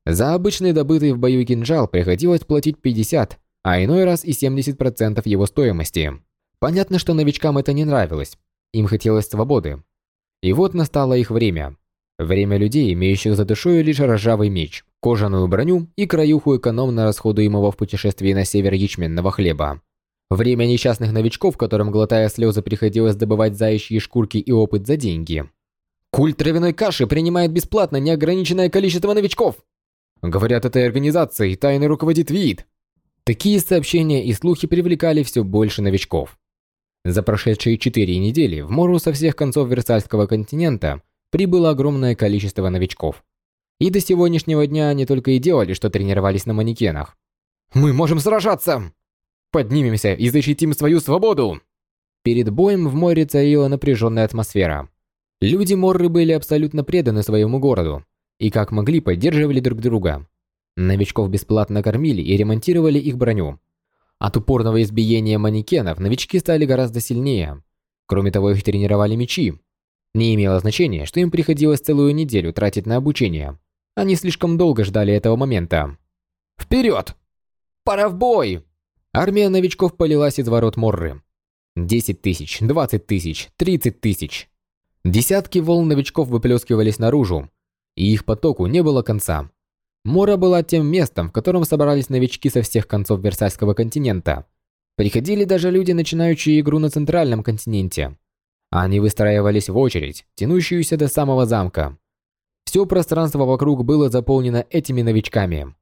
За обычный добытый в бою кинжал приходилось платить 50, а иной раз и 70% его стоимости. Понятно, что новичкам это не нравилось. Им хотелось свободы. И вот настало их время. Время людей, имеющих за душой лишь ржавый меч, кожаную броню и краюху экономно расходуемого в путешествии на север ячменного хлеба. Время несчастных новичков, которым, глотая слезы, приходилось добывать заячьи шкурки и опыт за деньги. Культ травяной каши принимает бесплатно неограниченное количество новичков. Говорят, этой организацией тайно руководит вид. Такие сообщения и слухи привлекали все больше новичков. За прошедшие четыре недели в Мору со всех концов Версальского континента прибыло огромное количество новичков. И до сегодняшнего дня они только и делали, что тренировались на манекенах. «Мы можем сражаться!» Поднимемся и защитим свою свободу!» Перед боем в море царила напряженная атмосфера. Люди Морры были абсолютно преданы своему городу и как могли поддерживали друг друга. Новичков бесплатно кормили и ремонтировали их броню. От упорного избиения манекенов новички стали гораздо сильнее. Кроме того, их тренировали мечи. Не имело значения, что им приходилось целую неделю тратить на обучение. Они слишком долго ждали этого момента. «Вперед! Пора в бой!» Армия новичков полилась из ворот Морры. 10 тысяч, 20 тысяч, 30 тысяч. Десятки волн новичков выплескивались наружу, и их потоку не было конца. Мора была тем местом, в котором собрались новички со всех концов Версальского континента. Приходили даже люди, начинающие игру на Центральном континенте. Они выстраивались в очередь, тянущуюся до самого замка. Все пространство вокруг было заполнено этими новичками.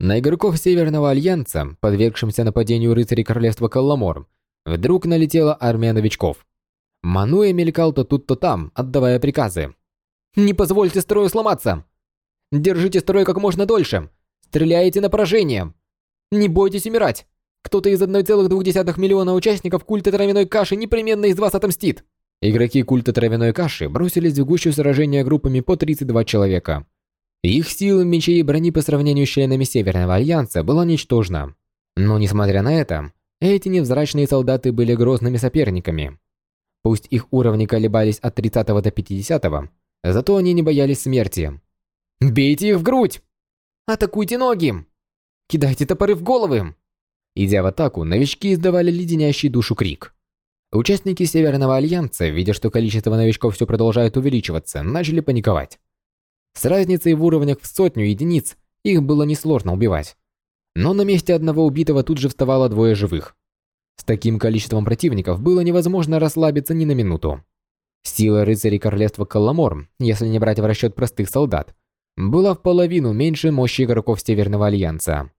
На игроков Северного Альянса, подвергшимся нападению рыцарей Королевства Калламор, вдруг налетела армия новичков. Мануэ мелькал то тут, то там, отдавая приказы. «Не позвольте строю сломаться! Держите строй как можно дольше! Стреляйте на поражение! Не бойтесь умирать! Кто-то из 1,2 миллиона участников культа травяной каши непременно из вас отомстит! Игроки культа травяной каши бросились в гущу сражения группами по 32 человека. Их силы мечей и брони по сравнению с членами Северного Альянса была ничтожна. Но несмотря на это, эти невзрачные солдаты были грозными соперниками. Пусть их уровни колебались от 30 до 50, зато они не боялись смерти. «Бейте их в грудь! Атакуйте ноги! Кидайте топоры в головы!» Идя в атаку, новички издавали леденящий душу крик. Участники Северного Альянса, видя, что количество новичков все продолжает увеличиваться, начали паниковать. С разницей в уровнях в сотню единиц их было несложно убивать. Но на месте одного убитого тут же вставало двое живых. С таким количеством противников было невозможно расслабиться ни на минуту. Сила рыцарей королевства Колламор, если не брать в расчет простых солдат, была в половину меньше мощи игроков Северного Альянса.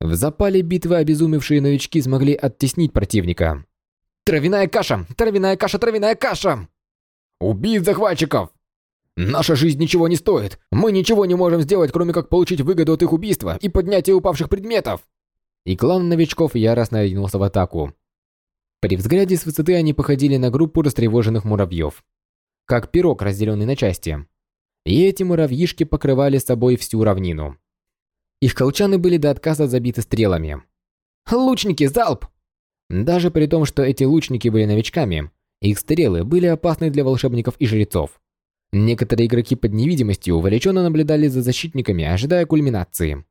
В запале битвы обезумевшие новички смогли оттеснить противника. «Травяная каша! Травяная каша! Травяная каша!» «Убить захватчиков!» Наша жизнь ничего не стоит. Мы ничего не можем сделать, кроме как получить выгоду от их убийства и поднятия упавших предметов. И клан новичков яростно ринулся в атаку. При взгляде с высоты они походили на группу растревоженных муравьев. Как пирог, разделенный на части. И эти муравьишки покрывали собой всю равнину. Их колчаны были до отказа забиты стрелами. «Лучники, залп!» Даже при том, что эти лучники были новичками, их стрелы были опасны для волшебников и жрецов. Некоторые игроки под невидимостью увлеченно наблюдали за защитниками, ожидая кульминации.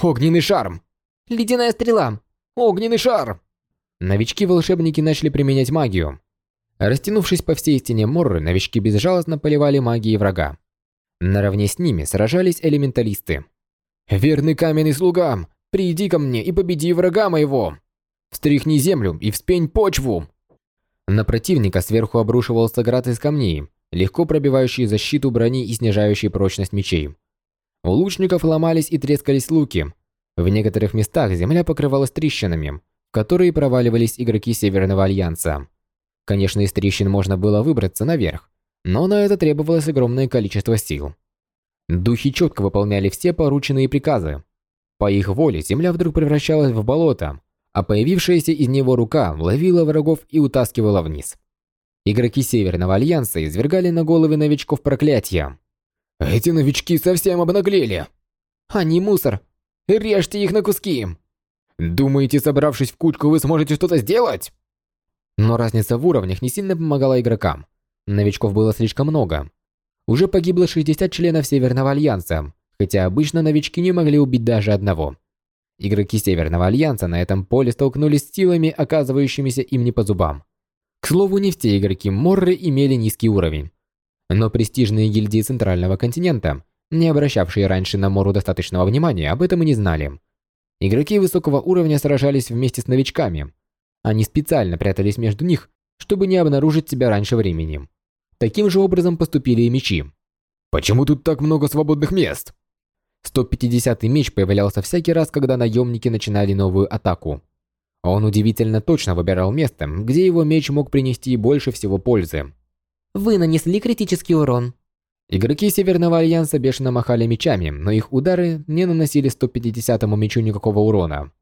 «Огненный шарм! Ледяная стрела! Огненный шар!» Новички-волшебники начали применять магию. Растянувшись по всей стене Морры, новички безжалостно поливали магией врага. Наравне с ними сражались элементалисты. «Верный каменный слуга, приди ко мне и победи врага моего! Встряхни землю и вспень почву!» На противника сверху обрушивался град из камней, легко пробивающие защиту брони и снижающие прочность мечей. У лучников ломались и трескались луки. В некоторых местах земля покрывалась трещинами, в которые проваливались игроки Северного Альянса. Конечно, из трещин можно было выбраться наверх, но на это требовалось огромное количество сил. Духи четко выполняли все порученные приказы. По их воле земля вдруг превращалась в болото, а появившаяся из него рука ловила врагов и утаскивала вниз. Игроки Северного Альянса извергали на головы новичков проклятия. «Эти новички совсем обнаглели! Они мусор! Режьте их на куски! Думаете, собравшись в кучку, вы сможете что-то сделать?» Но разница в уровнях не сильно помогала игрокам. Новичков было слишком много. Уже погибло 60 членов Северного Альянса, хотя обычно новички не могли убить даже одного. Игроки Северного Альянса на этом поле столкнулись с силами, оказывающимися им не по зубам. К слову, не все игроки Морры имели низкий уровень. Но престижные гильдии Центрального континента, не обращавшие раньше на Мору достаточного внимания, об этом и не знали. Игроки высокого уровня сражались вместе с новичками. Они специально прятались между них, чтобы не обнаружить себя раньше времени. Таким же образом поступили и мечи. «Почему тут так много свободных мест?» 150-й меч появлялся всякий раз, когда наемники начинали новую атаку. Он удивительно точно выбирал место, где его меч мог принести больше всего пользы. Вы нанесли критический урон. Игроки Северного Альянса бешено махали мечами, но их удары не наносили 150-му мечу никакого урона.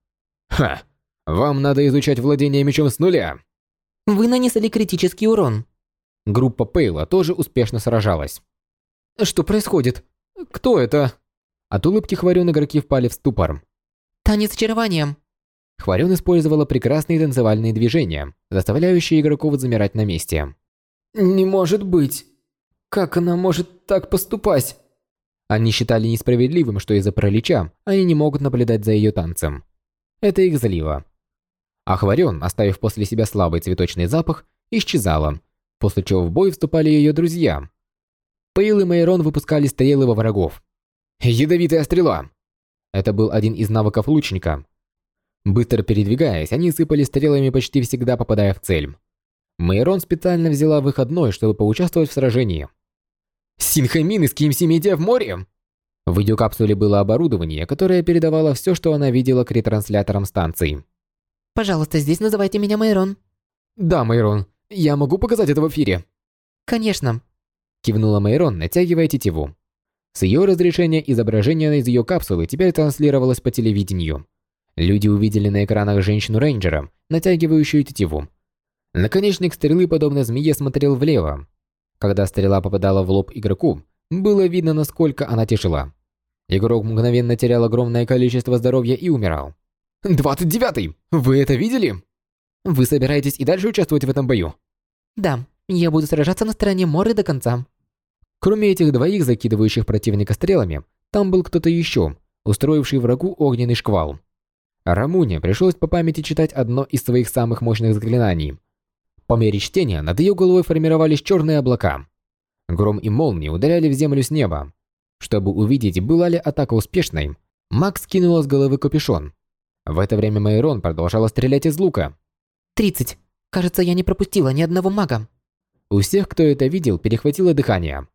Ха! Вам надо изучать владение мечом с нуля. Вы нанесли критический урон. Группа Пейла тоже успешно сражалась. Что происходит? Кто это? От улыбки Хварен игроки впали в ступор. Танец очарованием. Хварен использовала прекрасные танцевальные движения, заставляющие игроков замирать на месте. «Не может быть! Как она может так поступать?» Они считали несправедливым, что из-за паралича они не могут наблюдать за ее танцем. Это их злило. А Хварен, оставив после себя слабый цветочный запах, исчезала, после чего в бой вступали ее друзья. Пейл и Мейрон выпускали стрелы во врагов. «Ядовитая стрела!» Это был один из навыков лучника, Быстро передвигаясь, они сыпали стрелами почти всегда попадая в цель. Мейрон специально взяла выходной, чтобы поучаствовать в сражении. Синхэмин из Кимси Медиа в море? В видеокапсуле было оборудование, которое передавало все, что она видела к ретрансляторам станции. Пожалуйста, здесь называйте меня Мейрон. Да, Мейрон. Я могу показать это в эфире. Конечно. Кивнула Мейрон, натягивая тетиву. С ее разрешения изображение из ее капсулы теперь транслировалось по телевидению. Люди увидели на экранах женщину-рейнджера, натягивающую тетиву. Наконечник стрелы, подобно змее, смотрел влево. Когда стрела попадала в лоб игроку, было видно, насколько она тяжела. Игрок мгновенно терял огромное количество здоровья и умирал. «Двадцать девятый! Вы это видели? Вы собираетесь и дальше участвовать в этом бою?» Да, я буду сражаться на стороне Моры до конца. Кроме этих двоих, закидывающих противника стрелами, там был кто-то еще, устроивший врагу огненный шквал. Рамуне пришлось по памяти читать одно из своих самых мощных заклинаний. По мере чтения над ее головой формировались черные облака. Гром и молнии ударяли в землю с неба. Чтобы увидеть, была ли атака успешной, Макс кинула с головы капюшон. В это время Майрон продолжала стрелять из лука. «Тридцать. Кажется, я не пропустила ни одного мага». У всех, кто это видел, перехватило дыхание.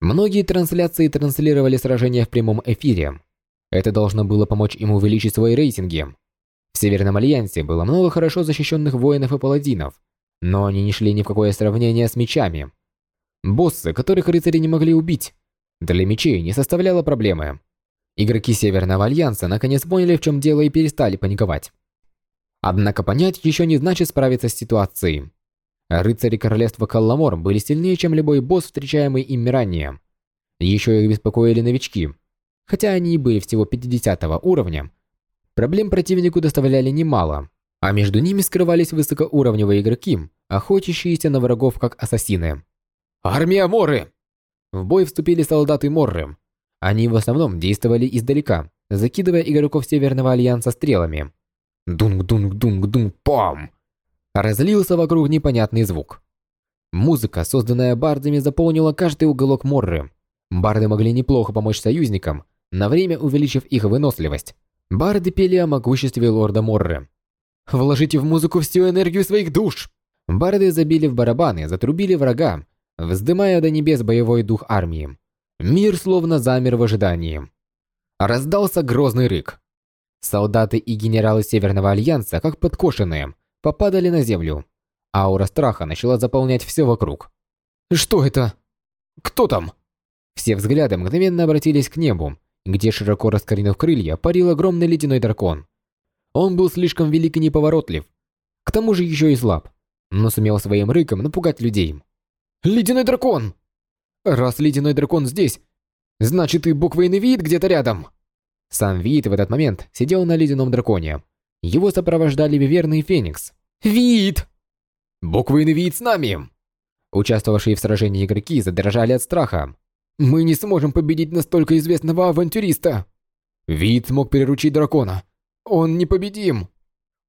Многие трансляции транслировали сражения в прямом эфире. Это должно было помочь им увеличить свои рейтинги. В Северном Альянсе было много хорошо защищенных воинов и паладинов, но они не шли ни в какое сравнение с мечами. Боссы, которых рыцари не могли убить, для мечей не составляло проблемы. Игроки Северного Альянса наконец поняли, в чем дело и перестали паниковать. Однако понять еще не значит справиться с ситуацией. Рыцари королевства Калламор были сильнее, чем любой босс, встречаемый ими ранее. Еще их беспокоили новички. Хотя они и были всего 50 уровня, проблем противнику доставляли немало, а между ними скрывались высокоуровневые игроки, охотящиеся на врагов как ассасины. «Армия Моры!» В бой вступили солдаты Морры. Они в основном действовали издалека, закидывая игроков Северного Альянса стрелами. Дунг-дунг-дунг-дунг-пам! Разлился вокруг непонятный звук. Музыка, созданная бардами, заполнила каждый уголок Морры. Барды могли неплохо помочь союзникам, на время увеличив их выносливость. Барды пели о могуществе лорда Морры. «Вложите в музыку всю энергию своих душ!» Барды забили в барабаны, затрубили в рога, вздымая до небес боевой дух армии. Мир словно замер в ожидании. Раздался грозный рык. Солдаты и генералы Северного Альянса, как подкошенные, попадали на землю. Аура страха начала заполнять все вокруг. «Что это? Кто там?» Все взгляды мгновенно обратились к небу, где, широко раскоренив крылья, парил огромный ледяной дракон. Он был слишком велик и неповоротлив, к тому же еще и слаб, но сумел своим рыком напугать людей. «Ледяной дракон!» «Раз ледяной дракон здесь, значит и буквенный вид где-то рядом!» Сам вид в этот момент сидел на ледяном драконе, его сопровождали Виверна и Феникс. «Вид!» «Буквы вид с нами!» Участвовавшие в сражении игроки задрожали от страха. «Мы не сможем победить настолько известного авантюриста!» Вид смог переручить дракона. «Он непобедим!»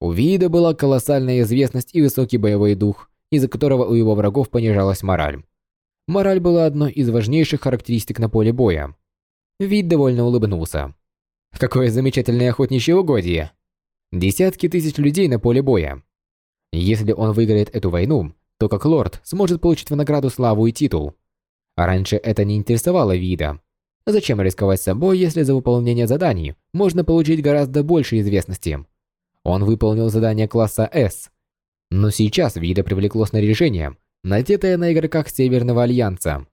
У Вида была колоссальная известность и высокий боевой дух, из-за которого у его врагов понижалась мораль. Мораль была одной из важнейших характеристик на поле боя. Вид довольно улыбнулся. «Какое замечательное охотничье угодье!» Десятки тысяч людей на поле боя. Если он выиграет эту войну, то как лорд сможет получить в награду славу и титул. А раньше это не интересовало вида. Зачем рисковать собой, если за выполнение заданий можно получить гораздо больше известности? Он выполнил задание класса S. Но сейчас вида привлекло снаряжение, надетое на игроках Северного Альянса.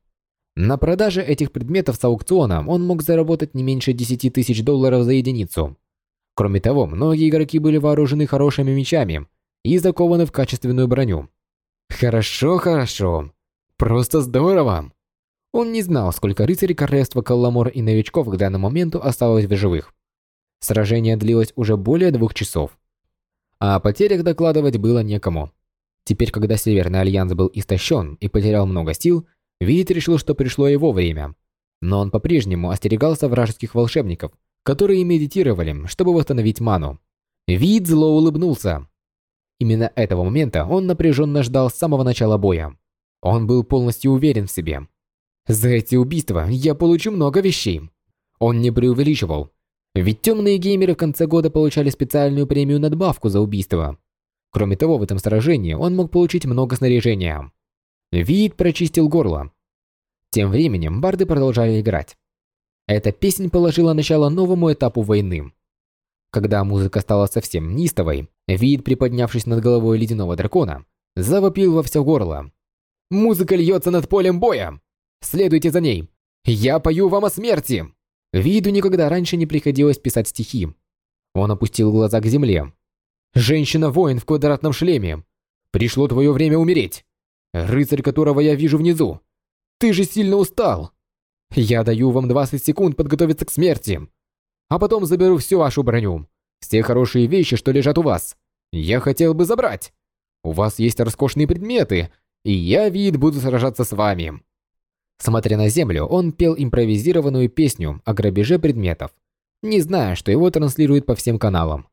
На продаже этих предметов с аукциона он мог заработать не меньше 10 тысяч долларов за единицу. Кроме того, многие игроки были вооружены хорошими мечами и закованы в качественную броню. Хорошо, хорошо. Просто здорово. Он не знал, сколько рыцарей королевства Калламор и новичков к данному моменту осталось в живых. Сражение длилось уже более двух часов. А о потерях докладывать было некому. Теперь, когда Северный Альянс был истощен и потерял много сил, Вид решил, что пришло его время. Но он по-прежнему остерегался вражеских волшебников которые медитировали, чтобы восстановить ману. Вид зло улыбнулся. Именно этого момента он напряженно ждал с самого начала боя. Он был полностью уверен в себе. За эти убийства я получу много вещей. Он не преувеличивал. Ведь темные геймеры в конце года получали специальную премию надбавку за убийство. Кроме того, в этом сражении он мог получить много снаряжения. Вид прочистил горло. Тем временем барды продолжали играть. Эта песня положила начало новому этапу войны. Когда музыка стала совсем нистовой, вид, приподнявшись над головой ледяного дракона, завопил во все горло. «Музыка льется над полем боя! Следуйте за ней! Я пою вам о смерти!» Виду никогда раньше не приходилось писать стихи. Он опустил глаза к земле. «Женщина-воин в квадратном шлеме! Пришло твое время умереть. Рыцарь, которого я вижу внизу. Ты же сильно устал. Я даю вам 20 секунд подготовиться к смерти. А потом заберу всю вашу броню. Все хорошие вещи, что лежат у вас. Я хотел бы забрать. У вас есть роскошные предметы, и я, вид, буду сражаться с вами. Смотря на землю, он пел импровизированную песню о грабеже предметов, не зная, что его транслируют по всем каналам.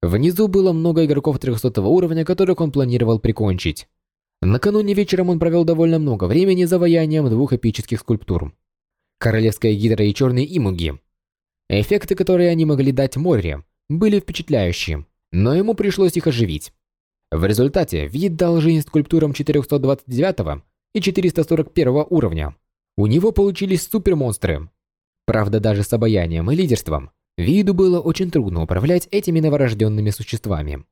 Внизу было много игроков 300 уровня, которых он планировал прикончить. Накануне вечером он провел довольно много времени за ваянием двух эпических скульптур. Королевская гидра и черные имуги. Эффекты, которые они могли дать море, были впечатляющие, но ему пришлось их оживить. В результате вид дал жизнь скульптурам 429 и 441 уровня. У него получились супермонстры. Правда, даже с обаянием и лидерством, виду было очень трудно управлять этими новорожденными существами.